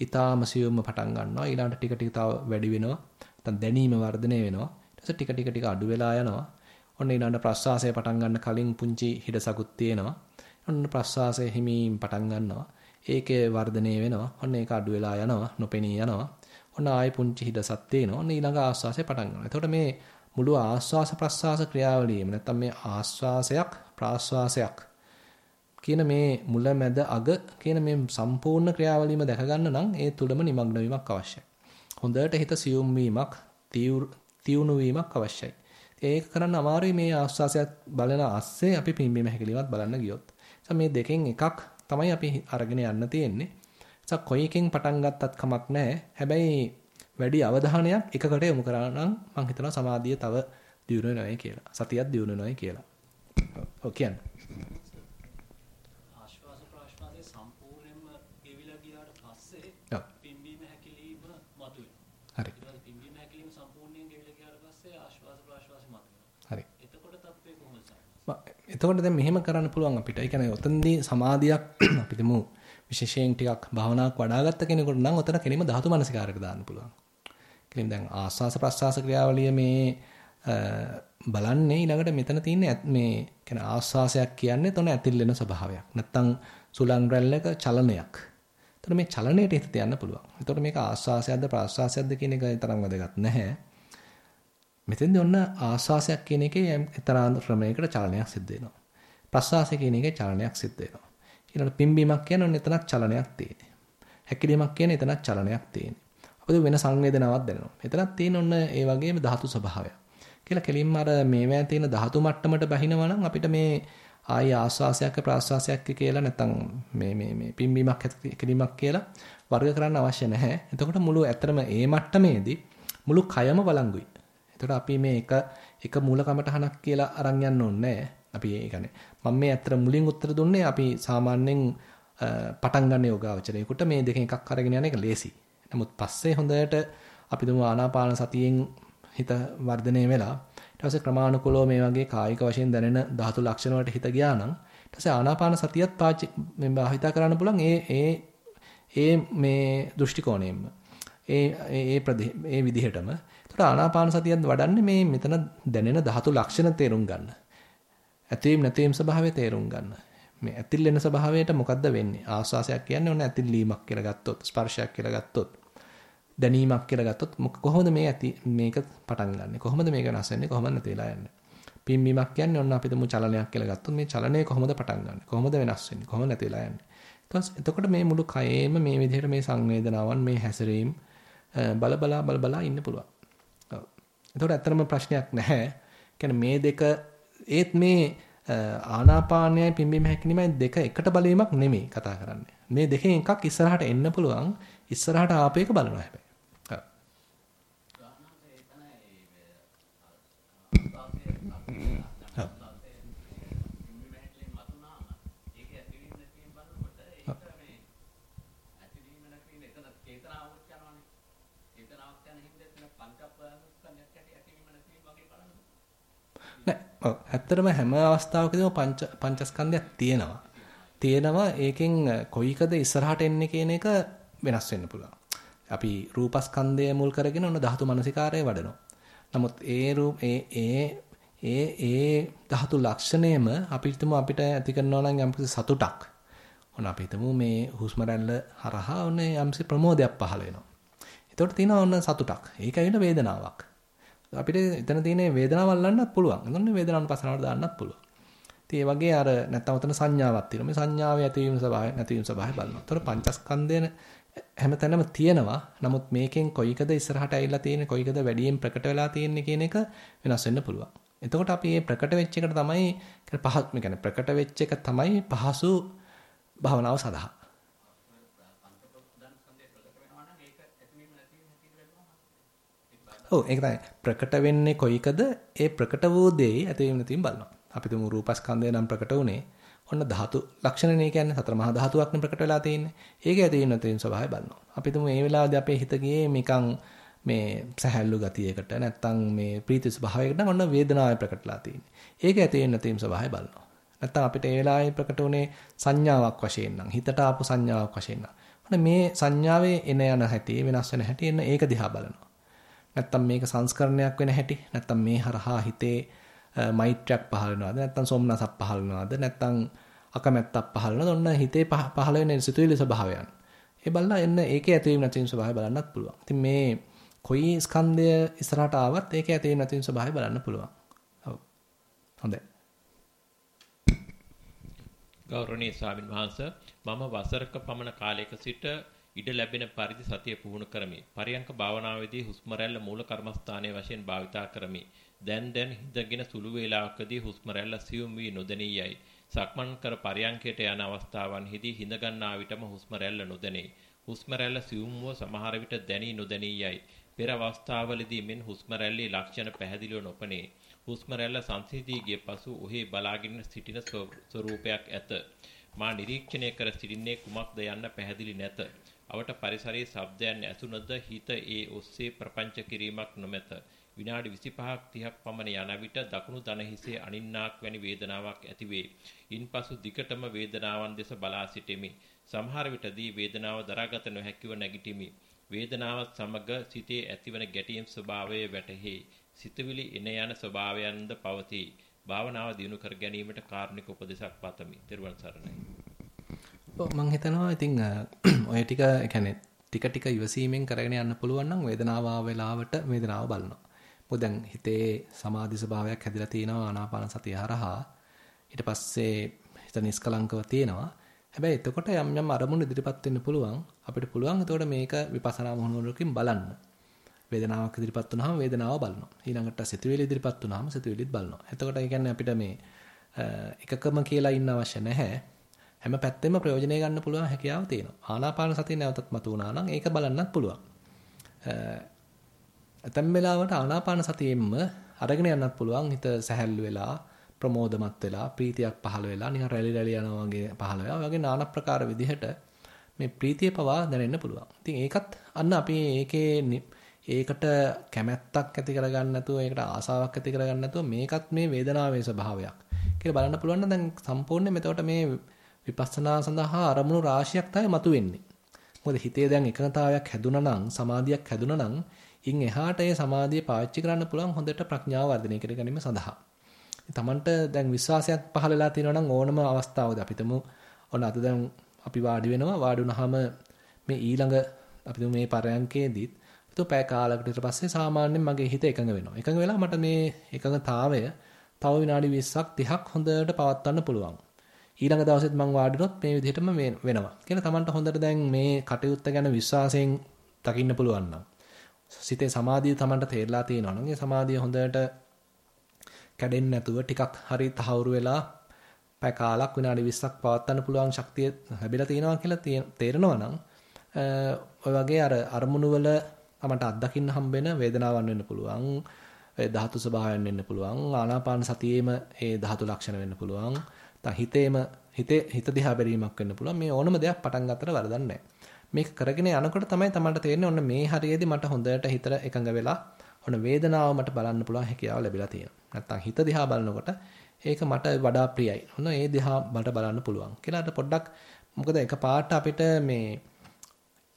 Speaker 1: ඊටාම සියුම්ම පටන් ගන්නවා ඊළඟට ටික ටික තව වැඩි වෙනවා. නැත්නම් දැනීම වර්ධනය වෙනවා. ඊට ටික ටික ටික අඩු වෙලා යනවා. ඔන්න ඊළඟ ප්‍රස්වාසය පටන් ගන්න කලින් පුංචි හිඩසකුත් තියෙනවා. ඔන්න ප්‍රස්වාසය හිමීම් පටන් ගන්නවා. ඒකේ වර්ධනය වෙනවා. ඔන්න ඒක අඩු වෙලා යනවා. නොපෙනී යනවා. ඔන්න ආයෙ පුංචි හිඩසක් තියෙනවා. ඔන්න ඊළඟ ආස්වාසය පටන් ගන්නවා. එතකොට මේ මුළු ආස්වාස ප්‍රස්වාස ක්‍රියාවලියම නැත්තම් මේ ආස්වාසයක් ප්‍රාස්වාසයක් කියන මේ මුල මැද අග කියන මේ සම්පූර්ණ ක්‍රියාවලියම දැක ගන්න නම් ඒ තුලම නිමග්න වීමක් අවශ්‍යයි. හොඳට හිත සියුම් වීමක්, තියුණු වීමක් අවශ්‍යයි. ඒක කරන්න අමාරුයි මේ ආස්වාසයත් බලන අස්සේ අපි පිම්බීම හැකිලිමත් බලන්න ගියොත්. මේ දෙකෙන් එකක් තමයි අපි අරගෙන යන්න තියෙන්නේ. ඒක කොයි එකෙන් පටන් ගත්තත් කමක් නැහැ. හැබැයි වැඩි අවධානයක් එකකට යොමු කරා නම් මම හිතනවා සමාධිය තව දියුණු වෙනවයි කියලා. සතියක් දියුණු වෙනවයි කියලා. ඔව් කියන්නේ.
Speaker 3: ආශ්වාස ප්‍රාශ්වාසයේ සම්පූර්ණයෙන්ම ගෙවිලා ගියාට පස්සේ පිම්බීම හැකිලිම මතුවෙනවා.
Speaker 1: හරි. එතකොට දැන් මෙහෙම කරන්න පුළුවන් අපිට. ඒ කියන්නේ ඔතනදී සමාධියක් (clears throat) අපි දෙමු විශේෂයෙන් ටිකක් භාවනාවක් වඩාගත්ත කෙනෙකුට නම් ඔතන කෙලින්ම ධාතු මනසිකාරයට දාන්න පුළුවන්. කෙලින් දැන් ආස්වාස ප්‍රස්වාස ක්‍රියාවලිය මේ බලන්නේ ඊළඟට මෙතන තියෙන මේ කියන්නේ ආස්වාසයක් කියන්නේ තොන ඇතිල්ලෙන ස්වභාවයක්. නැත්තම් සුලං රැල්ලක චලනයක්. එතකොට මේ චලනයට හිත තියන්න පුළුවන්. එතකොට මේක ආස්වාසයක්ද ප්‍රාස්වාසයක්ද කියන එක තරම් වැදගත් නැහැ. මෙතෙන්දී ඔන්න ආස්වාසයක් කියන එකේ එතරම් ක්‍රමයකට චලනයක් සිද්ධ වෙනවා. ප්‍රස්වාසය කියන එකේ චලනයක් සිද්ධ වෙනවා. ඊළඟට පිම්බීමක් කියන ඔන්න එතනක් චලනයක් තියෙන්නේ. හැකිලීමක් කියන එතනක් චලනයක් තියෙන්නේ. අපිට වෙන සංවේදනාවක් දැනෙනවා. එතනක් තියෙන ඔන්න ඒ වගේම ධාතු ස්වභාවය. කියලා කෙලින්ම අර මේවැය තියෙන ධාතු මට්ටමට බහිනවා නම් අපිට මේ ආයි ආස්වාසයක් ප්‍රාස්වාසයක් කියලා නැත්නම් මේ මේ මේ පිම්බීමක් හැකිලීමක් කියලා වර්ග කරන්න අවශ්‍ය නැහැ. එතකොට මුළු ඇතරම ඒ මට්ටමේදී මුළු කයම වළංගුයි. එතකොට අපි මේ එක එක මූල කමටහනක් කියලා අරන් යන්න ඕනේ අපි ඒ කියන්නේ මම මේ ඇත්තට මුලින් උත්තර දුන්නේ අපි සාමාන්‍යයෙන් පටන් ගන්න යෝගාවචරයකට මේ දෙකෙන් එකක් අරගෙන යන එක ලේසි. නමුත් පස්සේ හොඳට අපි දුමු ආනාපාන සතියෙන් හිත වර්ධනය වෙලා ඊට පස්සේ ක්‍රමානුකූලව මේ වගේ කායික වශයෙන් දැනෙන ධාතු ලක්ෂණ වලට හිත ගියා නම් ඊට පස්සේ ආනාපාන සතියත් පාවිච්චි මේ භාවිත කරන්න පුළුවන් ඒ ඒ ඒ මේ දෘෂ්ටි කෝණයෙන්ම ඒ ඒ ඒ විදිහටම ඒතර ආනාපාන සතියත් වඩන්නේ මේ මෙතන දැනෙන ධාතු ලක්ෂණ තේරුම් ගන්න. ඇතිවීම නැතිවීම ස්වභාවය තේරුම් ගන්න. මේ ඇතිල් වෙන ස්වභාවයට මොකද්ද වෙන්නේ? ආස්වාසයක් කියන්නේ ඔන්න ඇතිල්ලීමක් කියලා ගත්තොත්, ස්පර්ශයක් කියලා ගත්තොත්, දැනීමක් කියලා ගත්තොත් කොහොමද මේ ඇති මේක පටන් ගන්නෙ? කොහොමද මේක වෙනස් වෙන්නේ? කොහොමද නැති වෙලා යන්නේ? පිම්බීමක් කියන්නේ ඔන්න අපි තුමු චලනයක් කියලා ගත්තොත් මේ චලනය කොහොමද පටන් ගන්නෙ? කොහොමද වෙනස් වෙන්නේ? කොහොමද නැති වෙලා යන්නේ? එතකොට මේ මුළු කයේම මේ විදිහට මේ සංවේදනාවන් මේ හැසිරීම් බල බලා බල බලා ඉන්න පුළුවන්. ඔව්. එතකොට ඇත්තටම ප්‍රශ්නයක් නැහැ. කියන්නේ මේ දෙක ඒත් මේ ආනාපානයයි පිම්බීම හැකිලිමයි දෙක එකට බලවීමක් නෙමෙයි කතා කරන්නේ. මේ දෙකෙන් එකක් ඉස්සරහට එන්න පුළුවන්. ඉස්සරහට ආපේක බලනවා හැබැයි. ඔව් ඇත්තටම හැම අවස්ථාවකදීම පංච පංචස්කන්ධයක් තියෙනවා. තියෙනවා ඒකෙන් කොයිකද ඉස්සරහට එන්නේ කියන එක වෙනස් වෙන්න පුළුවන්. අපි රූපස්කන්ධය මුල් කරගෙන ඔන්න ධාතු මනසිකාරය වඩනවා. නමුත් ඒ රූප ඒ ඒ ඒ ඒ ධාතු ලක්ෂණයම අපිටම අපිට ඇති කරනවා නම් යම්කිසි සතුටක්. ඔන්න අපි හිතමු මේ හුස්ම රැල්ල හරහා ඔන්න යම්කිසි ප්‍රමෝදයක් පහළ වෙනවා. එතකොට තියෙනවා ඔන්න සතුටක්. ඒක ඇවිල්ලා වේදනාවක්. අපිට එතන තියෙන වේදනාව අල්ලන්නත් පුළුවන්. එතන වේදනානුපසනාවට දාන්නත් පුළුවන්. ඉතින් ඒ වගේ අර නැත්තම් උතන සංඥාවක් තියෙනවා. මේ සංඥාවේ ඇතිවීම ස්වභාවය නැතිවීම ස්වභාවය බලනවා. ඒතර පංචස්කන්ධයන හැමතැනම තියෙනවා. නමුත් මේකෙන් කොයිකද ඉස්සරහට ඇවිල්ලා තියෙන්නේ කොයිකද වැඩියෙන් ප්‍රකට වෙලා තියෙන්නේ කියන එක වෙනස් වෙන්න පුළුවන්. එතකොට අපි මේ ප්‍රකට වෙච්ච එකට තමයි පහත් මේ කියන්නේ ප්‍රකට වෙච්ච එක තමයි පහසු භවනාව සඳහා. ඔව් ඒක තමයි ප්‍රකට වෙන්නේ කොයිකද ඒ ප්‍රකට වූ දෙයි ඇතිවීම නැතිවීම බලනවා. අපි තුමු රූපස්කන්ධය නම් ප්‍රකට උනේ ඔන්න ධාතු ලක්ෂණනේ කියන්නේ සතර මහා ධාතුවක්නේ ප්‍රකට වෙලා තියෙන්නේ. ඒක ඇතිවීම නැතිවීම ස්වභාවය බලනවා. අපි තුමු මේ වෙලාවේදී අපේ හිත ගියේ නිකන් මේ සහැල්ලු ගතියකට නැත්තම් මේ ප්‍රීති ස්වභාවයකට නම් ඔන්න වේදනාවයි ප්‍රකටලා තියෙන්නේ. ඒක ඇතිවීම නැතිවීම ස්වභාවය බලනවා. නැත්තම් අපිට ඒ වෙලාවේ ප්‍රකට උනේ සංඥාවක් වශයෙන් නම් හිතට ආපු සංඥාවක් වශයෙන් නම්. ඔන්න මේ සංඥාවේ එන යන හැටි වෙනස් වෙන හැටි එන්න ඒක දිහා බලනවා. නැත්තම් මේක සංස්කරණයක් වෙන හැටි නැත්තම් මේ හරහා හිතේ මෛත්‍රයක් පහළ වෙනවද? නැත්තම් සොම්නසක් පහළ වෙනවද? නැත්තම් අකමැත්තක් පහළ වෙනවද? ඔන්න හිතේ පහළ වෙන සිතුවිලි ස්වභාවයන්. ඒ බලලා එන්න ඒකේ ඇතිවීම නැතිවීම ස්වභාවය බලන්නත් පුළුවන්. ඉතින් මේ කොයි ස්කන්ධය ඉස්සරහට ආවත් ඒකේ ඇතිවීම නැතිවීම ස්වභාවය බලන්න පුළුවන්. ඔව්. හොඳයි.
Speaker 2: ගෞරවනීය ස්වාමින් වහන්සේ මම වසරක පමණ කාලයක සිට ඉඩ ලැබෙන පරිදි සතිය පුහුණු කරමි. පරියංක භාවනාවේදී හුස්ම රැල්ල මූල කර්මස්ථානයේ වශයෙන් භාවිතා කරමි. දැන් දැන් හිඳගෙන සුළු වේලාවකදී හුස්ම රැල්ල සියුම් වී නොදෙනියයි. සක්මන් කර පරියංකයට යන අවස්ථාවන්හිදී හිඳ ගන්නා විටම හුස්ම රැල්ල නොදෙනේ. හුස්ම රැල්ල සියුම්ව සමහර විට දැනී නොදෙනියයි. පෙර අවස්ථාවලදී මෙන් හුස්ම රැල්ලේ ලක්ෂණ පැහැදිලිව නොපනේ. හුස්ම රැල්ල සංසිඳී ගිය පසු ඔහි බලාගෙන සිටින ස්වරූපයක් ඇත. මා නිරීක්ෂණය කර සිටින්නේ කුමක්ද යන්න පැහැදිලි නැත. අවට පරිසරයේ ශබ්දයන් ඇසුනද හිත ඒ ඔස්සේ ප්‍රපංච කිරීමක් නොමැත. විනාඩි 25ක් 30ක් පමණ යන විට දකුණු දන හිසේ අනින්නාක් වැනි වේදනාවක් ඇතිවේ. ඉන්පසු දිගටම වේදනාවන් දෙස බලා සිටිමි. සමහර විටදී වේදනාව දරාගත නොහැකිව නැගිටිමි. වේදනාවත් සමග සිතේ ඇතිවන ගැටීම් ස්වභාවය වැටහි. සිතවිලි එන යන ස්වභාවයන්ද පවතී. භාවනාව දියුණු කර ගැනීමට කාරුණික උපදෙසක් පතමි. ත්වන් සරණයි.
Speaker 1: මම හිතනවා ඉතින් (clears throat) ඔය ටික يعني ටික ටික ඉවසීමෙන් කරගෙන යන්න පුළුවන් නම් වේදනාව වෙලාවට වේදනාව බලනවා. මොකද දැන් හිතේ සමාධි ස්වභාවයක් හැදිලා තියෙනවා ආනාපාන සතිය හරහා. ඊට පස්සේ හිත නිස්කලංකව තියෙනවා. හැබැයි එතකොට යම් යම් අරමුණු ඉදිරිපත් වෙන්න පුළුවන්. අපිට පුළුවන් එතකොට මේක විපස්සනා මොහොනකින් බලන්න. වේදනාවක් ඉදිරිපත් වුනහම වේදනාව බලනවා. ඊළඟට සිතුවිලි ඉදිරිපත් වුනහම සිතුවිලිත් බලනවා. එතකොට ඒ කියන්නේ අපිට මේ එකකම කියලා ඉන්න අවශ්‍ය නැහැ. හැම පැත්තෙම ප්‍රයෝජනය ගන්න පුළුවන් හැකියාව තියෙනවා. ආනාපාන සතිය නැවතත් මතු වුණා නම් ඒක බලන්නත් පුළුවන්. ඇතැම් වෙලාවට ආනාපාන සතියෙන්ම අරගෙන යන්නත් පුළුවන් හිත සැහැල්ලු වෙලා ප්‍රමෝදමත් වෙලා ප්‍රීතියක් පහළ වෙලා නිකන් රැලි රැලි යනවා වගේ පහළ වෙනවා. වගේ নানা ප්‍රකාර විදිහට මේ ප්‍රීතිය පවා දැනෙන්න පුළුවන්. ඉතින් ඒකත් අන්න අපි ඒකේ ඒකට කැමැත්තක් ඇති කරගන්න නැතුව ඒකට ආසාවක් ඇති කරගන්න නැතුව මේකත් මේ වේදනාවේ ස්වභාවයක් කියලා බලන්න පුළුවන් නම් දැන් සම්පූර්ණයෙන් මෙතකොට මේ විපස්සනා සඳහා අරමුණු රාශියක් තමයි මතුවෙන්නේ. මොකද හිතේ දැන් එකඟතාවයක් හැදුනා නම් සමාධියක් හැදුනා නම් ඉන් එහාට ඒ සමාධිය පාවිච්චි කරන්න පුළුවන් හොඳට ප්‍රඥාව වර්ධනය කර ගැනීම සඳහා. තමන්ට දැන් විශ්වාසයක් පහළ වෙලා තියෙනවා නම් ඕනම අවස්ථාවකදී අපිටම ඔන්න අද දැන් අපි වාඩි වෙනවා වාඩි වුණාම මේ ඊළඟ අපි මේ පරයන්කේදීත් તો පැය කාලයකට ඊට පස්සේ සාමාන්‍යයෙන් මගේ හිත එකඟ වෙනවා. එකඟ වෙලා මට මේ එකඟතාවය තව විනාඩි 20ක් 30ක් හොඳට පවත්වන්න පුළුවන්. ඊළඟ දවසෙත් මම වාඩිනොත් මේ විදිහටම වෙනවා. කියලා Tamanට හොඳට දැන් මේ කටයුත්ත ගැන විශ්වාසයෙන් දකින්න පුළුවන් නම් සිතේ සමාධිය Tamanට තේරලා තියෙනවා නම් ඒ සමාධිය හොඳට කැඩෙන්නේ නැතුව ටිකක් හරි තහවුරු වෙලා පැය කාලක් විනාඩි 20ක් පවත්වන්න පුළුවන් ශක්තිය ලැබිලා තියෙනවා කියලා තේරෙනවා නම් ඔය වගේ අර අරමුණු වල තමන්ට අත්දකින්න හම්බෙන වේදනාවන් වෙන්න පුළුවන් ඒ ධාතු ස්වභාවයන් වෙන්න පුළුවන් ආනාපාන සතියේම ඒ ධාතු ලක්ෂණ වෙන්න පුළුවන් නැත්නම් හිතේම හිතේ හිත දිහා බැලීමක් වෙන්න පුළුවන්. මේ ඕනම දෙයක් පටන් ගන්නතර වරදක් නැහැ. මේක කරගෙන යනකොට තමයි තමන්ට තේරෙන්නේ ඔන්න මේ හරියේදී මට හොඳට හිතට එකඟ වෙලා ඔන්න වේදනාව මට බලන්න පුළුවන් හැකියාව ලැබිලා තියෙනවා. නැත්නම් හිත දිහා බලනකොට ඒක මට වඩා ප්‍රියයි. ඔන්න ඒ දිහා මට බලන්න පුළුවන්. කියලා පොඩ්ඩක් මොකද එකපාරට අපිට මේ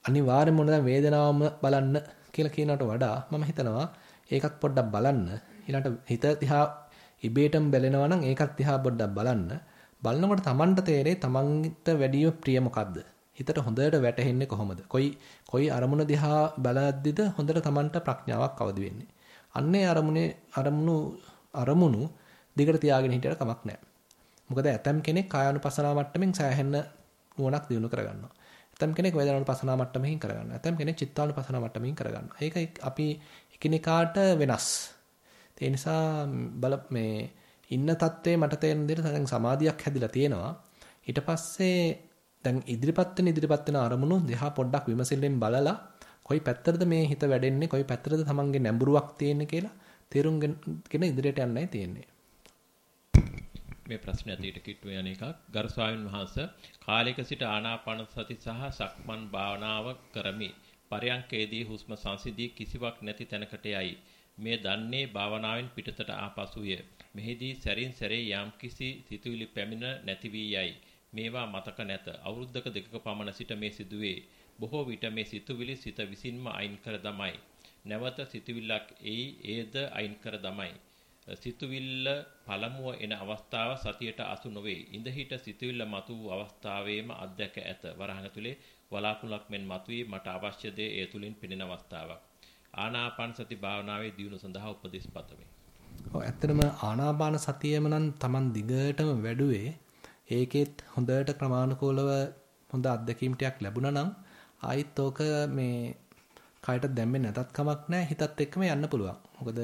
Speaker 1: අනිවාර්යයෙන්ම මොනද වේදනාවම බලන්න කියලා කියනකට වඩා මම හිතනවා ඒකත් පොඩ්ඩක් බලන්න. ඊළඟට හිත දිහා ඉබේටම බැලෙනවා නම් ඒකත් දිහා පොඩ්ඩක් බලන්න. බලනකොට Tamanට තේරෙයි Tamanට වැඩිම ප්‍රිය මොකද්ද හිතට හොඳට වැටහෙන්නේ කොහොමද කොයි කොයි අරමුණ දිහා බලද්දිද හොඳට Tamanට ප්‍රඥාවක් අවදි වෙන්නේ අන්නේ අරමුණේ අරමුණු අරමුණු දිගට තියාගෙන හිටියට කමක් නැහැ මොකද ඇතම් කෙනෙක් කායानुපසනාව මට්ටමින් සෑහෙන්න නුවණක් දිනු කරගන්නවා ඇතම් කෙනෙක් වේදනානුපසනාව මට්ටමකින් කරගන්නවා. ඇතම් කෙනෙක් චිත්තානුපසනාව මට්ටමකින් කරගන්නවා. ඒක අපි එකිනෙකාට වෙනස්. ඒ නිසා බල මේ ඉන්න தත්ත්වයේ මට තේරෙන විදිහට දැන් සමාධියක් හැදිලා තියෙනවා. ඊට පස්සේ දැන් ඉදිරිපත් වෙන ඉදිරිපත් වෙන අරමුණු දිහා පොඩ්ඩක් විමසිල්ලෙන් බලලා කොයි පැත්තටද මේ හිත වැඩෙන්නේ කොයි පැත්තටද තමන්ගේ නැඹුරුවක් තියෙන්නේ කියලා තේරුම් ගෙන ඉදිරියට යන්නයි තියෙන්නේ.
Speaker 2: මේ ප්‍රශ්න ඇතුළට කිට්ටු යන එකක් ගරු ස්වාමීන් වහන්සේ කාලයක සිට ආනාපාන සති සහ සක්මන් භාවනාව කරමි පරයන්කේදී හුස්ම සංසිදී කිසිවක් නැති තැනකට යයි මේ දන්නේ භාවනාවෙන් පිටතට ආපසුය මෙහිදී සැරින් සැරේ යම් කිසි සිතුවිලි පැමිණ නැති වී යයි මේවා මතක නැත අවුරුද්දක දෙකක පමණ සිට මේ සිදුවේ බොහෝ විට මේ සිතුවිලි සිත විසින්ම අයින් කර දමයි නැවත සිතුවිල්ලක් එයි ඒද අයින් කර දමයි සිතුවිල්ල පළමුව එන අවස්ථාව සතියට අසු නොවේ. ඉඳහිට සිතුවිල්ල මතු වූ අවස්ථාවේම අධ්‍යක් ඇත. වරහන් ඇතුලේ වලාකුළක් මෙන් මතුවී මට අවශ්‍ය දේ ඒ තුලින් පෙනෙන අවස්ථාවක්. ආනාපාන සති භාවනාවේ දියුණුව සඳහා උපදෙස් පතමි.
Speaker 1: ඔව් ඇත්තටම ආනාපාන සතියම නම් Taman දිගටම වැඩුවේ ඒකෙත් හොඳට ක්‍රමානුකූලව හොඳ අත්දැකීම් ටිකක් ලැබුණා නම් ආයිත් ඕක මේ කයට දැම්මේ නැතත් කමක් නැහැ හිතත් එක්කම යන්න පුළුවන්. මොකද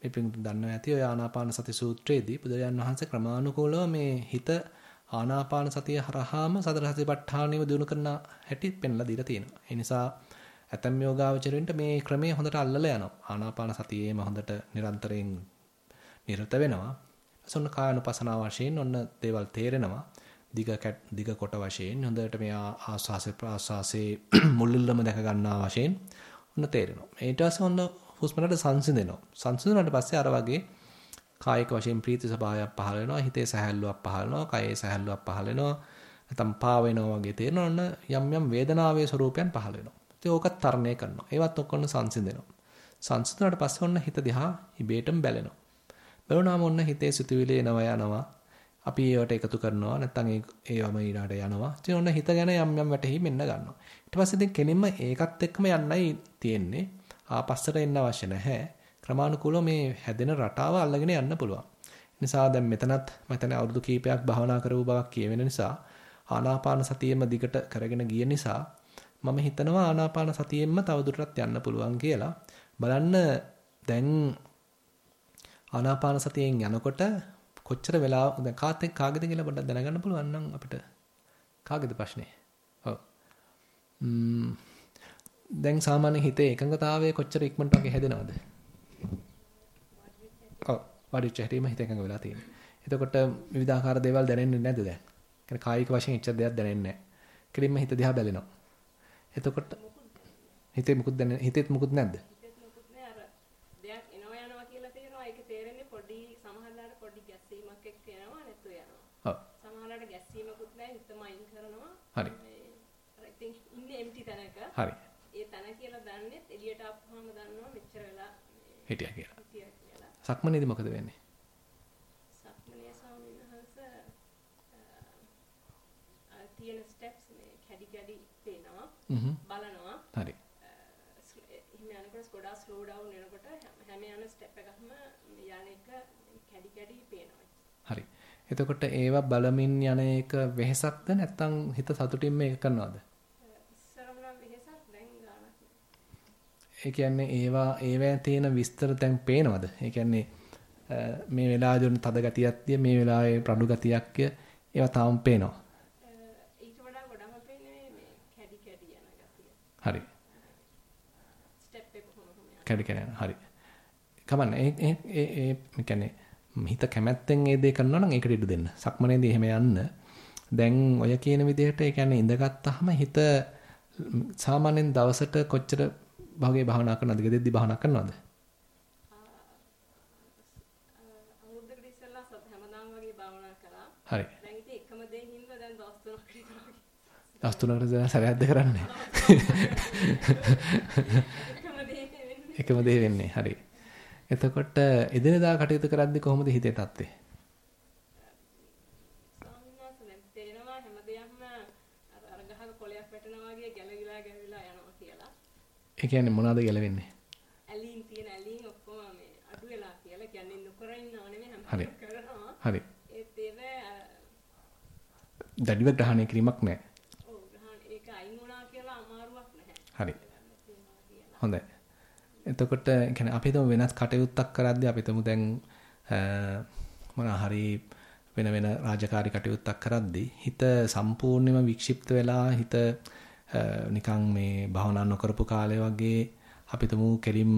Speaker 1: මේ පිටු දන්නවා ඇති ඔය ආනාපාන සති සූත්‍රයේදී බුදුරජාන් වහන්සේ ක්‍රමානුකූලව මේ හිත ආනාපාන සතිය හරහාම සතර සතිපට්ඨානෙව දිනු කරන හැටි පෙන්ලා දීලා තියෙනවා. ඒ නිසා ඇතම් යෝගාවචරෙන්ට මේ ක්‍රමය හොඳට අල්ලලා යනවා. ආනාපාන සතියේම හොඳට නිරන්තරයෙන් නිරත වෙනවා. සොන්න කායනුපසනාව වශයෙන් ඔන්න දේවල් තේරෙනවා. දිග දිග කොට වශයෙන් හොඳට මේ ආස්වාසේ ප්‍රාස්වාසේ (clears throat) මුල්ලුල්ලම දැක ගන්නා වශයෙන් ඔන්න තේරෙනවා. ඊට පස්සේ ඔන්න හුස්මකට සංසිඳෙනවා. සංසිඳුණාට පස්සේ අර වගේ කායික වශයෙන් ප්‍රීති ස්වභාවයක් පහළ වෙනවා. හිතේ සැහැල්ලුවක් පහළ වෙනවා. කයේ සැහැල්ලුවක් පහළ වෙනවා. නැත්නම් පා වෙනවා වගේ තේරෙනවා. යම් යම් වේදනාවේ ස්වરૂපයන් පහළ වෙනවා. ඉතින් ඕකත් තරණය කරනවා. ඒවත් ඔක්කොම සංසිඳෙනවා. සංසිඳුණාට පස්සේ ඔන්න හිත දිහා ඉබේටම බැලෙනවා. බැලුණාම ඔන්න හිතේ සිතුවිලි එනවා යනවා. අපි ඒවට එකතු කරනවා නැත්නම් ඒවම ඊළාට යනවා. ඉතින් ඔන්න හිත ගැන යම් යම් වැටහීම් එන්න ගන්නවා. ඊට පස්සේ ඉතින් කෙලින්ම ඒකත් එක්කම යන්නයි තියෙන්නේ. ආපස්සට එන්න අවශ්‍ය නැහැ. ක්‍රමානුකූලව මේ හැදෙන රටාව අල්ලගෙන යන්න පුළුවන්. නිසා දැන් මෙතනත් මම අවුරුදු කීපයක් භාවනා කරපු බවක් කියවෙන නිසා ආනාපාන සතියෙම දිගට කරගෙන ගිය නිසා මම හිතනවා ආනාපාන සතියෙම තවදුරටත් යන්න පුළුවන් කියලා. බලන්න දැන් ආනාපාන සතියෙන් යනකොට කොච්චර වෙලා දැන් කාත් එක්ක කාගෙද කියලා පොඩ්ඩක් දැනගන්න පුළුවන් නම් අපිට කාගේද ප්‍රශ්නේ? ඔව්. දැන් සාමාන්‍ය හිතේ එකඟතාවය කොච්චර ඉක්මනට වගේ හැදෙනවද? ඔව් වඩිච්ච හැටීම හිත එකඟ වෙලා තියෙනවා. එතකොට විවිධාකාර දේවල් දැනෙන්නේ නැද්ද දැන්? කියන්නේ කායික වශයෙන් එච්චර දෙයක් දැනෙන්නේ නැහැ. කෙලින්ම හිත දිහා බැලෙනවා. එතකොට හිතේ මුකුත් දැනෙන්නේ හිතේත් මුකුත් නැද්ද? හරි. ඉන්නේ empty තැනක. හරි. ඒ තැන කියලා දන්නෙත් එළියට ආපුවාම දන්නවා මෙච්චර වෙලා හිටියා කියලා. හිටියා කියලා. සක්මනේදී මොකද වෙන්නේ?
Speaker 4: සක්මනේ ස්වාමීන් වහන්සේ තියෙන steps මේ කැඩි කැඩි පේනවා. බලනවා.
Speaker 1: හරි.
Speaker 4: එහෙම යනකොට ගොඩාක් slow down වෙනකොට හැම යන step එකක්ම යන්නේක කැඩි කැඩි පේනවා.
Speaker 1: හරි. එතකොට ඒවා බලමින් යන එක වෙහසක්ද නැත්නම් හිත සතුටින් මේක කරනවද? ඒ කියන්නේ ඒවා ඒවැ තියෙන විස්තර දැන් පේනවද? ඒ කියන්නේ මේ වෙලාවේදී උන තද ගතියක් තිය මේ වෙලාවේ ප්‍රඩු ගතියක් ඒවා තාම පේනවා.
Speaker 4: ඊට වඩා ගොඩම පේන්නේ මේ කැඩි කැඩි යන ගතිය.
Speaker 1: හරි.
Speaker 4: ස්ටෙප් එක කොහොම කොහොම
Speaker 1: කැඩි කැඩි යන හරි. කමන්න ඒ ඒ ඒ කියන්නේ හිත කැමැත්තෙන් ඒ දේ කරනවා නම් ඒකට ඉඩ දෙන්න. සක්මනේදී එහෙම යන්න. දැන් ඔය කියන විදිහට ඒ කියන්නේ ඉඳගත්තාම හිත සාමාන්‍යයෙන් දවසට කොච්චර භාගයේ භාවනා කරනවද? ගෙදෙද්දි භාවනා කරනවද? හරි.
Speaker 4: දැන් ඉතින් එකම දේ හින්දා දැන් දවස් තුනක් විතර.
Speaker 1: දවස් තුනකට සැරයක්ද කරන්නේ? (laughs) (laughs)
Speaker 4: එකම දේ වෙන්නේ.
Speaker 1: හරි. එතකොට එදිනෙදා කටයුතු කරද්දී කොහොමද හිතේ තත්ත්වය? ඒ කියන්නේ මොනවද ගැලවෙන්නේ?
Speaker 4: ඇලීම් තියෙන ඇලීම් ඔක්කොම මේ අඩු වෙලා කියලා කියන්නේ නොකර ඉන්නව නෙමෙයි. හැම කරනවා.
Speaker 1: හරි.
Speaker 4: ඒත් ඒව
Speaker 1: දැඩිව ග්‍රහණය කිරීමක් නැහැ.
Speaker 4: ඔව් ගහන ඒක අයින් වුණා කියලා අමාරුවක් නැහැ.
Speaker 1: හරි. හොඳයි. එතකොට කියන්නේ අපි හිතමු වෙනස් කටයුත්තක් කරද්දී අපි හිතමු දැන් මොනවා හරි වෙන වෙන රාජකාරී කටයුත්තක් කරද්දී හිත සම්පූර්ණයෙන්ම වික්ෂිප්ත වෙලා හිත නිකන් මේ භවනා නොකරපු කාලේ වගේ අපි හිතමු කෙලින්ම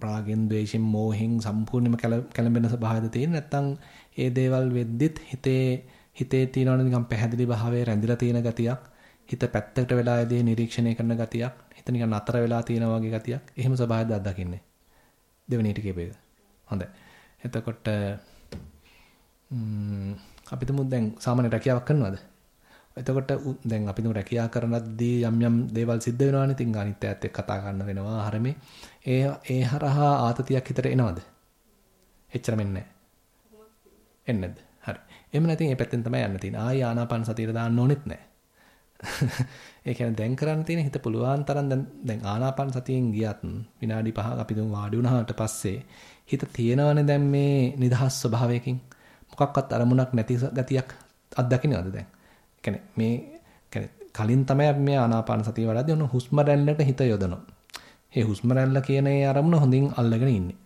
Speaker 1: රාගෙන් ද්වේෂෙන් මෝහෙන් සම්පූර්ණයෙන්ම කැළඹෙන ස්වභාවයද තියෙන නැත්නම් ඒ දේවල් වෙද්දිත් හිතේ හිතේ තියෙනවනේ නිකන් පැහැදිලි භාවයේ රැඳිලා තියෙන ගතියක් හිත පැත්තකට වෙලා යදී නිරීක්ෂණය කරන ගතියක්. හිත නිකන් නතර වෙලා තියෙන වගේ ගතියක්. එහෙම ස්වභාවයක්ද අත්දකින්නේ. දෙවෙනියට කියපේක හොඳයි. එතකොට අපි තුමු දැන් සාමාන්‍ය රැකියාවක් කරනවද? එතකොට දැන් අපි තුමු රැකියාව කරනද්දී යම් යම් දේවල් සිද්ධ වෙනවානේ. ඉතින් අනිත් ඈත් එක්ක කතා කරන්න වෙනවා හරමේ ඒ ඒ හරහා ආතතියක් හිතට එනවද? එච්චර මෙන්නේ නැහැ. එන්නේද? හරි. එහෙම නැතිනම් මේ පැත්තෙන් තමයි යන්න තියෙන්නේ. ආයි ආනාපාන සතියට දාන්න ඕනෙත් නැහැ. (laughs) ඒ කියන්නේ දැන් කරන්න තියෙන හිත පුළුවන් තරම් දැන් දැන් ආනාපාන සතියෙන් ගියත් විනාඩි 5ක් අපි දුම් වාඩි වුණාට පස්සේ හිත තියෙනවනේ දැන් මේ නිදහස් ස්වභාවයකින් මොකක්වත් අරමුණක් නැති ගතියක් අත්දකින්නවද දැන්? කියන්නේ මේ කියන්නේ කලින් තමයි අපි මේ ආනාපාන සතිය වඩද්දී ඔන්න හුස්ම රැල්ලට හිත යොදනවා. මේ හුස්ම රැල්ල කියන ඒ අරමුණ හොඳින් අල්ලගෙන ඉන්නේ.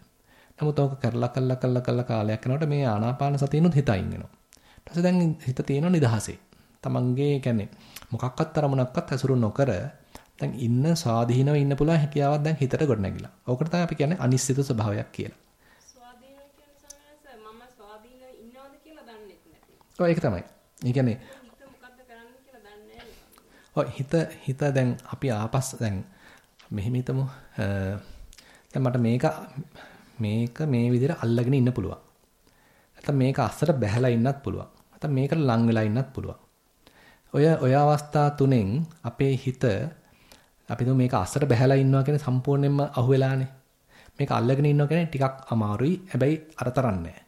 Speaker 1: නමුත් ඕක කරලා කරලා කරලා කරලා කාලයක් යනකොට මේ ආනාපාන සතියනොත් හිත අයින් වෙනවා. ඊට පස්සේ දැන් හිත තියෙන නිදහසේ. තමන්ගේ කියන්නේ මොකක්වත් අරමුණක්වත් ඇසුරු නොකර දැන් ඉන්න ස්වාධීනව ඉන්න පුළුවන් හැකියාවක් දැන් හිතට ගොඩනැගිලා. ඕකට තමයි අපි කියන්නේ අනිශ්චිත ස්වභාවයක් කියලා. ඔව් ඒක තමයි. ඒ කියන්නේ. ඔය හිත හිත දැන් අපි ආපස් දැන් මෙහෙම හිතමු දැන් මට මේක මේක මේ විදිහට අල්ලගෙන ඉන්න පුළුවන්. නැත්නම් මේක අස්සට බැහැලා ඉන්නත් පුළුවන්. නැත්නම් මේකට ලං වෙලා ඉන්නත් පුළුවන්. ඔය ඔය අවස්ථා තුනෙන් අපේ හිත අපි දුම මේක අස්සට බැහැලා ඉන්නවා කියන්නේ සම්පූර්ණයෙන්ම අහුවෙලානේ. මේක අල්ලගෙන ඉන්නවා කියන්නේ ටිකක් අමාරුයි. හැබැයි අර තරම් නෑ.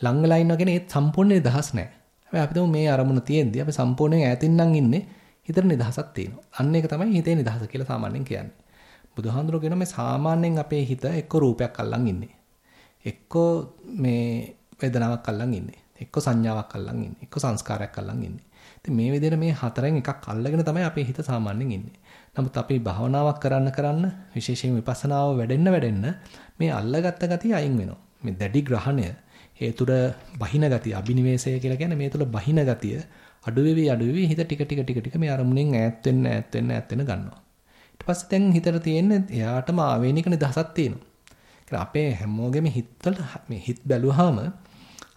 Speaker 1: ලං වෙලා ඉන්නවා කියන්නේ ඒත් සම්පූර්ණ නිදහස් නෑ. හැබැයි අපි දුම මේ අරමුණ තියෙද්දි අපි සම්පූර්ණයෙන් ඈතින් නම් ඉන්නේ. හිතේ නිදහසක් තියෙනවා. අන්න ඒක තමයි හිතේ නිදහස කියලා සාමාන්‍යයෙන් කියන්නේ. බුදුහාඳුරෝ කියන මේ සාමාන්‍යයෙන් අපේ හිත එක්ක රූපයක් අල්ලන් ඉන්නේ. එක්ක මේ වේදනාවක් අල්ලන් ඉන්නේ. එක්ක සංඥාවක් අල්ලන් ඉන්නේ. එක්ක සංස්කාරයක් අල්ලන් ඉන්නේ. ඉතින් මේ විදිහට මේ හතරෙන් එකක් අල්ලගෙන තමයි අපේ හිත සාමාන්‍යයෙන් ඉන්නේ. නමුත් අපි භාවනාවක් කරන්න කරන්න විශේෂයෙන් විපස්සනාව වැඩෙන්න වැඩෙන්න මේ අල්ලගත්ත ගතිය අයින් වෙනවා. මේ දැඩි ග්‍රහණය ඒ තුර බහින ගතිය අබිනිවේෂය කියලා කියන්නේ මේ තුල බහින ගතිය අඩු වෙවි අඩු වෙවි හිත ටික ටික ටික ටික මේ අරමුණෙන් ඈත් වෙන්න ඈත් වෙන්න ඈත් වෙන්න ගන්නවා. ඊට පස්සේ දැන් හිතට තියෙන්නේ එයාටම ආවේනික නිදහසක් තියෙනවා. ඒ අපේ හැමෝගෙම හිතවල මේ හිත බැලුවාම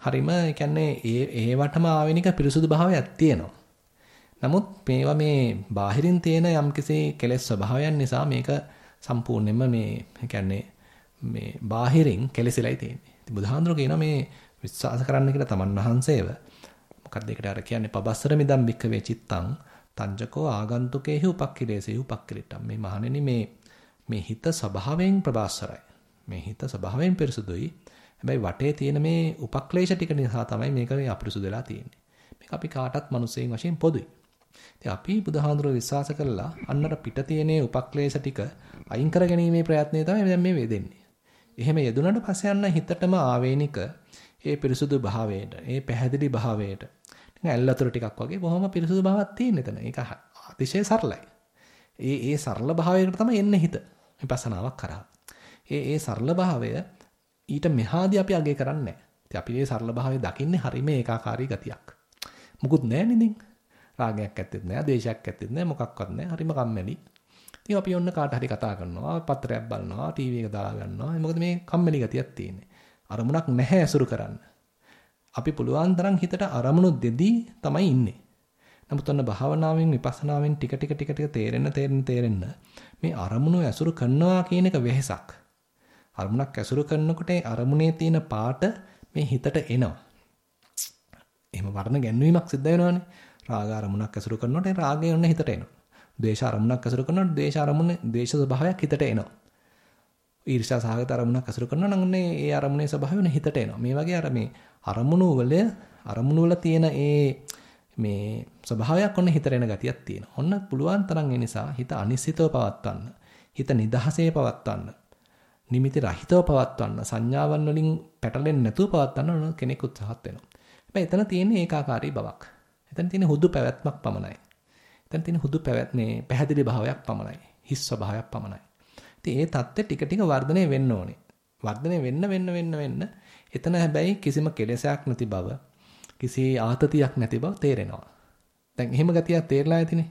Speaker 1: හරිම ඒ කියන්නේ ඒ ඒවටම ආවේනික පිරිසුදු භාවයක් තියෙනවා. නමුත් මේවා මේ බාහිරින් තියෙන යම්කිසි කෙලෙස් ස්වභාවයන් නිසා මේක සම්පූර්ණයෙන්ම මේ කියන්නේ මේ බාහිරින් කෙලෙසිලයි තියෙන්නේ. ඉතින් බුදුහාඳුර කියනවා මේ විශ්වාස කරන්න කියලා තමන් වහන්සේව මොකක්ද ඒකට අර කියන්නේ පබස්සර මිදම් බික්ක වේ චිත්තං තංජකෝ ආගන්තුකේහි උපක්ඛිලේසෙහි උපක්ඛිලිටම් මේ මහණෙනි මේ මේ හිත ස්වභාවයෙන් ප්‍රබාස්සරයි. මේ හිත ස්වභාවයෙන් පිරිසුදුයි. හැබැයි වටේ තියෙන මේ උපක්ලේශ ටික නිසා තමයි මේක අපිරිසුදු වෙලා තියෙන්නේ. මේක අපි කාටත් මිනිස්සෙන් වශයෙන් පොදුයි. ඉතින් අපි බුදුහාඳුර විශ්වාස කළා අන්නර පිට තියෙනේ උපක්ලේශ ටික අයින් කර ගැනීමේ ප්‍රයත්නය තමයි දැන් මේ වෙදෙන්නේ. එහෙම යෙදුනට පස්සේ යන්න හිතටම ආවේනික ඒ පිරිසුදු භාවයට, ඒ පැහැදිලි භාවයට. නිකන් ඇල්ලතර ටිකක් වගේ බොහොම පිරිසුදු භාවයක් තියෙන එතන. ඒක අතිශය සරලයි. ඒ ඒ සරල භාවයකට තමයි එන්නේ හිත. විපස්සනාවක් කරා. ඒ ඒ සරල භාවය ඊට මෙහාදී අපි අගය කරන්නේ නැහැ. අපි මේ සරල භාවය දකින්නේ හරිම ඒකාකාරී ගතියක්. මුකුත් නැහැ නේද? රාගයක් ඇත්තෙත් නැහැ, ද්වේෂයක් ඇත්තෙත් නැහැ, මොකක්වත් නැහැ. හරිම කම්මැලි. ඉතින් අපි ඔන්න කාට හරි කතා කරනවා, පත්‍රයක් බලනවා, ටීවී එක දාලා ගන්නවා. මොකද මේ කම්මැලි ගතියක් තියෙන්නේ. අරමුණක් නැහැ ඇසුරු කරන්න. අපි පුළුවන් තරම් හිතට අරමුණු දෙදී තමයි ඉන්නේ. නමුත් ඔන්න භාවනාවෙන් විපස්සනාවෙන් ටික ටික ටික ටික තේරෙන්න තේරෙන්න තේරෙන්න මේ අරමුණු ඇසුරු කරනවා කියන එක වෙහසක්. අරමුණක් ඇසුරු කරනකොට අරමුණේ තියෙන පාට මේ හිතට එනවා. එහෙම වර්ණ ගැන්වීමක් සිද්ධ වෙනවානේ. රාග අරමුණක් ඇසුරු කරනකොට රාගය ඔන්න හිතට එනවා. ද්වේෂ අරමුණක් ඇසුරු කරනකොට ද්වේෂ අරමුණ ද්වේෂ ස්වභාවයක් හිතට එනවා. ඊර්ෂ්‍යා සහගත අරමුණක් ඇසුරු කරනවා නම් ඔන්නේ ඒ අරමුණේ ස්වභාවය හිතට එනවා. මේ වගේ අර මේ අරමුණු වල අරමුණු වල තියෙන ඒ මේ ස්වභාවයක් ඔන්න හිතට එන ගතියක් තියෙනවා. ඔන්න පුළුවන් තරම් ඒ නිසා හිත අනිශ්චිතව පවත්වන්න. හිත නිදහසේ පවත්වන්න. නිමිති රහිතව පවත්වන්න. සංඥාවන් වලින් පැටලෙන්නේ නැතුව පවත්වන්න ඕන කෙනෙක් උත්සාහත් වෙනවා. හැබැයි එතන තියෙන්නේ ඒකාකාරී බවක්. එතන තියෙන්නේ හුදු පැවැත්මක් පමණයි. එතන තියෙන්නේ හුදු පැවැත්මේ පැහැදිලි භාවයක් පමණයි. හිස් ස්වභාවයක් පමණයි. ඉතින් ඒ தත්ත්වය ටික ටික වර්ධනය වෙන්න ඕනේ. වර්ධනය වෙන්න වෙන්න වෙන්න වෙන්න එතන හැබැයි කිසිම කෙලෙසයක් නැති බව, කිසි ආතතියක් නැති බව තේරෙනවා. දැන් එහෙම ගතියක් තේරලා ඇතිනේ.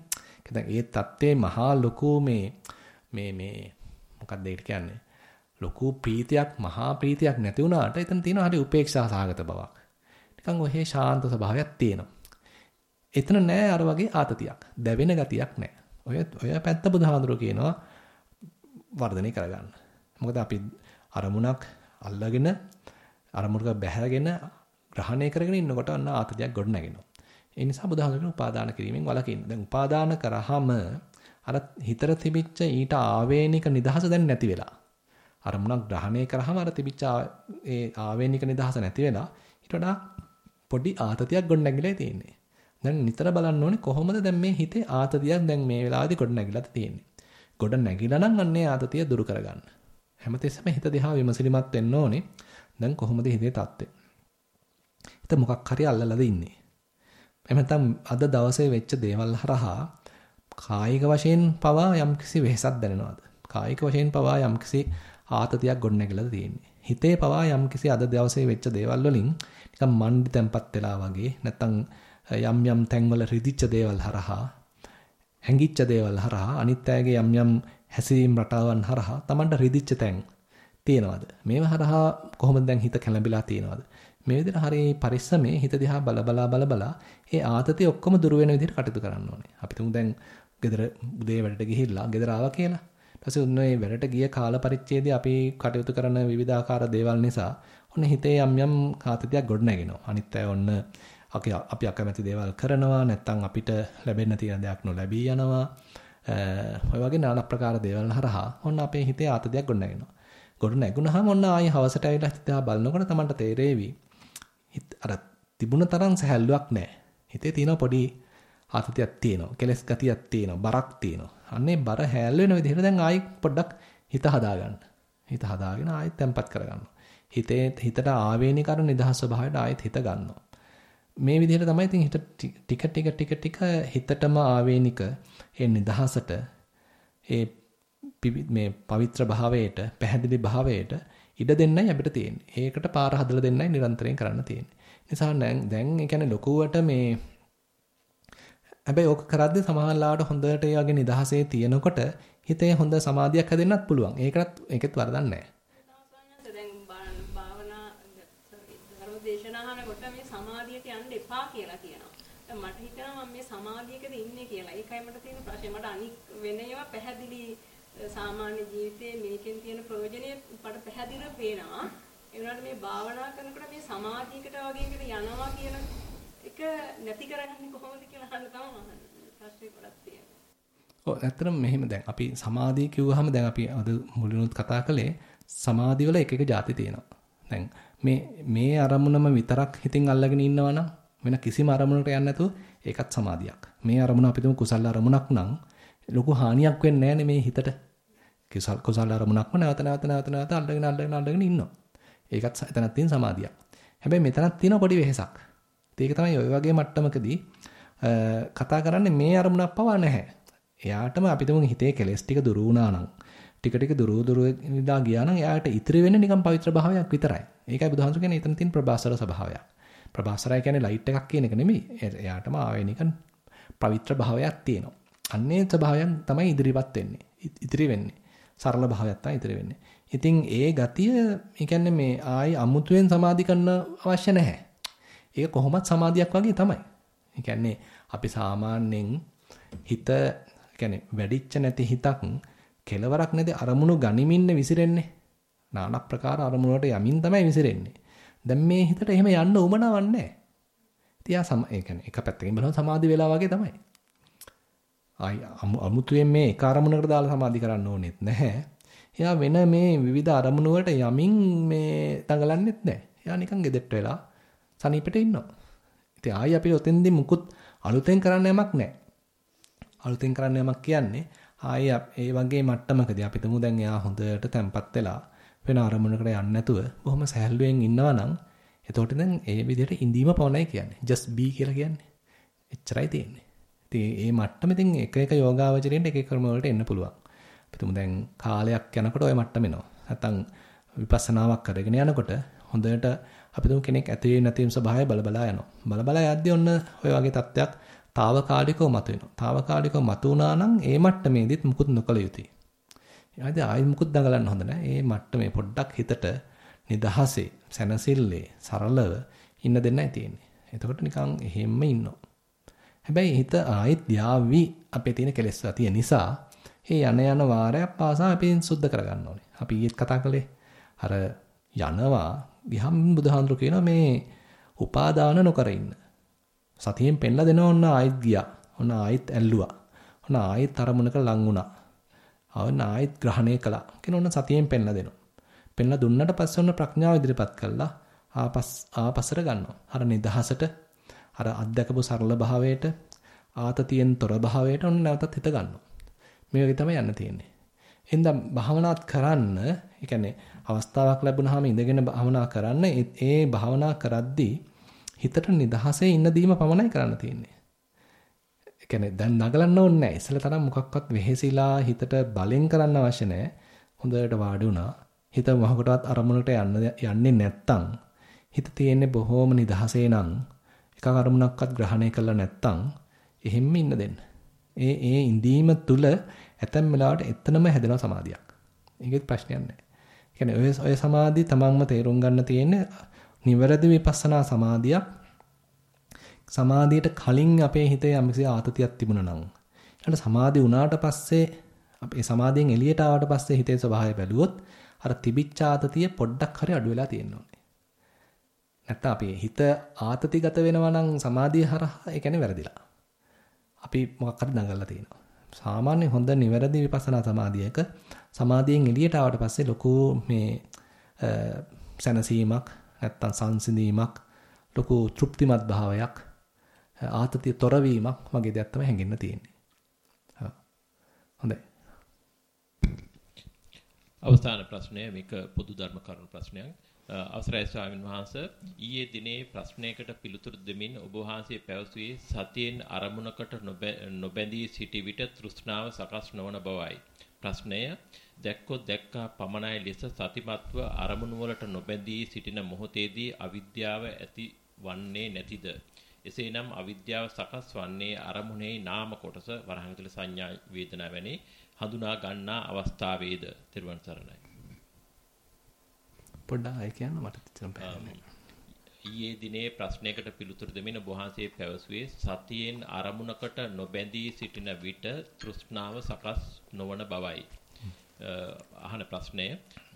Speaker 1: දැන් ඒ தත්ත්වේ මහා ලොකු මේ මේ මේ මොකක්ද ඒකට කියන්නේ? ලොකු ප්‍රීතියක් මහා ප්‍රීතියක් නැති වුණාට එතන තියෙන හරි උපේක්ෂා සහගත බවක්. නිකන් ඔහේ ශාන්ත ස්වභාවයක් තියෙනවා. එතන නෑ අර වගේ ආතතියක්. දැවෙන ගතියක් නෑ. ඔය ඔය පැත්ත බුදුහාඳුර කියනවා වර්ධනය කරගන්න. මොකද අපි අරමුණක් අල්ලගෙන අරමුණක බැහැගෙන ග්‍රහණය කරගෙන ඉන්නකොට අන්න ආතතියක් ගොඩ නැගෙනවා. ඒ නිසා බුදුහාමුදුරුවෝ උපාදාන කිරීමෙන් වළකින්න. දැන් උපාදාන කරාම අර හිතර තිබිච්ච ඊට ආවේනික නිදහස දැන් නැති වෙලා. අරමුණක් ග්‍රහණය කරාම අර තිබිච්ච ඒ ආවේනික නිදහස නැති වෙලා ඊට වඩා පොඩි ආතතියක් ගොඩ නැගිලා තියෙන්නේ. දැන් නිතර බලන්න ඕනේ කොහොමද දැන් මේ හිතේ ආතතියක් දැන් මේ වෙලාවේදී ගොඩ නැගිලා තියෙන්නේ. ගොඩ නැගිලා නම් අන්නේ ආතතිය දුරු කරගන්න. හැමතිස්සෙම හිත දිහා විමසිලිමත් වෙන්න ඕනේ. දැන් කොහොමද හිතේ තත්ත්වය? හිත මොකක් හරි අල්ලලාද ඉන්නේ. එහෙම නැත්නම් අද දවසේ වෙච්ච දේවල් හරහා කායික වශයෙන් පවා යම්කිසි වෙහසක් දැනෙනවද? කායික වශයෙන් පවා යම්කිසි ආතතියක් ගොඩනැගිලාද තියෙන්නේ. හිතේ පවා යම්කිසි අද දවසේ වෙච්ච දේවල් වලින් නිකන් මණ්ඩි තැම්පත් වෙලා වගේ නැත්නම් යම් යම් තැන්වල රිදිච්ච දේවල් හරහා හැංගිච්ච දේවල් හරහා අනිත් අයගේ යම් යම් හැසිරීම් රටාවන් හරහා Tamanට රිදිච්ච තැන් තියෙනවද? මේව හරහා කොහොමද දැන් හිත කැළඹිලා තියෙනවද? මේ විදිහට හරිය පරිස්සමේ හිත දිහා බල බලා බල බලා ඒ ආතතිය ඔක්කොම දුර වෙන විදිහට කටයුතු කරන්න ඕනේ. අපි තුමු දැන් ගෙදර උදේ වැඩට ගිහිල්ලා ගෙදර ආවා කියලා. ඊට පස්සේ උන් මේ වැඩට ගිය කාල පරිච්ඡේදයේ අපි කටයුතු කරන විවිධාකාර දේවල් නිසා ඔන්න හිතේ යම් යම් ආතතියක් ගොඩ නැගෙනවා. අනිත් අය ඔන්න අපි අපි අකමැති දේවල් කරනවා නැත්නම් අපිට ලැබෙන්න තියෙන දෙයක් නොලැබී යනවා. ඔය වගේ নানা ප්‍රකාර දේවල් හරහා ඔන්න අපේ හිතේ ආතතියක් ගොඩ නැගෙනවා. ගොඩ නැගුණාම ඔන්න ආයි හවසට ඇවිල්ලා හිත දිහා බලනකොට Tamanට තේරෙවි. අර තිබුණ තරම් සැහැල්ලුවක් නැහැ. හිතේ තියෙන පොඩි ආතතියක් තියෙනවා. කෙලස් ගතියක් තියෙනවා. බරක් තියෙනවා. අන්නේ බර හැල් වෙන විදිහට දැන් ආයි පොඩ්ඩක් හිත හදාගන්න. හිත හදාගෙන ආයෙත් තැම්පත් කරගන්නවා. හිතේ හිතට ආවේනික අර නිදහස් ස්වභාවයට ආයෙත් හිත ගන්නවා. මේ විදිහට තමයි ඉතින් හිත ටික ටික ටික ටික හිතටම ආවේනික ඒ නිදහසට ඒ මේ පවිත්‍ර භාවයට පැහැදිලි භාවයට ඉඩ දෙන්නයි අපිට තියෙන්නේ. ඒකට පාර හදලා දෙන්නයි නිරන්තරයෙන් කරන්න තියෙන්නේ. නිසා දැන් ඒ කියන්නේ ලොකුවට මේ හැබැයි ඕක කරද්දී සමහරලාට හොඳට ඒ වගේ නිදහසේ තියෙනකොට හිතේ හොඳ සමාධියක් හැදෙන්නත් පුළුවන්. ඒකටත් ඒකෙත් වරදක් නැහැ.
Speaker 4: දැන් භාවනා ධර්මදේශනාහනකොට මේ සමාධියට යන්න එපා කියලා කියනවා. දැන් මට හිතෙනවා මම මේ සමාධියකද ඉන්නේ කියලා. ඒකයි මට තියෙන ප්‍රශ්නේ. මට අනික් වෙන ඒවා පැහැදිලි සාමාන්‍ය ජීවිතයේ මේකෙන් තියෙන ප්‍රයෝජනය මට පැහැදිලිව පේනවා. ඒ වුණාට මේ භාවනා කරනකොට මේ සමාධියකට වගේ එකට යනවා කියන එක නැති කරගන්නේ කොහොමද කියලා අහන්න තමයි ප්‍රශ්නේ ගොඩක් තියෙනවා.
Speaker 1: ඔව් ඇත්තටම මෙහෙම දැන් අපි සමාධිය කිව්වහම දැන් අපි අද මුලිනුත් කතා කළේ සමාධිය වල එක එක જાති තියෙනවා. දැන් මේ මේ අරමුණම විතරක් හිතින් අල්ලගෙන ඉන්නවා නම් වෙන කිසිම අරමුණකට යන්නේ නැතුව ඒකත් සමාධියක්. මේ අරමුණ අපිටම කුසල අරමුණක් නම් ලොකු හානියක් වෙන්නේ නැහැ මේ හිතට. කුසල කුසල අරමුණක්ම නැවත නැවත නැවත නැවත අල්ලගෙන අල්ලගෙන අල්ලගෙන ඉන්නවා. ඒකත් එතනක් තියෙන සමාධියක්. හැබැයි මෙතනක් තියෙන පොඩි වෙහෙසක්. ඒක තමයි ওই වගේ මට්ටමකදී කතා කරන්නේ මේ අරමුණක් පවා නැහැ. එයාටම අපිටම හිතේ කෙලස් ටික දුරු වුණා නම් ටික ටික දුරු දුරු ඉඳා ගියා නම් එයාට ඉතිරි වෙන්නේ නිකන් පවිත්‍ර භාවයක් විතරයි. ඒකයි බුදුහාමුදුරු කියන්නේ එතන තියෙන ප්‍රබාසර ස්වභාවයක්. ප්‍රබාසරය කියන්නේ ලයිට් එකක් කියන එක නෙමෙයි. එයාටම ආවේ නිකන් පවිත්‍ර භාවයක් තියෙනවා. අන්නේ ස්වභාවයන් තමයි ඉදිරිපත් වෙන්නේ. ඉතිරි වෙන්නේ. සරල භාවයක් තමයි ඉතිරි වෙන්නේ. ඉතින් ඒ ගතිය ඒ කියන්නේ මේ ආයි අමුතුවෙන් සමාධි කරන්න අවශ්‍ය නැහැ. ඒක කොහොමත් සමාධියක් වගේ තමයි. ඒ කියන්නේ අපි සාමාන්‍යයෙන් හිත කියන්නේ වැඩිච්ච නැති හිතක් කෙලවරක් නැති අරමුණු ගනිමින්න විසිරෙන්නේ. নানা ප්‍රකාර අරමුණු වලට යමින් තමයි විසිරෙන්නේ. දැන් මේ හිතට එහෙම යන්න උවමනාවක් නැහැ. තියා සම ඒ කියන්නේ එක පැත්තකින් බලනවා සමාධි වෙලා වගේ තමයි. ආයි අමුතුවෙන් මේ එක අරමුණකට දාලා සමාධි කරන්න ඕනෙත් නැහැ. එයා වෙන මේ විවිධ අරමුණු වලට යමින් මේ දඟලන්නෙත් නැහැ. එයා නිකන් ගෙදෙට්ට වෙලා සනීපෙට ඉන්නවා. ඉතින් ආයි අපි ඔතෙන්දී මුකුත් අලුතෙන් කරන්න යමක් නැහැ. අලුතෙන් කරන්න යමක් කියන්නේ ආයි ඒ වගේ මට්ටමකදී අපි තුමු දැන් එයා හොඳට තැම්පත් වෙලා වෙන අරමුණකට යන්නේ නැතුව බොහොම සැහැල්ලුවෙන් ඉන්නවා නම් එතකොට දැන් ඒ විදිහට ඉඳීම පවණයි කියන්නේ. just be කියලා කියන්නේ. එච්චරයි තියෙන්නේ. ඉතින් මේ මට්ටම ඉතින් එක එක යෝගාවචරයෙන් එක එක ක්‍රම වලට එන්න පුළුවන්. අපි දැන් කාලයක් යනකොට ওই මට්ටම එනවා. නැත්තම් විපස්සනාවක් කරගෙන යනකොට හොඳට අපි තුමු කෙනෙක් ඇති වෙන නැති වෙන ස්වභාවය බලබලා යනවා. බලබලා යද්දී ඔන්න ඔය වගේ තත්ත්වයක් తాවකාලිකව මතුවෙනවා. తాවකාලිකව මතුණා නම් ඒ මට්ටමේදීත් මුකුත් නොකළ යුතුයි. ඊට ආයෙත් මුකුත් දඟලන්න හොඳ නැහැ. මේ මට්ටමේ පොඩ්ඩක් හිතට නිදහසේ, සැනසille, සරලව ඉන්න දෙන්නයි තියෙන්නේ. එතකොට නිකන් එහෙම්ම ඉන්නවා. හැබැයි හිත ආයිත් යාවි අපේ තියෙන කෙලෙස් තියෙන නිසා ඒ යන යන වාරයක් පාසා අපි සුද්ධ කරගන්න ඕනේ. අපි ඊයේත් කතා කළේ අර යනවා ගියම් බුදුහාඳුර කියන මේ උපාදාන නොකර ඉන්න. සතියෙන් පෙන්ලා දෙනවා ඔන්න ආයෙත් ගියා. ඔන්න ආයෙත් ඇල්ලුවා. ඔන්න ආයෙත් අරමුණක ලං වුණා. ආවන ආයෙත් ග්‍රහණය කළා. කියන ඔන්න සතියෙන් පෙන්ලා දෙනවා. පෙන්ලා දුන්නට පස්සේ ඔන්න ප්‍රඥාව ඉදිරිපත් කළා. ආපස් ආපසර ගන්නවා. අර නිදහසට අර අධ්‍යක්ෂපු සරල භාවයට ආතතියෙන් තොර භාවයට ඔන්න නැවතත් හිත ගන්නවා. මේ වගේ තමයි යන්න තියෙන්නේ. එහෙනම් භාවනාත් කරන්න, ඒ කියන්නේ අවස්ථාවක් ලැබුණාම ඉඳගෙන භාවනා කරන්න ඒ භාවනා කරද්දී හිතට නිදහසේ ඉන්න දීම පමණයි කරන්න තියෙන්නේ. ඒ කියන්නේ දැන් නගලන්න ඕනේ නැහැ. ඉස්සෙල්ලා තරම් මොකක්වත් වෙහෙසිලා හිතට බලෙන් කරන්න අවශ්‍ය නැහැ. හොඳට වාඩි වුණා. හිත මොහොකටවත් අරමුණට යන්න යන්නේ නැත්තම් හිත තියෙන්නේ බොහෝම නිදහසේ නම් එක අරමුණක්වත් ග්‍රහණය කළා නැත්තම් එහෙම්ම ඉන්න දෙන්න. ඒ ඒ ඉඳීම තුල ඇතැම් වෙලාවට එතනම හැදෙනවා සමාධියක්. ඒකෙත් ප්‍රශ්නයක් නැහැ. ඒ කියන්නේ ඔය ඔය සමාධිය තමන්ම තේරුම් ගන්න තියෙන්නේ නිවැරදි විපස්සනා සමාධියක් සමාධියට කලින් අපේ හිතේ යම්කිසි ආතතියක් තිබුණා නම් ඊට සමාධි වුණාට පස්සේ අපේ සමාධියෙන් එළියට ආවට පස්සේ හිතේ ස්වභාවය බැලුවොත් අර තිබිච්ච ආතතිය පොඩ්ඩක් හරි අඩු වෙලා තියෙනවා. නැත්තම් අපි හිත ආතතිගත වෙනවා නම් සමාධිය හරහා ඒ කියන්නේ වැරදිලා. අපි මොකක් හරි දඟලලා තියෙනවා. සාමාන්‍ය හොඳ නිවැරදි විපස්සනා සමාධියක සමාධියෙන් එළියට ආවට පස්සේ ලොකු මේ සැනසීමක් නැත්තම් සංසිඳීමක් ලොකු තෘප්තිමත් භාවයක් ආතතිය තොරවීමක් වගේ දෙයක් තමයි හැඟෙන්න තියෙන්නේ. හොඳයි.
Speaker 2: අවසාන ප්‍රශ්නය මේක පොදු ධර්ම කරුණු ප්‍රශ්නයක්. අවසරයි ස්වාමීන් වහන්ස ඊයේ දිනේ ප්‍රශ්නයකට පිළිතුරු දෙමින් ඔබ වහන්සේ පැවසුවේ සතියෙන් අරමුණකට නොබැඳී සිටි විට තෘෂ්ණාව සකස් නොවන බවයි. ප්‍රශ්නය දැක්කොත් දැක්කා පමණයි ලෙස සතිමත්ව අරමුණු වලට නොබැඳී සිටින මොහොතේදී අවිද්‍යාව ඇති වන්නේ නැතිද? එසේනම් අවිද්‍යාව සකස් වන්නේ අරමුණේ නාම කොටස වරහන් තුළ සංඥා වේදනා වැනි හඳුනා ගන්නා අවස්ථාවේද? ත්‍රිවන් සරණයි.
Speaker 1: පොඩ්ඩක් අය කියන්න මට තියන පැහැදිලි.
Speaker 2: ඊයේ දිනේ ප්‍රශ්නයකට පිළිතුරු දෙමින් ඔබ වහන්සේ පැවසුවේ සතියෙන් අරමුණකට නොබැඳී සිටින විට තෘෂ්ණාව සකස් නොවන බවයි. අහන ප්‍රශ්නය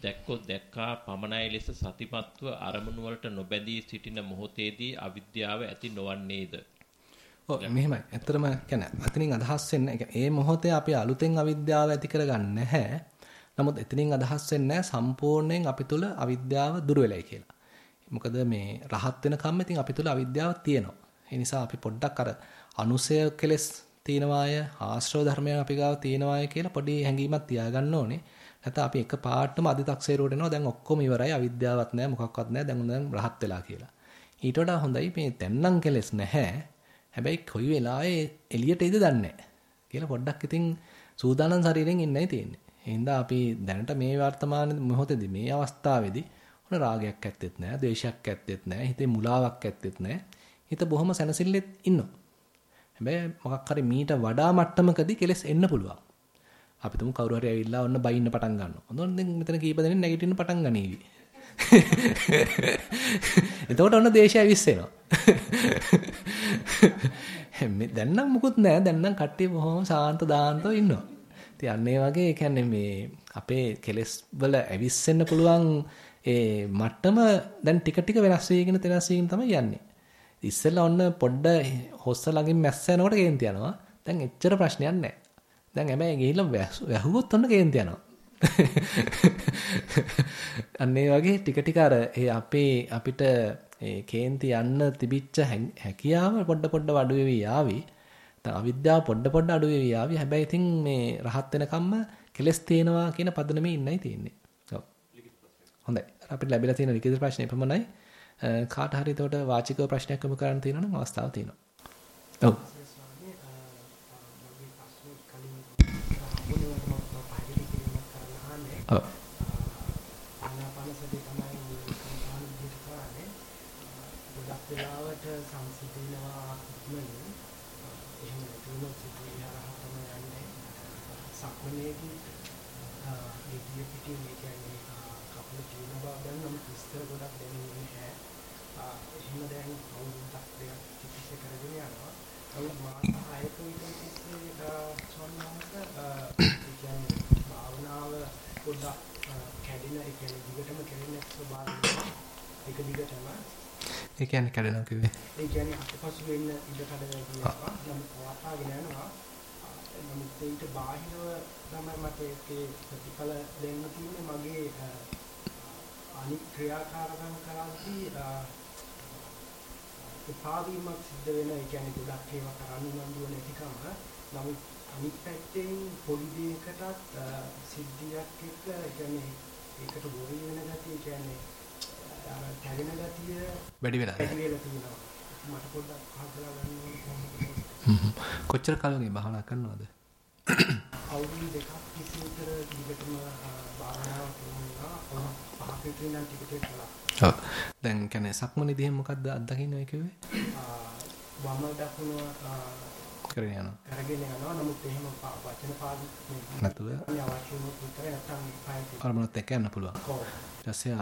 Speaker 2: දැක්කොත් දැක්කා පමණයි ලෙස සතිපත්ව අරමුණු වලට නොබැඳී සිටින මොහොතේදී අවිද්‍යාව ඇති නොවන්නේද?
Speaker 1: ඔව් මෙහෙමයි. ඇත්තටම කියන්නේ අතනින් අදහස් වෙන්නේ ඒ මොහොතේ අපි අලුතෙන් අවිද්‍යාව ඇති කරගන්නේ නැහැ. නමුත් එතනින් අදහස් වෙන්නේ සම්පූර්ණයෙන් අපි තුල අවිද්‍යාව දුර වෙලයි කියලා. මොකද මේ රහත් වෙනකම් ඉතින් අපි තුල අවිද්‍යාව තියෙනවා. ඒ නිසා අපි පොඩ්ඩක් අර අනුසය කෙලස් තියෙනවාය ආශ්‍රව ධර්මයන් අපි ගාව තියෙනවාය කියලා පොඩි හැඟීමක් තියාගන්න ඕනේ. නැත්නම් අපි එක පාටම අදි탁සේරුවට එනවා දැන් ඔක්කොම ඉවරයි අවිද්‍යාවක් නැහැ මොකක්වත් නැහැ දැන් දැන් රහත් වෙලා කියලා. ඊට වඩා හොඳයි මේ දැන්නම් කෙලස් නැහැ. හැබැයි කොයි වෙලාවෙ එළියට එයිද දන්නේ නැහැ. කියලා පොඩ්ඩක් ඉතින් සූදානම් ශරීරයෙන් ඉන්නයි තියෙන්නේ. එහෙනම් අපි දැනට මේ වර්තමාන මොහොතේදී මේ අවස්ථාවේදී ඔන්න රාගයක් ඇත්තෙත් නැහැ, ද්වේෂයක් ඇත්තෙත් නැහැ, හිතේ මුලාවක් ඇත්තෙත් නැහැ. හිත බොහොම සැනසෙල්ලෙත් ඉන්නවා. හැබැයි මොකක් හරි මීට වඩා මට්ටමකදී කෙලස් එන්න පුළුවන්. අපි තුමු කවුරු හරි ඇවිල්ලා ඔන්න බයින්න පටන් ගන්නවා. හොඳට දැන් මෙතන කීප දෙනෙක් නැගිටින්න පටන් ගනීවි. (laughs) එතකොට ඔන්න දේශය ඇවිස්සෙනවා. දැන් නම් මුකුත් නැහැ. දැන් නම් කට්ටිය බොහොම සාන්ත දාන්තව ඉන්නවා. ඉතින් අන්න ඒ වගේ ඒ කියන්නේ මේ අපේ කෙලස් වල ඇවිස්සෙන්න පුළුවන් ඒ මට්ටම දැන් ටික ටික වෙනස් වෙගෙන වෙනස් වෙගෙන තමයි යන්නේ. ඉස්සෙල්ලා ඔන්න පොඩ්ඩ හොස්ස ළඟින් මැස්ස යනකොට කේන්ති යනවා. දැන් එච්චර ප්‍රශ්නයක් නැහැ. දැන් හැබැයි ගිහිල්ලා වැහුවොත් ඔන්න කේන්ති යනවා. (laughs) අන්න ඒ වගේ ටික ටික අර ඒ අපේ අපිට ඒ කේන්ති යන්න තිබිච්ච හැකියාව පොඩ පොඩ අඩු වෙවි යාවි. දැන් අවිද්‍යාව පොඩ පොඩ අඩු වෙවි යාවි. හැබැයි ඉතින් මේ රහත් වෙනකම්ම කෙලස් තේනවා කියන පදනමේ ඉන්නයි තියෙන්නේ. ඔව්. හොඳයි. අපිට ලැබිලා තියෙන ලිඛිත ප්‍රශ්නේ පමණයි. කාට හරි එතකොට වාචිකව ප්‍රශ්නයක් යොමු කරන්න තියෙනවා නම් අවස්ථාව තියෙනවා. ඔව්. ඔව්.
Speaker 5: ආනාපානසතිය තමයි සම්පූර්ණ විදිහට කරන්නේ. ගොඩක් වෙලාවට සංසිඳනවා ඉක්මනින්. එහෙම නැතුනොත් සිද්ධියහරහා තමයි යන්නේ. සක්මනේදී ඒ පිටින් ඒ කියන්නේ කකුල තියෙන බව දැනනම් විස්තර ගොඩක් දැනෙන්නේ නැහැ. එහෙම දැන් අවුරුද්දක් දෙකක් කිසිසේ කරගෙන යනවා. අවුරුදු මාස 6ක විතර තිස්සේ ස්වාමීන් වහන්සේ ඒ කියන්නේ භාවනාව පොඩ්ඩක් කැඩෙන ඒ කියන්නේ දිගටම කැඩෙන ස්වභාවය එක දිගටම.
Speaker 1: ඒ කියන්නේ කැඩෙනවා කිව්වේ.
Speaker 5: ඒ කියන්නේ අතපසු වෙන්න ඉඩ කඩ කියනවා නම් පවත්වාගෙන යනවා. නමුත් ඊට බාහිරව තමයි මට ඒකේ ප්‍රතිඵල දෙන්න තියෙන්නේ මගේ අනිත් ක්‍රියාකාරකම් කරද්දී එපා වීමක් සිද්ධ වෙන ඒ කියන්නේ ගොඩක් ඒවා කරන්න උනන්දු නැතිකම නමුත් අනිත් පැත්තෙන් පොඩි දෙයකටත් සිද්ධියක් එක්ක කියන්නේ ඒකට බොරි වෙන ගතිය කියන්නේ කැඩෙන ගතිය
Speaker 1: වැඩි වෙලා
Speaker 5: තියෙනවා. මට පොඩ්ඩක් හදලා ගන්න ඕනේ.
Speaker 1: කොච්චර කාලෙක භාවනා කරනවද?
Speaker 5: අවුරුදු දෙකක් විතර දිගටම භාවනාව කරනවා. පහක විතර නම් ටික ටික කළා.
Speaker 1: ඔව්. දැන් කියන්නේ සක්මනේදී මොකද්ද අත්දකින්න ඔය කිව්වේ?
Speaker 5: වම දකුණ
Speaker 1: කරගෙන යනවා.
Speaker 5: කරගෙන යනවා. නමුත් එහෙම වචන පාදු
Speaker 1: නැතුව
Speaker 5: අවශ්‍ය වුණොත් විතර නැත්තම් පයින්
Speaker 1: අරමුණත් එක්ක යන්න පුළුවන්.
Speaker 5: ඔව්.
Speaker 1: ඊට පස්සේ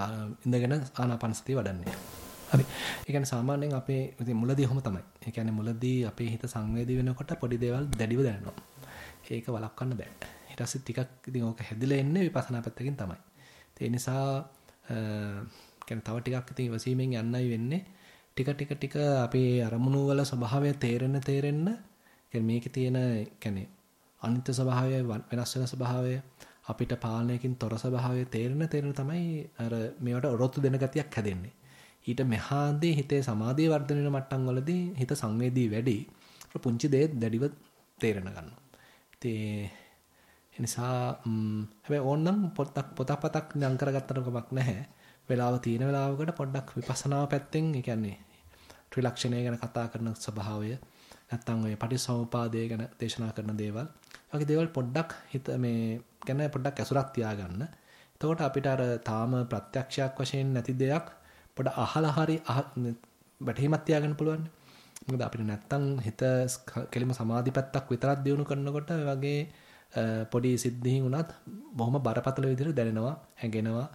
Speaker 1: ඉඳගෙන ආනාපාන සතිය වඩන්නේ. හරි. ඒ කියන්නේ සාමාන්‍යයෙන් අපේ ඉතින් මුලදී ඔහොම තමයි. ඒ කියන්නේ මුලදී අපේ හිත සංවේදී වෙනකොට පොඩි දේවල් දැඩිව දැනෙනවා. ඒක වළක්වන්න බෑ. ඊට පස්සේ ටිකක් ඉතින් ඕක හැදිලා එන්නේ විපස්සනා පැත්තකින් තමයි. ඒ නිසා කියන්නේ තව ටිකක් ඉතින් ඉවසීමෙන් යන්නයි වෙන්නේ. ටික ටික ටික අපේ අරමුණු වල ස්වභාවය තේරෙන්න තේරෙන්න කියන්නේ මේකේ තියෙන කියන්නේ අනිත්‍ය ස්වභාවය වෙනස් වෙන ස්වභාවය අපිට පාලනයකින් තොර ස්වභාවය තේරෙන තේරෙන තමයි අර මේවට ඔරොත්තු දෙන ගතියක් හැදෙන්නේ. ඊට මෙහාදී හිතේ සමාධිය වර්ධනය වෙන මට්ටම් වලදී හිත සංවේදී වැඩි. පුංචි දේ දැඩිව තේරෙන ගන්නවා. ඉතින් ඒ නිසා හැබැයි ඕනනම් පොතක් පොතක් පතක් නම් කරගත්තට කමක් නැහැ. වෙලාව තියෙන වෙලාවකට පොඩ්ඩක් විපස්සනා පැත්තෙන් ඒ කියන්නේ ත්‍රිලක්ෂණය ගැන කතා කරන ස්වභාවය නැත්තම් ඔය පටිසමුපාදය ගැන දේශනා කරන දේවල් වගේ දේවල් පොඩ්ඩක් හිත මේ ගැන පොඩ්ඩක් ඇසුරක් තියාගන්න. එතකොට අපිට අර තාම ප්‍රත්‍යක්ෂයක් වශයෙන් නැති දෙයක් පොඩ අහලා හරි වැටහීමක් තියාගන්න පුළුවන්. මොකද අපිට නැත්තම් හිත කෙලිම සමාධි පැත්තක් විතරක් දියුණු කරනකොට වගේ පොඩි සිද්ධීන් උනත් බොහොම බරපතල විදිහට දැනෙනවා, හැඟෙනවා,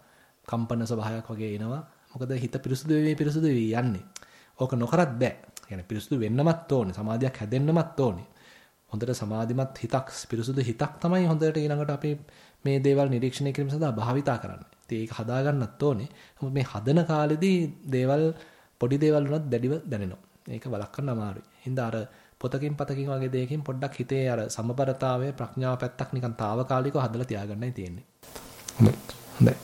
Speaker 1: කම්පන ස්වභාවයක් වගේ එනවා. මොකද හිත පිරිසුදු වෙවි පිරිසුදු වෙවි යන්නේ. ඕක නොකරත් බෑ. يعني පිරිසුදු වෙන්නමත් ඕනේ. සමාධියක් හැදෙන්නමත් ඕනේ. හොඳට සමාධිමත් හිතක් පිරිසුදු හිතක් තමයි හොඳට ඊළඟට අපි මේ දේවල් නිරීක්ෂණය කිරීම සඳහා භාවිතා කරන්නේ. ඉතින් ඒක හදාගන්නත් ඕනේ. නමුත් මේ හදන කාලෙදී දේවල් පොඩි දේවල් වුණත් දැඩිව දැනෙනවා. ඒක වළක්වන්න අමාරුයි. හින්දා අර පොතකින් පතකින් වගේ දෙයකින් පොඩ්ඩක් හිතේ අර සමබරතාවය ප්‍රඥාව පැත්තක් නිකන් తాවකාලිකව හදලා තියාගන්නයි තියෙන්නේ. හොඳයි. හොඳයි.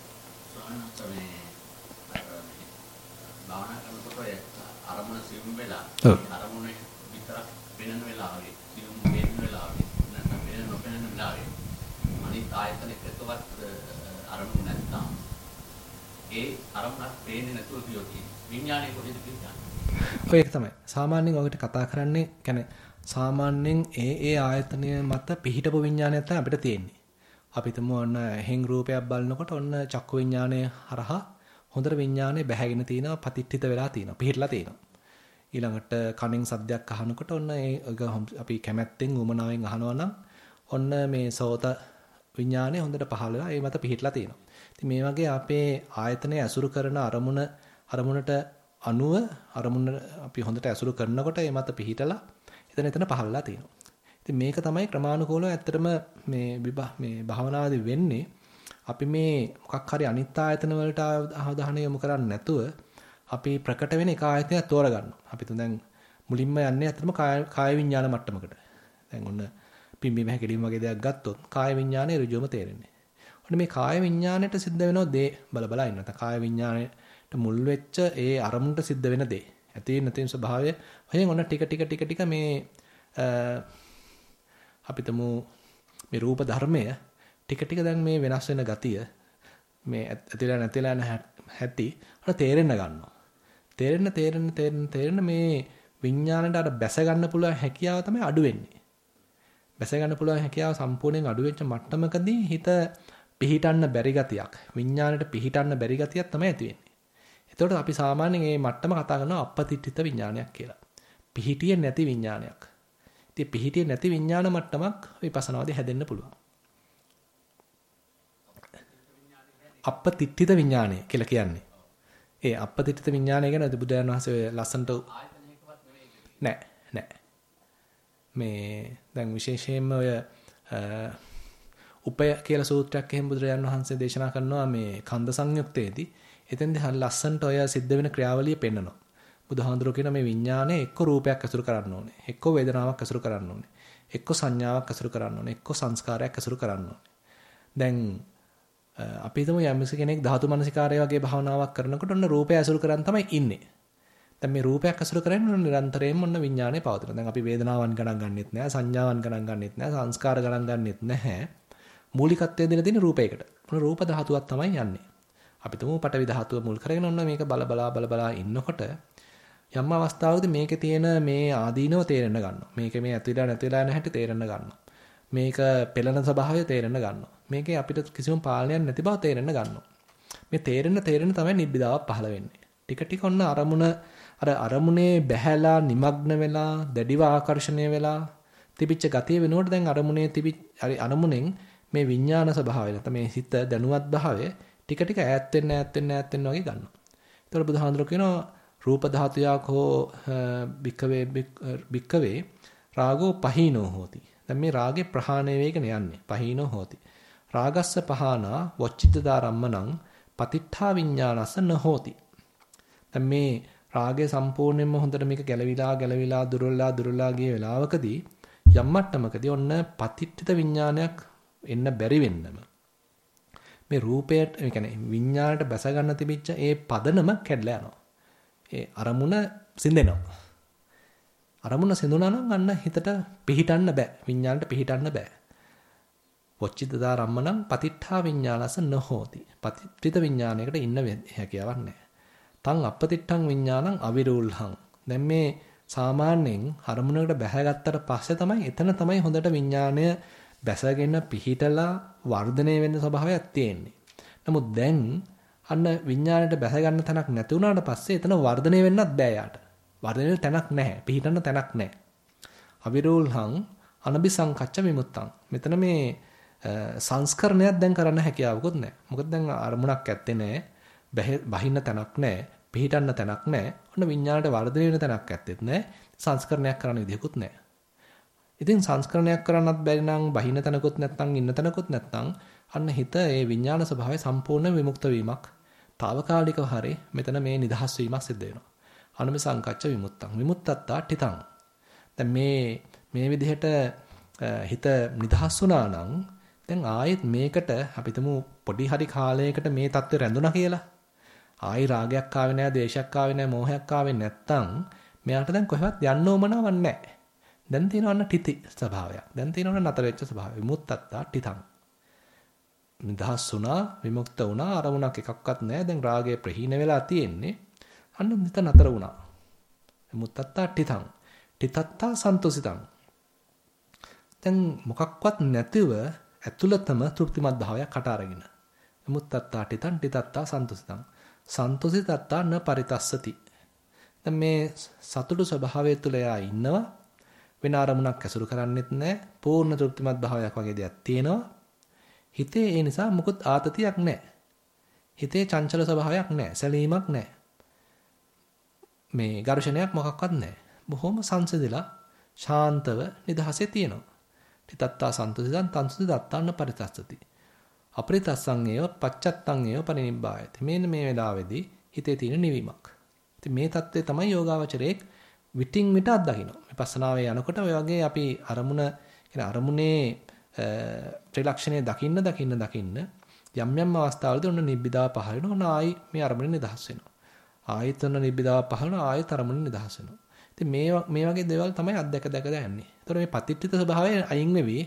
Speaker 1: ඔය ඒක තමයි. සාමාන්‍යයෙන් ඔකට කතා කරන්නේ කියන්නේ සාමාන්‍යයෙන් ඒ ඒ ආයතනය මත පිහිටපු විඥානයක් තමයි අපිට තියෙන්නේ. අපි හිතමු ඔන්න හෙන් රූපයක් බලනකොට ඔන්න චක්කු විඥානය හරහා හොඳට විඥානේ බැහැගෙන තිනවා පතිට්ඨිත වෙලා තිනවා පිහිටලා තිනවා. ඊළඟට කණෙන් සද්දයක් අහනකොට ඔන්න ඒ අපි කැමැත්තෙන් උමනාවෙන් අහනවා නම් ඔන්න මේ සෝත විඥානේ හොඳට පහළ වෙලා ඒ මත පිහිටලා තිනවා. ඉතින් මේ වගේ අපේ ආයතනය ඇසුරු කරන අරමුණ අරමුණට අනුව අරමුණ අපි හොඳට ඇසුරු කරනකොට ඒ මත පිහිටලා එතන එතන පහළලා තියෙනවා. ඉතින් මේක තමයි ක්‍රමානුකූලව ඇත්තටම මේ මේ භාවනාවේදී වෙන්නේ. අපි මේ මොකක් හරි අනිත් ආයතන වලට අවධානය යොමු කරන්නේ නැතුව අපි ප්‍රකට වෙන එක ආයතනයක් තෝරගන්නවා. අපි තුන් දැන් මුලින්ම යන්නේ ඇත්තටම කාය විඥාන මට්ටමකට. දැන් ඔන්න පිම්බීම හැකිලිම වගේ දෙයක් ගත්තොත් කාය විඥානයේ ඍජුවම තේරෙන්නේ. ඔන්න මේ කාය විඥාණයට සිද්ධ වෙනව දේ බල බල ඉන්න. නැත්නම් කාය විඥාණයට මුල් වෙච්ච ඒ අරමුණට සිද්ධ වෙන දේ. ඇති නැතින ස්වභාවය හොයෙන් ඔන්න ටික ටික ටික ටික මේ අපිටම මේ රූප ධර්මය ටික ටික දැන් මේ වෙනස් වෙන ගතිය මේ ඇතිලා නැතිලා යන හැටි අර තේරෙන්න ගන්නවා. තේරෙන්න තේරෙන්න තේරෙන්න තේරෙන්න මේ විඥාණයට අර බැස ගන්න පුළුවන් හැකියාව තමයි අඩු වෙන්නේ. බැස ගන්න පුළුවන් හැකියාව සම්පූර්ණයෙන් අඩු වෙච්ච මට්ටමකදී හිත පිහිටන්න බැරි ගතියක් විඥාණයට පිහිටන්න බැරි ගතියක් තමයි ඇති වෙන්නේ. එතකොට අපි සාමාන්‍යයෙන් මේ මට්ටම කතා කරනවා අපපතිත්‍ිත විඥානයක් කියලා. පිහිටියේ නැති විඥානයක්. ඉතින් පිහිටියේ නැති විඥාන මට්ටමක් විපස්සනාදී හැදෙන්න පුළුවන්. අපපතිත්‍ිත විඥානය කියලා කියන්නේ. ඒ අපපතිත්‍ිත විඥානය ගැන බුදුරජාණන් වහන්සේ ලස්සන්ට නෑ නෑ. මේ දැන් විශේෂයෙන්ම ඔය උපය කියලා සූත්‍රයක් එහෙම බුදුරජාණන් වහන්සේ දේශනා කරනවා මේ කන්ද සංයුක්තයේදී එතෙන්ද ලස්සන්ට ඔය සිද්ධ වෙන ක්‍රියාවලිය පෙන්නනවා. බුදුහාඳුරෝ කියන මේ විඥානය එක්ක රූපයක් ඇසුරු කරන්න ඕනේ. එක්ක වේදනාවක් ඇසුරු කරන්න ඕනේ. එක්ක සංඥාවක් ඇසුරු කරන්න ඕනේ. එක්ක සංස්කාරයක් ඇසුරු කරන්න ඕනේ. දැන් අපි හිතමු යම්ස කෙනෙක් ධාතු මනසිකාරය වගේ භාවනාවක් කරනකොට ඔන්න රූපය ඇසුරු කරන් තමයි ඉන්නේ. දැන් මේ රූපයක් ඇසුරු කරන්නේ නිරන්තරයෙන්ම ඔන්න විඥානය පවතින. දැන් අපි වේදනාවන් ගණන් ගන්නෙත් නැහැ, සංඥාවන් ගණන් ගන්නෙත් නැහැ, සංස්කාර ගණන් ගන්නෙත් නැහැ. මූලිකත්වය දෙන දෙන රූපයකට. මොන රූප ධාතුවක් තමයි යන්නේ. අපි තුමු පටවි ධාතුව මුල් කරගෙන ඔන්න මේක බල බලා බල බලා ඉන්නකොට යම් අවස්ථාවකදී මේකේ තියෙන මේ ආදීනව තේරෙන්න ගන්නවා. මේක මේ ඇතුළට නැතිලා යන හැටි තේරෙන්න ගන්නවා. මේක පෙළෙන ස්වභාවය තේරෙන්න ගන්නවා. මේකේ අපිට කිසිම පාලනයක් නැති බව තේරෙන්න ගන්නවා. මේ තේරෙන්න තේරෙන්න තමයි නිබ්බිදාවක් පහළ වෙන්නේ. ටික ටික ඔන්න අරමුණ අර අරමුණේ බැහැලා নিমග්න වෙලා දැඩිව ආකර්ෂණය වෙලා තිබිච්ච ගතිය වෙනුවට දැන් අරමුණේ තිබි අරමුණෙන් මේ විඥාන ස්වභාවය නැත්නම් මේ සිත දැනුවත් භාවය ටික ටික ඈත් වෙන්න ඈත් වෙන්න ඈත් වෙන්න වගේ ගන්නවා. ඒතකොට බුදුහාඳුර කියනවා රූප ධාතුයක් හෝ භික්කවේ භික්කවේ රාගෝ පහීනෝ හෝති. දැන් මේ රාගේ ප්‍රහාණය වේගන යන්නේ. පහීනෝ හෝති. රාගස්ස පහනා වොච්චිතදාරම්මනං පතිත්ථා විඥානස්ස නහෝති. දැන් මේ රාගය සම්පූර්ණයෙන්ම හොඳට මේක ගැලවිලා ගැලවිලා දුරලා දුරලා ගිය වෙලාවකදී යම් මට්ටමකදී ඔන්න පතිත්ථිත විඥානයක් එන්න බැරි වෙන්නම මේ රූපයට ඒ කියන්නේ විඥාණයට බැස ගන්න තිබිච්ච ඒ පදනම කැඩලා යනවා. ඒ අරමුණ සිඳෙනවා. අරමුණ සිඳුණා නම් අන්න හිතට පිහිටන්න බෑ. විඥාණයට පිහිටන්න බෑ. වොච්චිතදා රම්මනම් පතිත්ථා විඥානස නොහෝති. පතිත්‍ිත විඥානයකට ඉන්න හැකියාවක් නැහැ. තං අපතිට්ඨං විඥානං අවිරූල්හං. දැන් මේ සාමාන්‍යයෙන් අරමුණකට බැහැගත්තට පස්සේ තමයි එතන තමයි හොඳට විඥාණය බැසගෙන පිහිටලා වර්ධනය වෙන්න ස්වභාවයක් තියෙන්නේ. නමුත් දැන් අන්න විඥාණයට බැස ගන්න තැනක් නැති වුණාට පස්සේ එතන වර්ධනය වෙන්නත් බෑ යාට. වර්ධනය වෙන්න තැනක් නැහැ. පිහිටන්න තැනක් නැහැ. අවිරෝල්හං අනබිසංකච්ඡ විමුත්තං. මෙතන මේ සංස්කරණයක් දැන් කරන්න හැකියාවකුත් නැහැ. මොකද දැන් අරමුණක් ඇත්තේ නැහැ. බහින්න තැනක් නැහැ. පිහිටන්න තැනක් නැහැ. ඔන්න විඥාණයට වර්ධනය වෙන තැනක් ඇත්තෙත් නැහැ. සංස්කරණයක් කරන්න විදිහකුත් නැහැ. ඉතින් සංස්කරණයක් කරන්නත් බැරි නම් බහින තැනකුත් නැත්නම් ඉන්න තැනකුත් නැත්නම් අන්න හිත ඒ විඥාන ස්වභාවය සම්පූර්ණ විමුක්ත වීමක් తాවකාලිකව හරි මෙතන මේ නිදහස් වීමක් සිද්ධ වෙනවා. අනුම සංකච්ඡ විමුක්තං විමුක්තත්තා ඨිතං. දැන් මේ මේ විදිහට හිත නිදහස් වුණා නම් දැන් ආයෙත් මේකට අපිටම පොඩි හරි කාලයකට මේ தත්ත්වය රැඳුණා කියලා. ආයි රාගයක් ආවේ නැහැ, දේශයක් ආවේ නැහැ, මෝහයක් ආවේ නැත්තම් මෙයාට දැන් කොහෙවත් යන්න ඕමනාවක් නැහැ. දැන් තියෙනවන්න තිති ස්වභාවයක්. දැන් තියෙනවන්න නතර වෙච්ච ස්වභාවය. විමුක්තත්තා තිතං. නිදහස් වුණා, විමුක්ත වුණා, අරමුණක් එකක්වත් නැහැ. දැන් රාගය ප්‍රහීන වෙලා තියෙන්නේ. අන්න නිත නතර වුණා. විමුක්තත්තා තිතං. තිතත්තා සන්තුසිතං. දැන් මොකක්වත් නැතිව ඇතුළතම තෘප්තිමත් භාවයක් කට අරගෙන. විමුක්තත්තා තිතං තිතත්තා සන්තුසිතං. සන්තුසිතත්තා න පරිතස්සති. දැන් මේ සතුටු ස්වභාවය තුළ එයා ඉන්නවා. වෙන අරමුණක් ඇසුරු කරන්නෙත් නැහැ. පූර්ණ තෘප්තිමත් භාවයක් වගේ දෙයක් තියෙනවා. හිතේ ඒ නිසා මුකුත් ආතතියක් නැහැ. හිතේ චංචල ස්වභාවයක් නැහැ. සැලීමක් නැහැ. මේ ඝර්ෂණයක් මොකක්වත් නැහැ. බොහොම සංසිඳිලා ශාන්තව නිදහසේ තියෙනවා. තිතත්තා සන්තුසිතං තන්සුති දත්තාන්න පරිතස්සති. අපරිතස්සං ඒව පච්චත්තං ඒව පරිනිබ්බායති. මේන මේ වෙලාවේදී හිතේ තියෙන නිවීමක්. ඉතින් මේ தත්ත්වය තමයි යෝගාවචරයේ විටින් විට අත්දකින්න. විපස්සනාවේ යනකොට ඔය වගේ අපි අරමුණ කියන අරමුණේ ත්‍රිලක්ෂණය දකින්න දකින්න දකින්න යම් යම් අවස්ථාවලදී ඔන්න නිබ්බිදා පහළ වෙනවා. ඔන්න ආයි මේ අරමුණේ නිදහස් වෙනවා. ආයෙත් ඔන්න නිබ්බිදා පහළ වෙනවා. ආයෙත් අරමුණේ නිදහස් වෙනවා. ඉතින් මේ මේ වගේ දේවල් තමයි අත්දැක දැක දැනන්නේ. ඒතර මේ පතිට්ඨිත ස්වභාවය අයින් වෙවි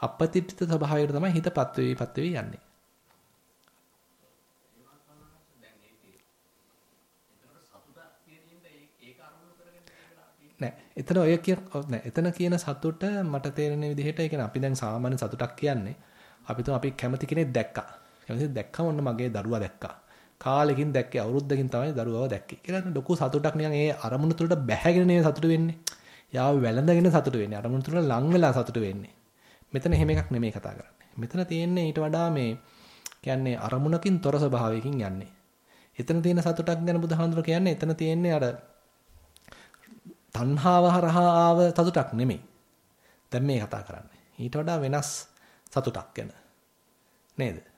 Speaker 1: අපපතිට්ඨිත ස්වභාවයට තමයි හිතපත් වෙවි පත් වෙවි යන්නේ. නෑ. එතන ඔය කියන නෑ. එතන කියන සතුට මට තේරෙන විදිහට ඒ කියන්නේ අපි දැන් සාමාන්‍ය සතුටක් කියන්නේ අපි තුම අපි කැමති කෙනෙක් දැක්කා. කැමති දැක්කම ඔන්න මගේ දරුවා දැක්කා. කාලෙකින් දැක්කේ අවුරුද්දකින් තමයි දරුවව දැක්කේ. කියලා ලොකු සතුටක් නිකන් ඒ අරමුණු තුළට බැහැගෙන නේ සතුට වෙන්නේ. යාව වැළඳගෙන සතුට වෙන්නේ. අරමුණු තුළට ලං වෙලා සතුට වෙන්නේ. මෙතන එහෙම එකක් නෙමෙයි කතා කරන්නේ. මෙතන තියෙන්නේ ඊට වඩා මේ කියන්නේ අරමුණකින් තොර ස්වභාවයකින් යන්නේ. එතන තියෙන සතුටක් ගැන බුදුහාමුදුර කියන්නේ එතන තියෙන්නේ අර තණ්හාව හරහා ආව සතුටක් නෙමෙයි. දැන් මේ කතා කරන්නේ. ඊට වඩා වෙනස් සතුටක් ගැන. නේද?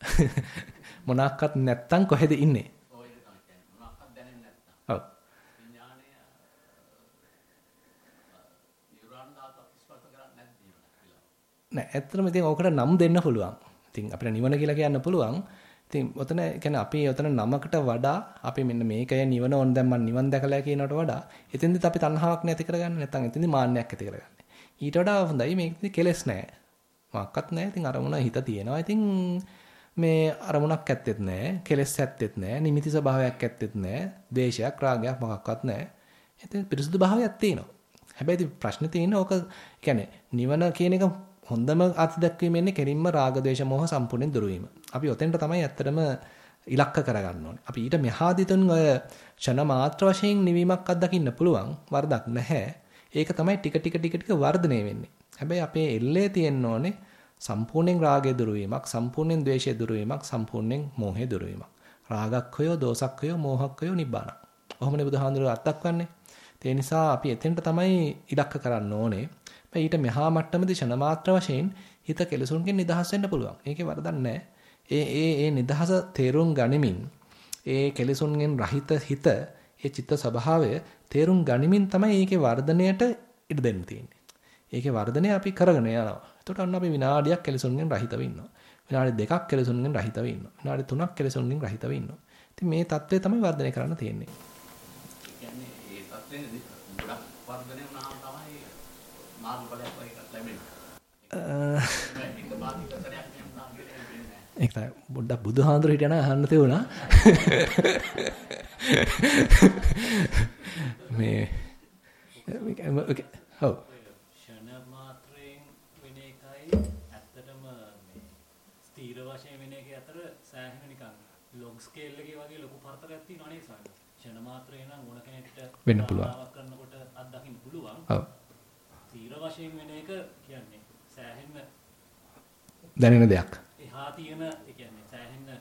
Speaker 1: (laughs) මොනක්වත් නැත්තම් කොහෙද ඉන්නේ? ඔව්. නෑ ඇත්තටම ඉතින් ඕකට නම් දෙන්න පුළුවන්. ඉතින් අපිට නිවන කියලා කියන්න පුළුවන්. ඉතින් ඔතන කියන්නේ අපි ඔතන නමකට වඩා අපි මෙන්න මේකය නිවන ඕන දැන් මම නිවන් දැකලා කියනකට වඩා එතෙන්දිත් අපි තණ්හාවක් නැති කරගන්න නැත්නම් එතෙන්දි මාන්නයක් ඇති කරගන්න. ඊට වඩා හොඳයි මේකෙදි කෙලස් නැහැ. මොකක්වත් නැහැ. ඉතින් අරමුණ හිත තියෙනවා. ඉතින් මේ අරමුණක් ඇත්තෙත් නැහැ. කෙලස් ඇත්තෙත් නැහැ. නිමිති ස්වභාවයක් ඇත්තෙත් නැහැ. ද්වේෂයක් රාගයක් මොකක්වත් නැහැ. ඉතින් පිරිසුදු භාවයක් තියෙනවා. හැබැයි ප්‍රශ්නේ තියෙන්නේ ඕක කියන්නේ නිවන කියන එක හොඳම අත්දැකීම එන්නේ කෙලින්ම රාග ద్వේෂ මොහ සම්පූර්ණයෙන් දුරු වීම. අපි ඔතෙන්ට තමයි ඇත්තටම ඉලක්ක කරගන්න ඕනේ. අපි ඊට මෙහාදිතුන් ඔය ෂණ මාත්‍ර වශයෙන් නිවීමක් අත්දකින්න පුළුවන්. වරදක් නැහැ. ඒක තමයි ටික ටික ටික ටික වර්ධනය වෙන්නේ. හැබැයි අපේ එල්ලේ තියෙන්න ඕනේ සම්පූර්ණයෙන් රාගය දුරු වීමක්, සම්පූර්ණයෙන් ද්වේෂය දුරු වීමක්, සම්පූර්ණයෙන් මෝහය දුරු වීමක්. රාගක්ඛය, දෝසක්ඛය, මෝහක්ඛය නිබ්බාන. ඔහොමනේ බුදුහාඳුර අත්දක්වන්නේ. ඒ නිසා අපි එතෙන්ට තමයි ඉලක්ක කරන්න ඕනේ. ඊට මෙහා මට්ටමේදී ෂණ මාත්‍ර වශයෙන් හිත කෙලසුන්ගෙන් නිදහස් වෙන්න පුළුවන්. ඒකේ වරදක් නැහැ. ඒ ඒ ඒ නිදහස තේරුම් ගනිමින් ඒ කෙලසුන්ගෙන් රහිත හිත ඒ චිත්ත ස්වභාවය තේරුම් ගනිමින් තමයි ඒකේ වර්ධනයට ඉඩ දෙන්න තියෙන්නේ. ඒකේ වර්ධනය අපි කරගෙන යනවා. එතකොට අන්න අපි විනාඩියක් කෙලසුන්ගෙන් රහිතව ඉන්නවා. විනාඩි දෙකක් කෙලසුන්ගෙන් රහිතව ඉන්නවා. විනාඩි තුනක් කෙලසුන්ගෙන් රහිතව ඉන්නවා. ඉතින් මේ தත්ත්වය තමයි වර්ධනය කරන්න තියෙන්නේ.
Speaker 6: කියන්නේ ඒ තත්ත්වෙන්නේ ගොඩක් වර්ධනය වුණාම තමයි මාර්ගඵලයක් වගේ ලැබෙන්නේ. ඒක
Speaker 1: තමයි පොඩ්ඩක් බුදුහාඳුර හිටියන අහන්න තියුණා. මේ ඔව්.
Speaker 3: ෂණ මාත්‍රයෙන් වෙන එකයි ඇත්තටම මේ ස්ථීර වශයෙන් වෙන එක අතර සෑහෙන නිකන් ලොග් ස්කේල් එකේ වගේ ලොකු පරතරයක් තියෙනවා නේද සාමාන්‍යයෙන්. ෂණ මාත්‍රේ නම් මොන කෙනෙක්ට
Speaker 1: වෙන්න පුළුවන්.
Speaker 3: කරනකොට අත්දකින්න පුළුවන්.
Speaker 1: ඔව්.
Speaker 3: ස්ථීර වශයෙන් වෙන එක කියන්නේ සෑහෙන
Speaker 1: දැනෙන දෙයක්.
Speaker 3: එහා තියෙන ඒ කියන්නේ සෑහෙන මේ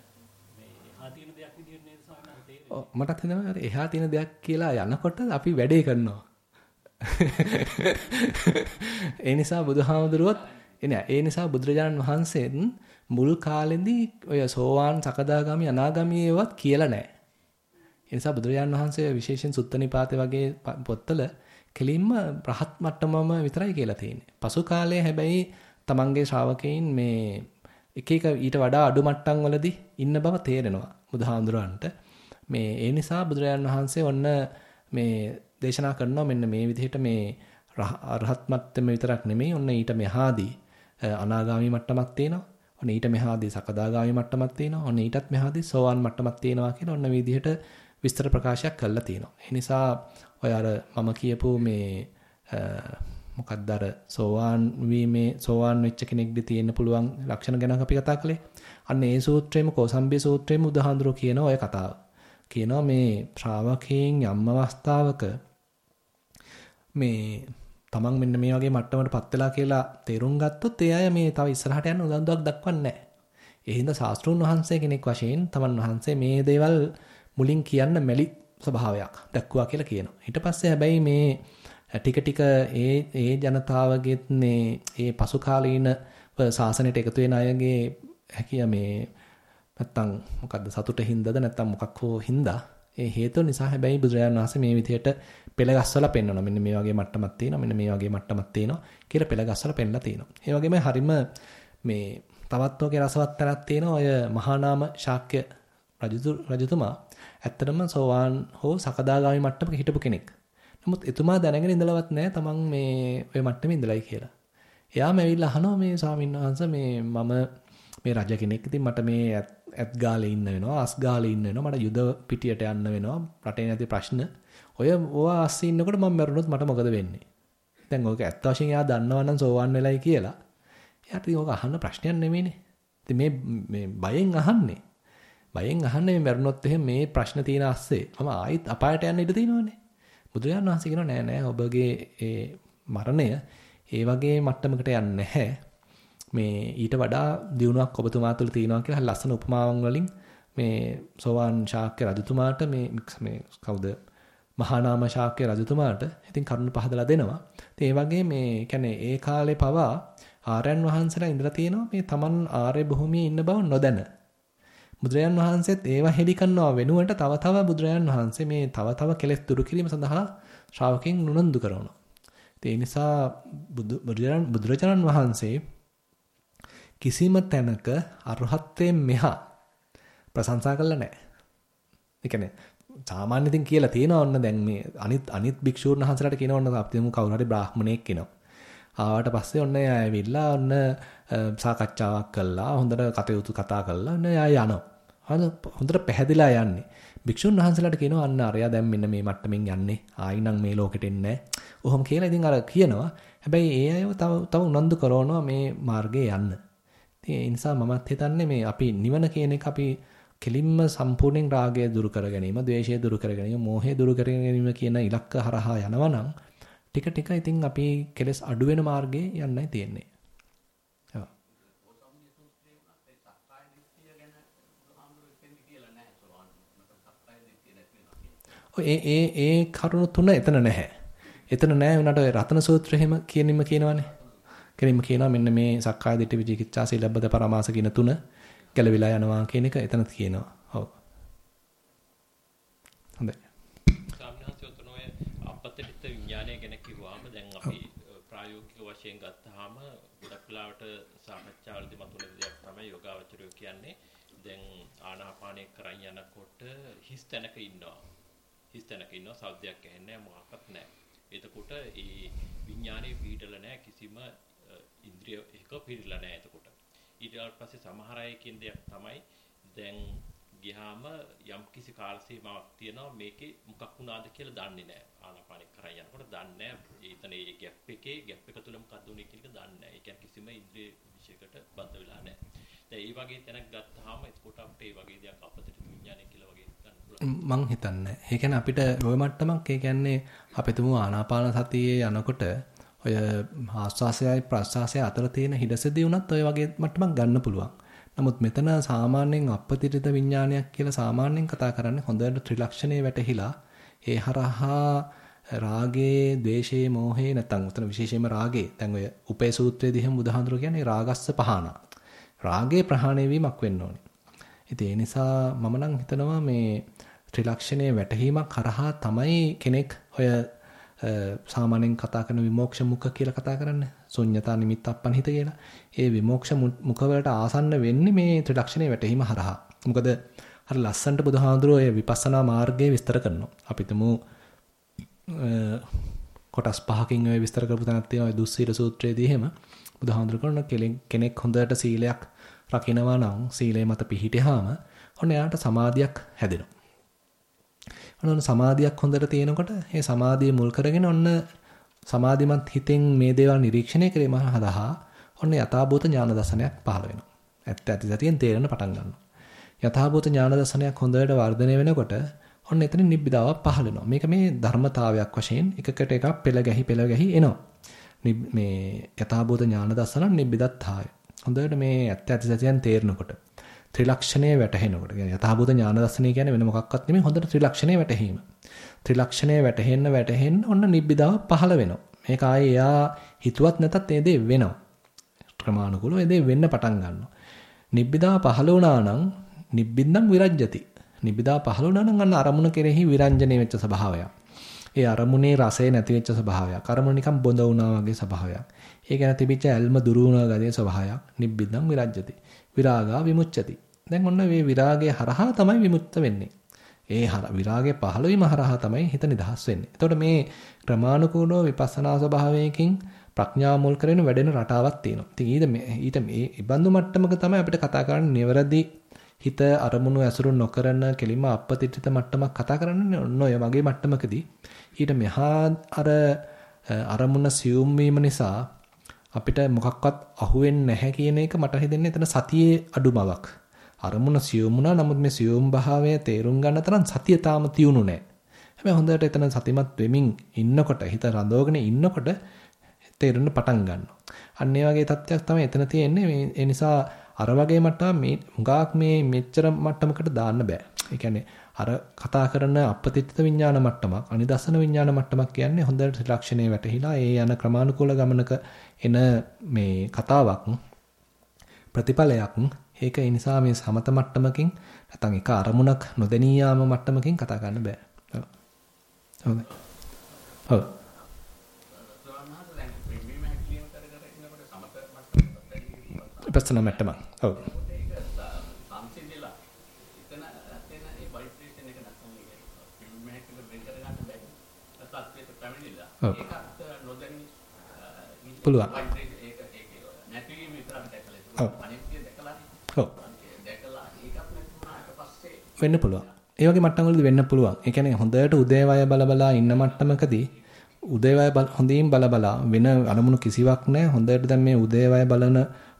Speaker 3: එහා තියෙන දෙයක් විදිහට නේද සාමාන්‍යයෙන් තේරෙන්නේ.
Speaker 1: ඔව්, මටත් හිතෙනවා අර එහා තියෙන දෙයක් කියලා යනකොට අපි වැඩේ කරනවා. (laughs) ඒ නිසා බුදුහාමුදුරුවොත් එනේ ඒ නිසා බුදුරජාණන් වහන්සේත් මුල් කාලෙදී ඔය සෝවාන් සකදාගාමි අනාගාමි ඒවත් කියලා නැහැ. ඒ නිසා බුදුරජාණන් වහන්සේ විශේෂයෙන් සුත්තනිපාතේ වගේ පොත්වල කෙලින්ම රහත් මට්ටමම විතරයි කියලා තියෙන්නේ. පසු කාලයේ හැබැයි තමන්ගේ ශ්‍රාවකයන් මේ එක එක ඊට වඩා අඩු මට්ටම් වලදී ඉන්න බව තේරෙනවා බුදුහාමුදුරන්ට. මේ ඒ නිසා බුදුරජාණන් වහන්සේ ඔන්න මේ දේශනා කරනවා මෙන්න මේ විදිහට මේ අරහත් මට්ටම විතරක් නෙමෙයි ඔන්න ඊට මෙහාදී අනාගාමී මට්ටමක් තියෙනවා. ඔන්න ඊට මෙහාදී සකදාගාමී මට්ටමක් තියෙනවා. ඔන්න ඊටත් මෙහාදී සෝවාන් මට්ටමක් තියෙනවා කියලා ඔන්න මේ විදිහට විස්තර ප්‍රකාශයක් කරලා තියෙනවා. ඒ නිසා ඔය අර මම කියපු මේ මොකක්ද අර සෝවාන් වීමේ සෝවාන් වෙච්ච කෙනෙක්ගේ තියෙන්න පුළුවන් ලක්ෂණ ගැන අපි කතා කළේ. අන්න ඒ සූත්‍රයේම කෝසම්බිය සූත්‍රයේම උදාහරණ කියන ඔය කතාව. කියනවා මේ ශ්‍රාවකයන් යම් අවස්ථාවක මේ තමන් මෙන්න මේ වගේ මට්ටමකටපත් වෙලා කියලා තේරුම් ගත්තොත් ඒ අය මේ තව ඉස්සරහට යන්න උදන්දුවක් දක්වන්නේ නැහැ. ඒ හින්දා ශාස්ත්‍රූන් වහන්සේ කෙනෙක් වශයෙන් තමන් වහන්සේ මේ දේවල් මුලින් කියන්න මැලි ස්වභාවයක් දක්වා කියලා කියනවා. ඊට පස්සේ හැබැයි මේ ටික ටික ඒ ඒ ජනතාවගෙත් මේ ඒ පසු කාලීන ශාසනයට එකතු වෙන අයගේ හැකිය මේ නැත්තම් මොකද්ද සතුට හින්දාද නැත්තම් මොකක් හෝ හින්දා ඒ හේතුව නිසා හැබැයි බුදුරජාණන් වහන්සේ මේ විදිහට පෙළගස්සලා පෙන්වනවා. මෙන්න මේ වගේ මට්ටමක් තියෙනවා. මෙන්න මේ වගේ මට්ටමක් තියෙනවා කියලා පෙළගස්සලා පෙන්නලා තියෙනවා. ඒ වගේම හරිම මේ තවත් වගේ රසවත් තැනක් තියෙනවා. ඔය මහානාම ශාක්‍ය රජතුමා ඇත්තටම සෝවාන් හෝ සකදාගාමි මට්ටමක හිටපු කෙනෙක්. නමුත් එතුමා දැනගෙන ඉඳලවත් නැහැ තමන් මේ ඔය මට්ටමේ ඉඳලයි කියලා. එයාම ඇවිල්ලා අහනවා මේ ස්වාමීන් වහන්සේ මේ මම මේ රජ කෙනෙක්. ඉතින් මට මේ ඇත් ගාලේ ඉන්න වෙනවා, අස් ගාලේ ඉන්න වෙනවා. මට යුද පිටියට යන්න වෙනවා. රටේ නැති ප්‍රශ්න. ඔය ඕවා අස්සේ ඉන්නකොට මම මැරුණොත් මට මොකද වෙන්නේ? දැන් ඔයක ඇත්ත වශයෙන් එයා දන්නවා නම් සෝවන් වෙලයි කියලා. එයාට ඉතින් ඕක අහන්න ප්‍රශ්නයක් නෙමෙයිනේ. ඉතින් මේ මේ බයෙන් අහන්නේ. බයෙන් අහන්නේ මේ මැරුණොත් එහෙම මේ ප්‍රශ්න තියෙන ASCII මම ආයිත් අපායට යන්න ඉඩ තියෙනවනේ. බුදුරජාණන් වහන්සේ කියනවා නෑ නෑ ඔබගේ ඒ මරණය ඒ වගේ මට්ටමකට යන්නේ නැහැ. මේ ඊට වඩා දියුණුවක් ඔබතුමා තුළ තියෙනවා කියලා ලස්සන උපමාවන් වලින් මේ සෝවාන් ශාක්‍ය රජතුමාට මේ මේ කවුද මහානාම ශාක්‍ය රජතුමාට ඉතින් කරුණ පහදලා දෙනවා. ඉතින් ඒ වගේ මේ කියන්නේ ඒ කාලේ පවා ආර්යයන් වහන්සේලා ඉඳලා තියෙනවා මේ Taman ආර්ය භූමියේ ඉන්න බව නොදැන. බුදුරජාන් වහන්සේත් ඒවා හෙලි කරනවා වෙනුවට තව තව බුදුරජාන් වහන්සේ මේ තව තව කෙලෙස් දුරු කිරීම සඳහා ශ්‍රාවකෙන් නුනන්දු කරනවා. ඒ නිසා බුදුරජාණන් වහන්සේ කිසිම තැනක අරහත්ත්වයෙන් මෙහා ප්‍රශංසා කළා නැහැ. ඒ කියන්නේ සාමාන්‍ය ඉතින් කියලා තියෙනවා ඔන්න දැන් මේ අනිත් අනිත් භික්ෂූන් වහන්සේලාට කියනවා ඔන්න අපි කවුරු හරි බ්‍රාහ්මණයෙක් කෙනෙක්. ආවට පස්සේ ඔන්න එයා ඇවිල්ලා ඔන්න සාකච්ඡාවක් කළා හොඳට කටයුතු කතා කළා ඔන්න එයා යනවා. හොඳට පැහැදිලා යන්නේ. භික්ෂුන් වහන්සේලාට කියනවා අන්න අරයා දැන් මෙන්න මේ මට්ටමින් යන්නේ. ආයිනම් මේ ලෝකෙට එන්නේ නැහැ. ඔහොම කියලා ඉතින් අර කියනවා. හැබැයි ඒ අයව තව තව උනන්දු කරනවා මේ මාර්ගේ යන්න. ඉතින් ඒ නිසා මමත් හිතන්නේ මේ අපි නිවන කියන එක අපි කෙලින්ම සම්පූර්ණයෙන් රාගය දුරු කර ගැනීම, ද්වේෂය දුරු කර ගැනීම, මෝහය දුරු කර ගැනීම කියන ඉලක්ක හරහා යනවා නම් ටික ටික ඉතින් අපි කෙලස් අඩු වෙන මාර්ගයේ යන්නයි තියෙන්නේ. ඒ ඒ ඒ කරුණු තුන එතන නැහැ. එතන නැහැ උනට ඔය රතන සූත්‍ර එහෙම කියනින්ම කියනවනේ. කෙලින්ම කියනවා මෙන්න මේ සක්කාය දිට්ඨි විචිකිච්ඡා සීලබ්බත පරමාස කියන තුන ගැලවිලා යනවා කියන එක එතන කියනවා. ඔව්. හොඳයි.
Speaker 2: අපතරිත විඥානය ගැන කිව්වාම දැන් අපි ප්‍රායෝගික වශයෙන් ගත්තාම ගොඩක් වෙලාවට සාකච්ඡාවලදී මතුවෙන දෙයක් තමයි යෝගාවචරය කියන්නේ. දැන් ආනාපානය කරන් යනකොට හිස් තැනක ඉන්නවා. හිස් තැනක ඉන්නවා සද්දයක් ඇහෙන්නේ මොකක්වත් නැහැ. එතකොට ඒ විඥානයේ පීඩල නැහැ කිසිම හිටිය එක පිළිලා නැහැ එතකොට. ඊට පස්සේ සමහර අය කියන දෙයක් තමයි දැන් ගියාම යම් කිසි කාල සීමාවක් තියෙනවා මේකේ මොකක් වුණාද කියලා දන්නේ නැහැ. ආනාපානෙ කරා යනකොට දන්නේ නැහැ. එතන ඒ ગેප් එකේ ગેප් එක තුල මොකක්ද වුනේ කියන එක දන්නේ නැහැ. ඒ කියන්නේ කිසිම ඉන්ද්‍රිය විශේෂයකට බද්ධ වෙලා නැහැ. දැන් මේ වගේ තැනක් ගත්තාම එතකොට අපිට මේ වගේ දෙයක් අපතේ විඥානය කියලා වගේ ගන්න පුළුවන්.
Speaker 1: මං හිතන්නේ. ඒ කියන්නේ අපිට ওই මට්ටමක් ඒ කියන්නේ අපිටම ආනාපාන සතියේ යනකොට ඔය ආස්වාසයයි ප්‍රස්වාසය අතර තියෙන හිඩසෙදී උනත් ඔය වගේ මට්ටමක් ගන්න පුළුවන්. නමුත් මෙතන සාමාන්‍යයෙන් අපපතිරිත විඥානයක් කියලා සාමාන්‍යයෙන් කතා කරන්නේ හොඳට ත්‍රිලක්ෂණේ වැටහිලා ඒ හරහා රාගේ, ද්වේෂේ, මෝහේ නැත්නම් උතන විශේෂයෙන්ම රාගේ. දැන් ඔය උපේ සූත්‍රයේදී හැම බුදුහාඳුර කියන්නේ රාගස්ස පහන. රාගේ ප්‍රහාණය වීමක් වෙන්න ඕනේ. ඉතින් ඒ නිසා මම නම් හිතනවා මේ ත්‍රිලක්ෂණයේ වැටහීමක් කරහා තමයි කෙනෙක් ඔය සාමාන්‍යයෙන් කතා කරන විමෝක්ෂ මුඛ කියලා කතා කරන්නේ. ශුන්්‍යතා නිමිත්තප්පනිහිත කියලා. ඒ විමෝක්ෂ මුඛ වලට ආසන්න වෙන්නේ මේ ත්‍රිලක්ෂණයේ වැටහීම හරහා. මොකද අර ලස්සන්ට බුදුහාඳුරෝ ඒ විපස්සනා මාර්ගයේ විස්තර කරනවා. අපි තුමු කොටස් පහකින් ඔය විස්තර කරපු තැනක් තියෙනවා දුස්සීල සූත්‍රයේදී එහෙම බුදුහාඳුර කරන කෙනෙක් හොඳට සීලයක් රකිනවා නම් සීලය මත පිහිටියාම ඔන්න එයාට සමාධියක් හැදෙනවා. ඔන්න සමාධියක් හොඳට තියෙනකොට ඒ සමාධිය මුල් කරගෙන ඔන්න සමාධිමත් හිතෙන් මේ දේවල් නිරීක්ෂණය කිරීම හරහා ඔන්න යථාභූත ඥාන දර්ශනයක් පහළ වෙනවා. ඇත්ත ඇති සතියෙන් තේරෙන පටන් ගන්නවා. යථාභූත ඥාන දර්ශනයක් හොඳට වර්ධනය වෙනකොට ඔන්න එතන නිබ්බිදාවක් පහළ වෙනවා. මේක මේ ධර්මතාවයක් වශයෙන් එකකට එකක් පෙළ ගැහි පෙළ ගැහි එනවා. මේ යථාභූත ඥාන දර්ශන නිබ්බිදත්තාය. හොඳට මේ ඇත්ත ඇති සතියෙන් තේරෙනකොට ත්‍රිලක්ෂණය වැටහෙනකොට කියන්නේ යථාභූත ඥාන දර්ශනය කියන්නේ වෙන මොකක්වත් නෙමෙයි හොඳට ත්‍රිලක්ෂණය වැටහීම. ත්‍රිලක්ෂණය වැටහෙන්න වැටහෙන්න ඔන්න නිබ්බිදාව පහළ වෙනවා. මේක ආයේ එයා හිතුවත් නැතත් ඒ දේ වෙනවා. ක්‍රමානුකූලව ඒ දේ වෙන්න පටන් ගන්නවා. නිබ්බිදාව පහළ වුණා නම් නිබ්බින්නම් විරජ්‍යති. නිබ්බිදාව පහළ වුණා නම් අන්න අරමුණ කෙරෙහි විරංජනේ වෙච්ච ස්වභාවයක්. ඒ අරමුණේ රසය නැති වෙච්ච ස්වභාවයක්. අරමුණ නිකන් බොඳ වුණා වගේ ස්වභාවයක්. ඒ ගැන තිබිච්ච ඇල්ම දුරු වුණා ගතිය ස්වභාවයක්. නිබ්බින්නම් විරජ්‍යති. විරාගා විමුච්ඡති. දැන් ඔන්න මේ විරාගයේ හරහා තමයි විමුක්ත වෙන්නේ. ඒ විරාගයේ පහළ වීම හරහා තමයි හිත නිදහස් වෙන්නේ. එතකොට මේ ක්‍රමානුකූලව විපස්සනා ස්වභාවයකින් ප්‍රඥාව මුල් කරගෙන වැඩෙන රටාවක් තියෙනවා. ඉතින් ඊට ඊට මේ ඉබඳු මට්ටමක තමයි අපිට කතා කරන්න නිවැරදි හිත අරමුණු ඇසුරු නොකරන කෙලින්ම අපපතිත්‍ිත මට්ටමක් කතා කරන්නේ ඔන්න ඔය වගේ මට්ටමකදී ඊට මෙහා අර අරමුණ සියුම් වීම නිසා අපිට මොකක්වත් අහුවෙන්නේ නැහැ කියන එක මට හිතෙන්නේ එතන සතියේ අඩුමවක්. අරමුණ සියුම් වුණා නමුත් මේ සියුම් භාවය තේරුම් ගන්න තරම් සතිය තාම තියුණු නැහැ. හැබැයි හොඳට එතන සතිමත් වෙමින් ඉන්නකොට හිත රඳවගෙන ඉන්නකොට තේරෙන්න පටන් ගන්නවා. අන්න ඒ වගේ තත්ත්වයක් තමයි එතන තියෙන්නේ. ඒ නිසා අර වගේ මට්ටම මේ හුඟක් මේ මෙච්චර මට්ටමකට දාන්න බෑ. ඒ කියන්නේ අර කතා කරන අපතිත්ත විඥාන මට්ටමක් අනිදස්සන විඥාන මට්ටමක් කියන්නේ හොඳට ත්‍රිලක්ෂණේ වැටහිලා ඒ යන ක්‍රමානුකූල ගමනක එන මේ කතාවක් ප්‍රතිඵලයක් ඒක ඒ නිසා මේ සමත මට්ටමකින් නැත්නම් එක අරමුණක් නොදෙනී යාම මට්ටමකින් කතා කරන්න බෑ. හොඳයි. ඔව්. විපස්සනා මට්ටම. ඔව්. ඔව්. පුළුවන්. වෙන්න පුළුවන්. ඒ වගේ මට්ටම් වලදී වෙන්න පුළුවන්. ඒ කියන්නේ හොඳට උදේවය බල බලා ඉන්න මට්ටමකදී උදේවය හොඳින් බල බලා වෙන අරමුණු කිසිවක් නැහැ. හොඳට දැන් මේ උදේවය බලන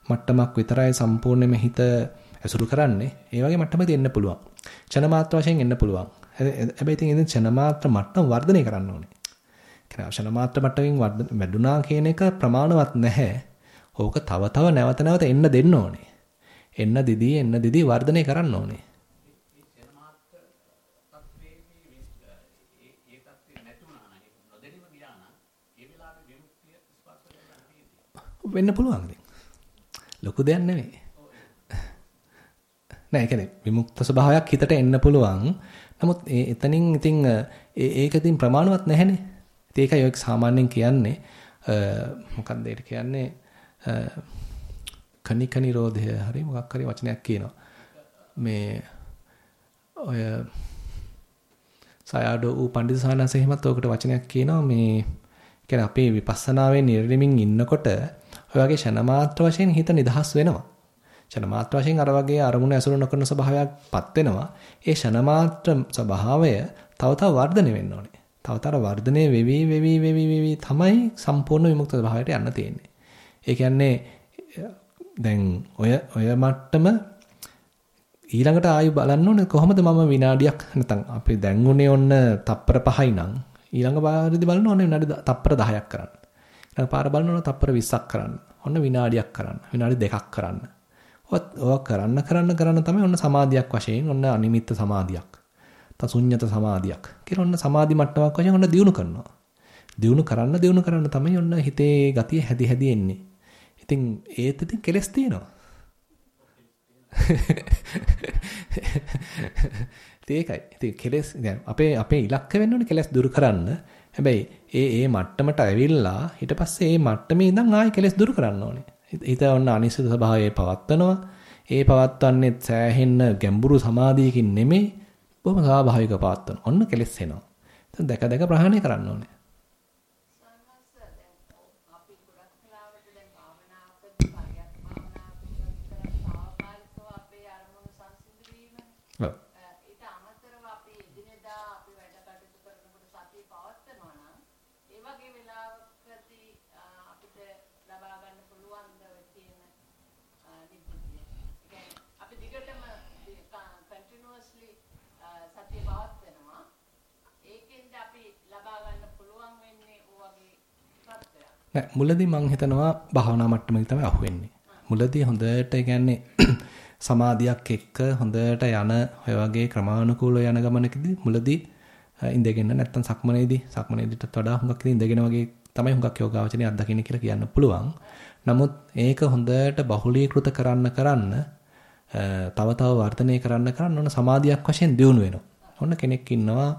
Speaker 1: මට්ටමක් විතරයි සම්පූර්ණයෙන්ම හිත ඇසුරු කරන්නේ. ඒ වගේ මට්ටමක එන්න පුළුවන්. ක්ෂණ මාත්‍ර වශයෙන් එන්න පුළුවන්. හැබැයි ඉතින් ඉතින් ක්ෂණ මාත්‍ර මට්ටම වර්ධනය කරන්න ඕනේ. කියන ක්ෂණ මාත්‍ර මට්ටමින් වැඩුණා කියන එක ප්‍රමාණවත් නැහැ. ඕක තව තව නැවත නැවත එන්න දෙන්න ඕනේ. එන්න දිදී එන්න දිදී වර්ධනය කරන්න ඕනේ. වෙන්න පුළුවන් ඉතින්. ලොකු දෙයක් නෙමෙයි. නෑ ඒ කියන්නේ විමුක්ත ස්වභාවයක් හිතට එන්න පුළුවන්. නමුත් ඒ එතනින් ඉතින් ඒක ඉතින් ප්‍රමාණවත් නැහැනේ. ඉතින් ඒකයි ඔය සාමාන්‍යයෙන් කියන්නේ මොකක්ද ඒක කියන්නේ කනික නිරෝධය හරි මොකක් හරි වචනයක් කියනවා. මේ ඔය සයඩෝ ඌ පඬිතු සානස එහෙමත් ඔකට වචනයක් කියනවා මේ කියන්නේ අපේ විපස්සනාවේ නිරෙමින් ඉන්නකොට ඔය වගේ ෂණ මාත්‍ර වශයෙන් හිත නිදහස් වෙනවා. ෂණ මාත්‍ර වශයෙන් අර වගේ අරමුණ ඇසුරු නොකරන ස්වභාවයක්පත් වෙනවා. ඒ ෂණ මාත්‍ර ස්වභාවය තව තව වර්ධනය වෙන්න ඕනේ. තව තව වර්ධනය වෙවි වෙවි වෙවි වෙවි තමයි සම්පූර්ණ විමුක්ත ස්වභාවයට යන්න තියෙන්නේ. ඒ කියන්නේ දැන් ඔය ඔය මට්ටම ඊළඟට ආයු බලන්න ඕනේ කොහොමද මම විනාඩියක් නැත්නම් අපි දැන් උනේ ඔන්න තප්පර 5යි නම් ඊළඟ වාරෙදි බලන්න ඕනේ විනාඩි තප්පර 10ක් කරන්න. ඊළඟ පාර බලන්න ඕන තප්පර 20ක් කරන්න. ඔන්න විනාඩියක් කරන්න. විනාඩි දෙකක් කරන්න. ඔය කරන්න කරන්න කරන්න තමයි ඔන්න සමාධියක් වශයෙන් ඔන්න අනිමිත්ත සමාධියක්. තසුඤ්ඤත සමාධියක්. කියලා ඔන්න සමාධි මට්ටමක් වශයෙන් ඔන්න දියුණු කරනවා. දියුණු කරන්න දියුණු කරන්න තමයි ඔන්න හිතේ ගතිය හැදි හැදි එන්නේ. ඉතින් ඒත් ඉතින් කෙලස් තියෙනවා. ඒකයි. ඉතින් කෙලස් දැන් අපේ අපේ ඉලක්ක වෙන්න ඕනේ කෙලස් දුරු කරන්න. හැබැයි ඒ ඒ මට්ටමට ඇවිල්ලා ඊට පස්සේ ඒ මට්ටමේ ඉඳන් ආයෙ කෙලස් දුරු කරන්න ඕනේ. හිත ඔන්න අනිසිත ස්වභාවයේ පවත්වනවා. ඒ පවත්වන්නේ සෑහෙන්න ගැඹුරු සමාධියකින් නෙමෙයි බොහොම ස්වාභාවික පවත්වන. ඔන්න කෙලස් එනවා. දැක දැක ප්‍රහාණය කරන්න ඕනේ. ඔව්.
Speaker 7: ඊට අමතරව අපි එදිනෙදා අපි වැඩ කටයුතු කරනකොට සතිය පවත්නවා නම් ඒ වගේ වෙලාවකදී අ, අපිට ලබා ගන්න පුළුවන් ද ඔය තියෙන අ, නිබ්බුතිය. ඒ කියන්නේ අපි දිගටම කන්ටිනියස්ලි සතිය පවත්වනවා. ඒකෙන්ද අපි ලබා ගන්න පුළුවන් වෙන්නේ ඔය වගේ තත්ත්වයක්.
Speaker 1: නෑ මුලදී මං හිතනවා භාවනා මට්ටමේ තමයි අහුවෙන්නේ. මුලදී හොඳට ඒ කියන්නේ (clears throat) සමාධියක් එක්ක හොඳට යන ඔය වගේ ක්‍රමානුකූලව යන ගමනකදී මුලදී අ, ඉඳගෙන නැත්තම් සක්මනේදී සක්මනේදීටත් වඩා හුඟක් ඉඳ ඉඳගෙන වගේ තමයි හුඟක් යෝගාවචනය අත්දකින්න කියලා කියන්න පුළුවන්. නමුත් ඒක හොඳට බහුලීකృత කරන්න කරන්න අ, තව තව වර්ධනය කරන්න කරන්න ඕන සමාධියක් වශයෙන් දියුණු වෙනවා. ඔන්න කෙනෙක් ඉන්නවා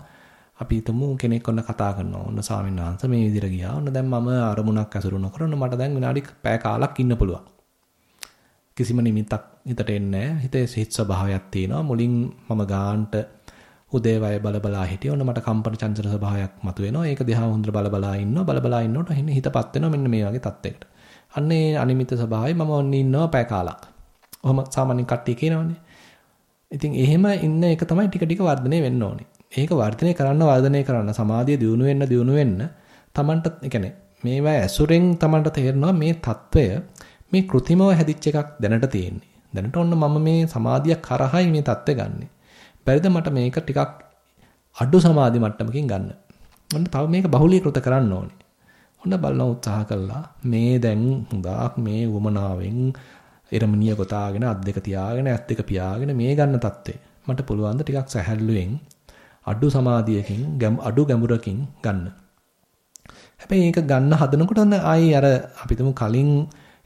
Speaker 1: අපි හිතමු කෙනෙක් ඔන්න කතා කරනවා. ඔන්න ස්වාමීන් වහන්සේ මේ විදිහට ගියා. ඔන්න දැන් මම අරමුණක් ඇසුරු නොකරන මට දැන් විනාඩි පැය කාලක් ඉන්න පුළුවන්. කිසිම නිමිත්තක් හිතට එන්නේ නැහැ. හිතේ සිත් ස්වභාවයක් තියෙනවා. මුලින් මම ගාන්ට උදේවය බල බලා හිටියා. ඔන්න මට කම්පන චංචල ස්වභාවයක් මතුවෙනවා. ඒක දිහා හොඳට බල බලා ඉන්නවා. බල බලා ඉන්නකොට හින්න හිතපත් වෙනවා මෙන්න මේ වගේ තත්යකට. අන්නේ අනිමිත් ස්වභාවය මම ඔන්න ඉන්නවා පැය කාලක්. ඔහොම සාමාන්‍යයෙන් කට්ටිය කියනවනේ. ඉතින් එහෙම ඉන්න එක තමයි ටික ටික වර්ධනය වෙන්න ඕනේ. ඒක වර්ධනය කරන්න වර්ධනය කරන්න සමාධිය දියුණු වෙන්න දියුණු වෙන්න තමන්ට يعني මේවා ඇසුරෙන් තමන්ට තේරෙනවා මේ తত্ত্বය මේ કૃතිමව හැදිච්ච එකක් දැනට තියෙන්නේ. දැනට ඔන්න මම මේ සමාධිය කරහයි මේ தත්ත්වය ගන්නෙ. බැරිද මට මේක ටිකක් අඩු සමාධි මට්ටමකින් ගන්න. ඔන්න තව මේක බහුලීකృత කරන්න ඕනේ. ඔන්න බලන උත්සාහ කළා. මේ දැන් හුඟක් මේ වමනාවෙන් ඉරමනිය ගොතාගෙන අත් දෙක තියාගෙන ඇස් දෙක පියාගෙන මේ ගන්න தත්ත්වය. මට පුළුවන් ද ටිකක් සැහැල්ලුවෙන් අඩු සමාධියකින් අඩු ගැඹුරකින් ගන්න. හැබැයි ඒක ගන්න හදනකොට ඔන්න ආයි අර අපි තුමු කලින්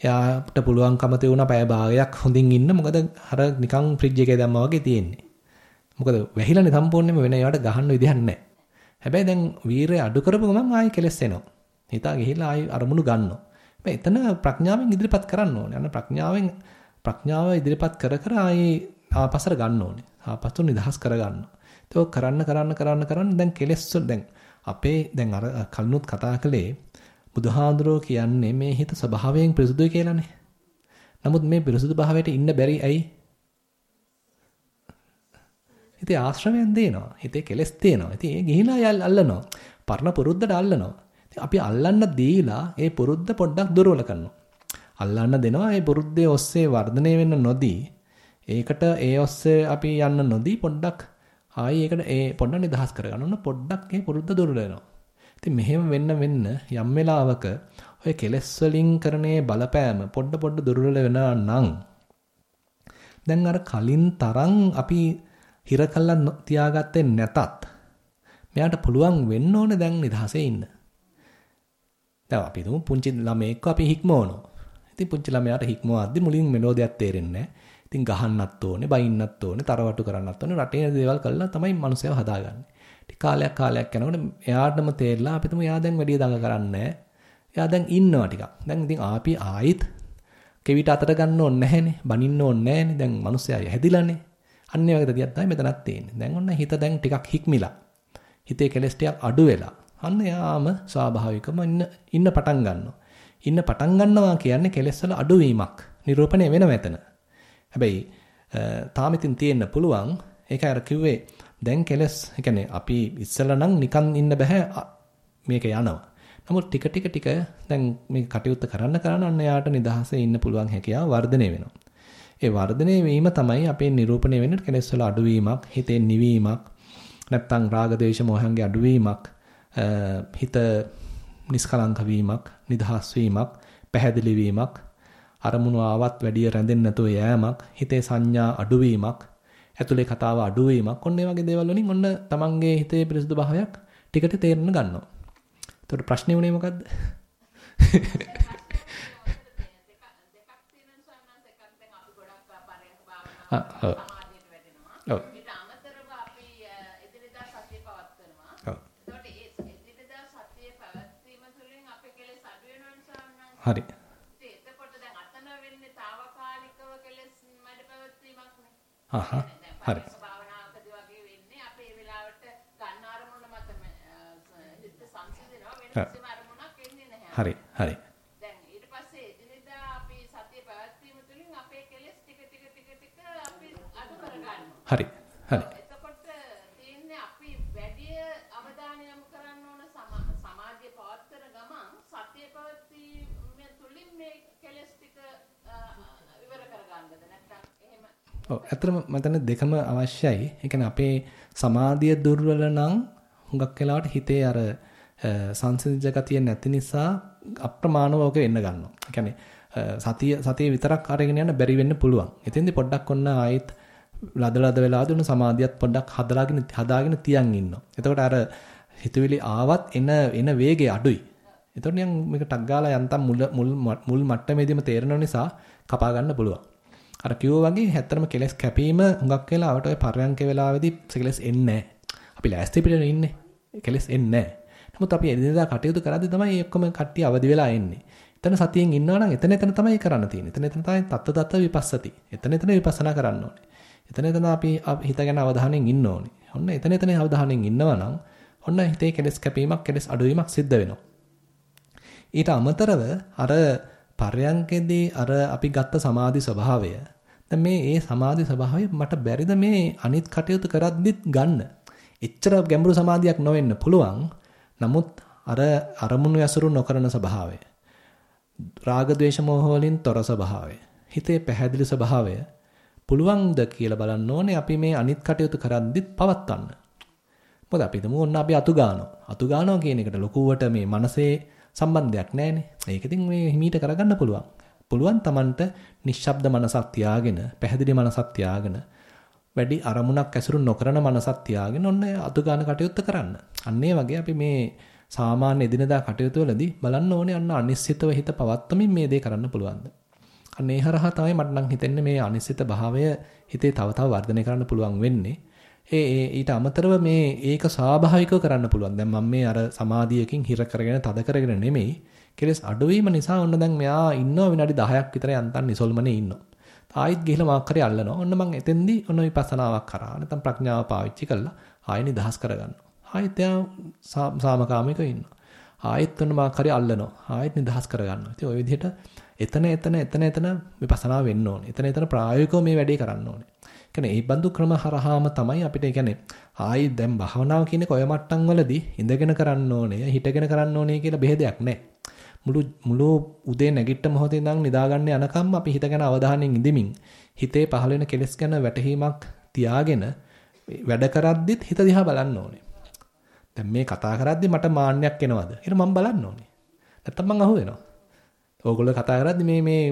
Speaker 1: එයාට පුළුවන්කම තියුණා පැය භාගයක් හොඳින් ඉන්න. මොකද අර නිකන් ෆ්‍රිජ් එකේ දැම්මා වගේ තියෙන්නේ. මොකද වැහිලානේ සම්පූර්ණයෙන්ම වෙන ඒවට ගහන්න විදිහක් නැහැ. හැබැයි දැන් වීරය අඩු කරපු ගමන් ආයි කෙලස් එනවා. හිතා ගිහිල්ලා ආයි අරමුණු ගන්නවා. හැබැයි එතන ප්‍රඥාවෙන් ඉදිරිපත් කරන්න ඕනේ. අන්න ප්‍රඥාවෙන් ප්‍රඥාව ඉදිරිපත් කර කර ආයි ආපස්සට ගන්න ඕනේ. ආපස්සට නිදහස් කර ගන්නවා. ඒක කරන්න කරන්න කරන්න කරන්න දැන් කෙලස් දැන් අපේ දැන් අර කලිනුත් කතා කළේ බුදුහාඳුරෝ කියන්නේ මේ හිත ස්වභාවයෙන් පිරිසුදුයි කියලානේ. නමුත් මේ පිරිසුදු භාවයට ඉන්න බැරි ඇයි? හිතේ ආශ්‍රමයෙන් දෙනවා. හිතේ කෙලස් තියෙනවා. ඉතින් ඒ ගිහිලා යල් අල්ලනවා. පරණ පුරුද්දට අල්ලනවා. ඉතින් අපි අල්ලන්න දීලා ඒ පුරුද්ද පොඩ්ඩක් දුර්වල කරනවා. අල්ලන්න දෙනවා ඒ පුරුද්දේ ඔස්සේ වර්ධනය වෙන්න නොදී ඒකට ඒ ඔස්සේ අපි යන්න නොදී පොඩ්ඩක් ආයි ඒකට ඒ පොඩ්ඩක් නිදහස් කරගන්න ඕන පොඩ්ඩක් ඒ පුරුද්ද දුර්වල වෙනවා. ඉතින් මෙහෙම වෙන්න වෙන්න යම් වෙලාවක ඔය කෙලස් වලින් කරනේ බලපෑම පොඩ පොඩ දුර්වල වෙනවා නම් දැන් අර කලින් තරම් අපි හිර කළා තියාගත්තේ නැතත් මෙයාට පුළුවන් වෙන්න ඕනේ දැන් නිදහසේ ඉන්න. දැන් අපි තුමු පුංචි ළමයෙක්ව අපි හික්මවනවා. ඉතින් පුංචි ළමයාට හික්මවද්දි මුලින් මෙලෝදියක් තේරෙන්නේ නැහැ. ඉතින් ගහන්නත් ඕනේ, බයින්නත් ඕනේ, තරවටු කරන්නත් ඕනේ, රටේ දේවල් කළා තමයි මිනිස්සුව හදාගන්නේ. ටික කාලයක් කාලයක් යනකොට එයාටම තේරලා අපි තුමු එයා දැන් වැඩි දඟ කරන්නේ එයා දැන් ඉන්නවා ටිකක්. දැන් ඉතින් ආපි ආයිත් කෙවිත අතට ගන්න ඕනේ නැහනේ. බනින්න ඕනේ නැහනේ. දැන් මිනිස්සයා හැදිලානේ. අන්න ඒ වගේ දෙයක් තමයි මෙතනත් තියෙන්නේ. දැන් ඔන්න හිත දැන් ටිකක් හික්මිලා. හිතේ කෙලස් ටිකක් අඩු වෙලා. අන්න යාම ස්වාභාවිකම ඉන්න ඉන්න පටන් ගන්නවා. ඉන්න පටන් ගන්නවා කියන්නේ කෙලස් වල අඩුවීමක්. නිරූපණය වෙන මෙතන. හැබැයි තාම ඉතින් තියෙන්න පුළුවන්. ඒකයි අර කිව්වේ දැන් කෙලස් يعني අපි ඉස්සෙල්ලා නම් නිකන් ඉන්න බෑ මේක යනවා. නමුත් ටික ටික ටික දැන් මේ කටයුත්ත කරන්න කරන්න අන්න යාට නිදහසේ ඉන්න පුළුවන් හැකියාව වර්ධනය වෙනවා. ඒ වර්ධනය වීම තමයි අපේ නිරූපණය වෙන කෙලස් වල අඩුවීමක්, හිතේ නිවීමක්, නැත්තම් රාග දේශ මොහයන්ගේ අඩුවීමක්, හිත නිස්කලංක වීමක්, නිදහස් වීමක්, පැහැදිලි වීමක්, අරමුණු ආවත් වැඩි රැඳෙන්නේ නැතුව යෑමක්, හිතේ සංඥා අඩුවීමක්, ඇතුලේ කතාව අඩුවීමක් ඔන්න ඒ වගේ දේවල් වලින් ඔන්න තමන්ගේ හිතේ පිරිසුදු භාවයක් ටිකට තේරෙන්න ගන්නවා. එතකොට ප්‍රශ්නේ උනේ මොකද්ද? (laughs) ඔව්. ඔව්.
Speaker 7: එන්නේ නැහැ.
Speaker 1: හරි හරි.
Speaker 7: දැන් ඊට පස්සේ එදිනෙදා අපි සතිය පැවැත්වීම තුළින් අපේ කෙලෙස් ටික ටික ටික ටික අපි අඩු කරගන්නවා.
Speaker 1: හරි හරි.
Speaker 7: එතකොට තියෙන්නේ අපි වැඩි අවධානය යොමු කරන්න ඕන සමා- සමාධිය පවත්වන ගමන් සතිය පැවැත්වීම තුළින් මේ කෙලෙස් ටික අ, ඉවර කරගන්නද නැත්නම් එහෙම
Speaker 1: ඔව් ඇත්තටම මම හිතන්නේ දෙකම අවශ්‍යයි. ඒ කියන්නේ අපේ සමාධිය දුර්වල නම් හුඟක් වෙලාවට හිතේ අර සංසිඳිත ගතිය නැති නිසා අප්‍රමාණව ඔක වෙන්න ගන්නවා. ඒ කියන්නේ අ, සතිය සතිය විතරක් අරගෙන යන්න බැරි වෙන්න පුළුවන්. එතෙන්දි පොඩ්ඩක් ඔන්න ආයෙත් ලද ලද වෙලාවදී උන සමාධියත් පොඩ්ඩක් හදලාගෙන හදාගෙන තියන් ඉන්නවා. එතකොට අර හිතවිලි ආවත් එන එන වේගය අඩුයි. එතකොට නිකන් මේක ටක් ගාලා යන්තම් මුල් මුල් මුල් මට්ටමේදීම තේරෙන නිසා කපා ගන්න පුළුවන්. අර කිව්වා වගේ හැත්තරම කෙලස් කැපීම හුඟක් වෙලාවට ඔය පරයන්ක වෙලාවේදී කෙලස් එන්නේ නැහැ. අපි ලෑස්ති පිටට ඉන්නේ. කෙලස් එන්නේ නැහැ. නමුත් අපි එදිනෙදා කටයුතු කරද්දී තමයි මේ ඔක්කොම කට්ටිය අවදි වෙලා එන්නේ. එතන සතියෙන් ඉන්නවා නම් එතන එතන තමයි කරන්න තියෙන්නේ. එතන එතන තමයි තත්ත තත්ත විපස්සති. එතන එතන විපස්සනා කරන්න ඕනේ. එතන එතන අපි හිත ගැන අවධානයෙන් ඉන්න ඕනේ. ඔන්න එතන එතන අවධානයෙන් ඉන්නවා නම් ඔන්න හිතේ කෙලස් කැපීමක් කෙලස් අඩුවීමක් සිද්ධ වෙනවා. ඊට අමතරව අර පරයන්කෙදී අර අපි ගත්ත සමාධි ස්වභාවය දැන් මේ ඒ සමාධි ස්වභාවය මට බැරිද මේ අනිත් කටයුතු කරද්දිත් ගන්න. එච්චර ගැඹුරු සමාධියක් නොවෙන්න පුළුවන්. නමුත් අර අරමුණු යසුරු නොකරන ස්වභාවය. රාග ద్వේෂ මෝහ වලින් තොර ස්වභාවය. හිතේ පැහැදිලි ස්වභාවය පුළුවන්ද කියලා බලන්න ඕනේ අපි මේ අනිත් කටයුතු කරද්දිත් පවත්වන්න. මොකද අපි හිතමු ඔන්න අපි අතු ගන්නවා. අතු ගන්නවා කියන එකට ලොකුවට මේ මනසේ සම්බන්ධයක් නැහැනේ. ඒක ඉතින් මේ හිමීට කරගන්න පුළුවන්. පුළුවන් Tamanට නිශ්ශබ්ද මනසක් තියාගෙන, පැහැදිලි මනසක් තියාගෙන, වැඩි අරමුණක් ඇසුරු නොකරන මනසක් තියාගෙන ඔන්න අතු ගන්න කටයුත්ත කරන්න. අන්න වගේ අපි මේ සාමාන්‍ය එදිනදා කටයුතු වලදී බලන්න ඕනේ අන්න අනිශ්චිතව හිත පවත්තමින් මේ දේ කරන්න පුළුවන්ද. අන්න ඒ හරහා තමයි මට නම් හිතෙන්නේ මේ අනිශ්චිත භාවය හිතේ තව තව වර්ධනය කරන්න පුළුවන් වෙන්නේ. ඒ ඒ ඊට අමතරව මේ ඒක ස්වාභාවිකව කරන්න පුළුවන්. දැන් මම මේ අර සමාධියකින් හිර කරගෙන තද කරගෙන නෙමෙයි. කෙලස් අඩුවීම නිසා ඔන්න දැන් මෙයා ඉන්නවා විනාඩි 10ක් විතර යන්තම් නිසල්මනේ ඉන්නවා. ආයෙත් ගිහලා මාක් කරේ අල්ලනවා. ඔන්න මං එතෙන්දී ඔන්න විපස්සනාවක් කරා. නැත්නම් ප්‍රඥාව පාවිච්චි කරලා ආයෙ නිදහස් කරගන්නවා. ආයෙත් එයා සාමකාමිකව ඉන්නවා. ආයෙත් ඔන්න මාක් කරේ අල්ලනවා. ආයෙත් නිදහස් කරගන්නවා. ඉතින් ওই විදිහට එතන එතන එතන එතන විපස්සනා වෙන්න ඕනේ. එතන එතන ප්‍රායෝගිකව මේ වැඩේ කරන්න ඕනේ. කියන්නේ මේ බඳු ක්‍රම හරහාම තමයි අපිට කියන්නේ ආයි දැන් භාවනාව කියන්නේ ඔය මට්ටම් වලදී ඉඳගෙන කරන්න ඕනේ, හිටගෙන කරන්න ඕනේ කියලා බෙහෙදයක් නැහැ. මුළු මුළු උදේ නැගිට මොහොතේ ඉඳන් නිදාගන්න යනකම් අපි හිත ගැන අවධානයෙන් ඉඳිමින් හිතේ පහළ වෙන කෙලෙස් ගැන වැටහීමක් තියාගෙන වැඩ කරද්දිත් හිත දිහා බලන්න ඕනේ. දැන් මේ කතා කරද්දි මට මාන්නයක් එනවද? ඒක මම බලන්න ඕනේ. නැත්තම් මං අහුවෙනවා. ඕගොල්ලෝ කතා කරද්දි මේ මේ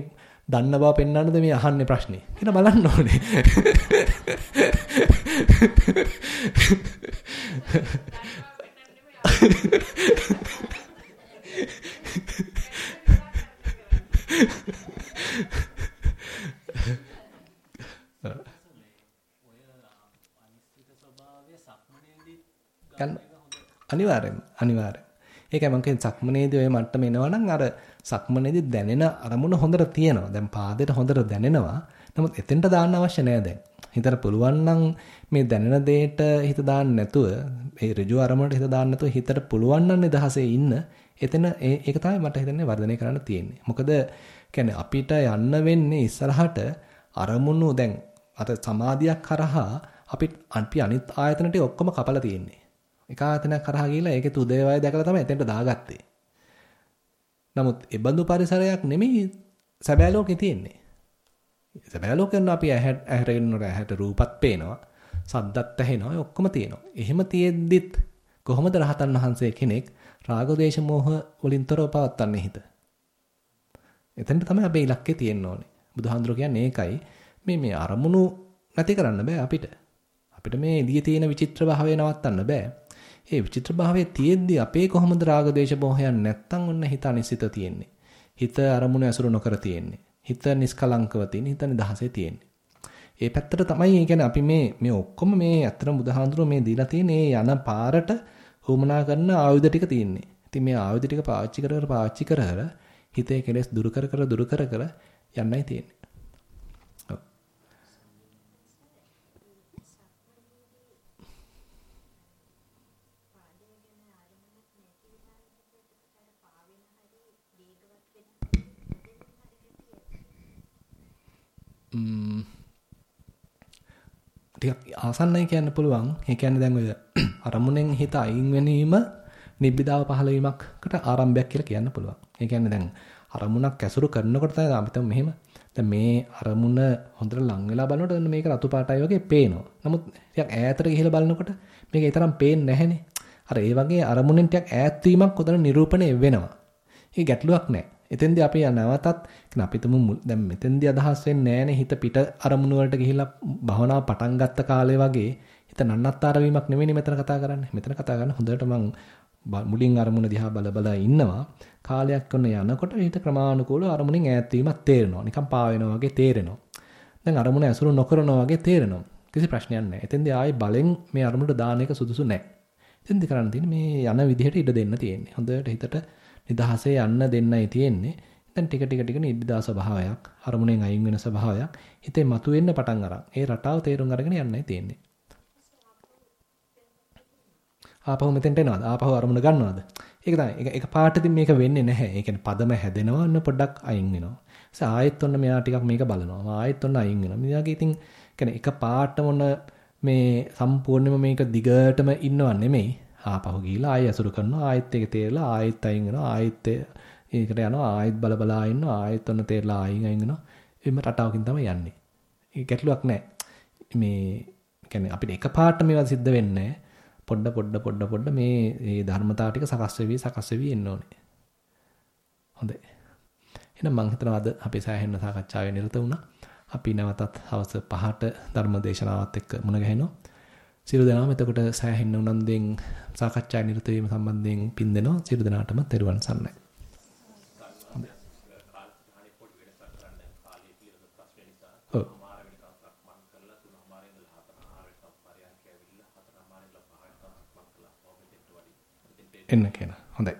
Speaker 1: දන්න බව පෙන්වන්නද මේ අහන්නේ ප්‍රශ්නේ කියලා බලන්න ඕනේ. අනිවාර්යෙන් අනිවාර්යෙන්. ඒකයි මම කියන්නේ සක්මනේදී ඔය මට්ටම එනවනම් අර සක්මනේදී දැනෙන අරමුණ හොඳට තියෙනවා. දැන් පාදයට හොඳට දැනෙනවා. නමුත් එතෙන්ට දාන්න අවශ්‍ය නෑ දැන්. හිතට පුළුවන් නම් මේ දැනෙන දෙයට හිත දාන්න නැතුව මේ ඍජු අරමුණට හිත දාන්න නැතුව හිතට පුළුවන් නම් නිදහසේ ඉන්න එතන ඒක තමයි මට හිතන්නේ වර්ධනය කරන්න තියෙන්නේ. මොකද කියන්නේ අපිට යන්න වෙන්නේ ඉස්සරහට අරමුණු දැන් අර සමාධියක් කරහා අපි අපි අනිත් ආයතන ටික ඔක්කොම කපලා තියෙන්නේ. එක ආයතනයක් කරහා ගිහලා ඒකේ උදේවය දැකලා තමයි එතෙන්ට දාගත්තේ. නමුත් ඒ බඳු පරිසරයක් නෙමෙයි සැබෑ ලෝකේ තියෙන්නේ. සැබෑ ලෝකෙන් අපි ඇහැට ඇහැට ඇහැට රූපත් පේනවා, සද්දත් ඇහෙනවා, ඔක්කොම තියෙනවා. එහෙම තියෙද්දිත් කොහොමද රහතන් වහන්සේ කෙනෙක් රාග දේශ මොහ වලින් තොරව පවත්වන්නේ හිත? එතෙන්ට තමයි අපේ ඉලක්කය තියෙන්න ඕනේ. බුදුහාඳුර කියන්නේ ඒකයි. මේ මේ අරමුණු නැති කරන්න බෑ අපිට. අපිට මේ එළියේ තියෙන විචිත්‍ර භාවය නවත්තන්න බෑ. ඒ විචිත්‍ර භාවයේ තියෙද්දි අපේ කොහොමද රාග දේශ මොහයන් නැත්තම් ඔන්න හිත අනිසිත තියෙන්නේ. හිත අරමුණු ඇසුරු නොකර තියෙන්නේ. හිත නිස්කලංකව තියෙන, හිත නිදහසේ තියෙන්නේ. ඒ පැත්තට තමයි ඒ කියන්නේ අපි මේ මේ ඔක්කොම මේ අතර බුදුහාඳුර මේ දීලා තියෙන ඒ යන පාරට හුමනා කරන ආයුධ ටික තියෙන්නේ. ඉතින් මේ ආයුධ ටික පාවිච්චි කර කර පාවිච්චි කර කර හිතේ කෙලෙස් දුරු කර කර දුරු කර කර යන්නයි තියෙන්නේ. ටිකක් ආසන්නයි කියන්න පුළුවන්. ඒ කියන්නේ දැන් ඔය (clears throat) අරමුණෙන් හිත අයින් වෙනීම නිබ්බිදාව පහළ වීමකට ආරම්භයක් කියලා කියන්න පුළුවන්. ඒ කියන්නේ දැන් අරමුණක් ඇසුරු කරනකොට තමයි අපි හිතමු මෙහෙම. දැන් මේ අරමුණ හොඳට ලං වෙලා බලනකොට මේක රතු පාටයි වගේ පේනවා. නමුත් ටිකක් ඈතට ගිහිල්ලා බලනකොට මේක ඒ තරම් පේන්නේ නැහැනේ. අර ඒ වගේ අරමුණෙන් ටිකක් ඈත් වීමක් උතන නිරූපණය වෙනවා. ඒ ගැටලුවක් නැහැ. එතෙන්දී අපි නැවතත් කියන අපි තුමු දැන් මෙතෙන්දී අදහස් වෙන්නේ නැහැනේ හිත පිට අරමුණු වලට ගිහිල්ලා භවනාව පටන් ගත්ත කාලේ වගේ හිත නන්නත්තර වීමක් නෙවෙයි මෙතන කතා කරන්නේ. මෙතන කතා කරන්නේ හොඳට මං මුලින් අරමුණ දිහා බල බල ඉන්නවා. කාලයක් ඔන්න යනකොට හිත ක්‍රමානුකූලව අරමුණෙන් ඈත් වීමක් තේරෙනවා. නිකන් පා වෙනවා වගේ තේරෙනවා. දැන් අරමුණ ඇසුරු නොකරනවා වගේ තේරෙනවා. කිසි ප්‍රශ්නයක් නැහැ. එතෙන්දී ආයේ බලෙන් මේ අරමුණට දාන එක සුදුසු නැහැ. එතෙන්දී කරන්න තියෙන්නේ මේ යන විදිහට ඉඩ දෙන්න තියෙන්නේ. හොඳට හිතට නිදහසේ යන්න දෙන්නයි තියෙන්නේ. දැන් ටික ටික ටික නිබ්බිදා ස්වභාවයක්, අරමුණෙන් අයින් වෙන ස්වභාවයක් හිතේ මතුවෙන්න පටන් අරන්. ඒ රටාව තේරුම් අරගෙන යන්නයි තියෙන්නේ. ආපහු මෙතෙන්ට එනවද? ආපහු අරමුණ ගන්නවද? ඒක තමයි. ඒක පාටදී මේක වෙන්නේ නැහැ. ඒ කියන්නේ පදම හැදෙනවා ඔන්න පොඩ්ඩක් අයින් වෙනවා. ඊට ආයෙත් ඔන්න මෙයා ටිකක් මේක බලනවා. ආයෙත් ඔන්න අයින් වෙනවා. මෙයාගේ ඉතින් කියන්නේ එක පාටම ඔන්න මේ සම්පූර්ණයෙන්ම මේක දිගටම ඉන්නව නෙමෙයි. ආපහු ගිහිලා ආයෙ අසුරු කරනවා. ආයෙත් ඒක තේරලා ආයෙත් අයින් වෙනවා. ආයෙත් ඒකට යනවා. ආයෙත් බල බලා ඉන්නවා. ආයෙත් ඔන්න තේරලා ආයින් අයින් වෙනවා. එimhe රටාවකින් තමයි යන්නේ. ඒක ගැටලුවක් නැහැ. මේ කියන්නේ අපිට එක පාට මේවා සිද්ධ වෙන්නේ නැහැ. පොඩ පොඩ පොඩ පොඩ මේ මේ ධර්මතාව ටික සකස් වෙවි සකස් වෙවි එන්න ඕනේ. හොඳයි. එහෙනම් මම හිතනවා අද අපි සෑහෙන සාකච්ඡාවේ නිරත වුණා. අපි නැවතත් හවස 5ට ධර්ම දේශනාවත් එක්ක මුණ ගැහෙනවා. සියලු දෙනාම එතකොට සෑහෙන උනන්දුවෙන් සාකච්ඡාවේ නිරත වීම සම්බන්ධයෙන් පින් දෙනවා. සියලු දෙනාටම තෙරුවන් සරණයි. ඔව්. එන්න කියන. හොඳයි.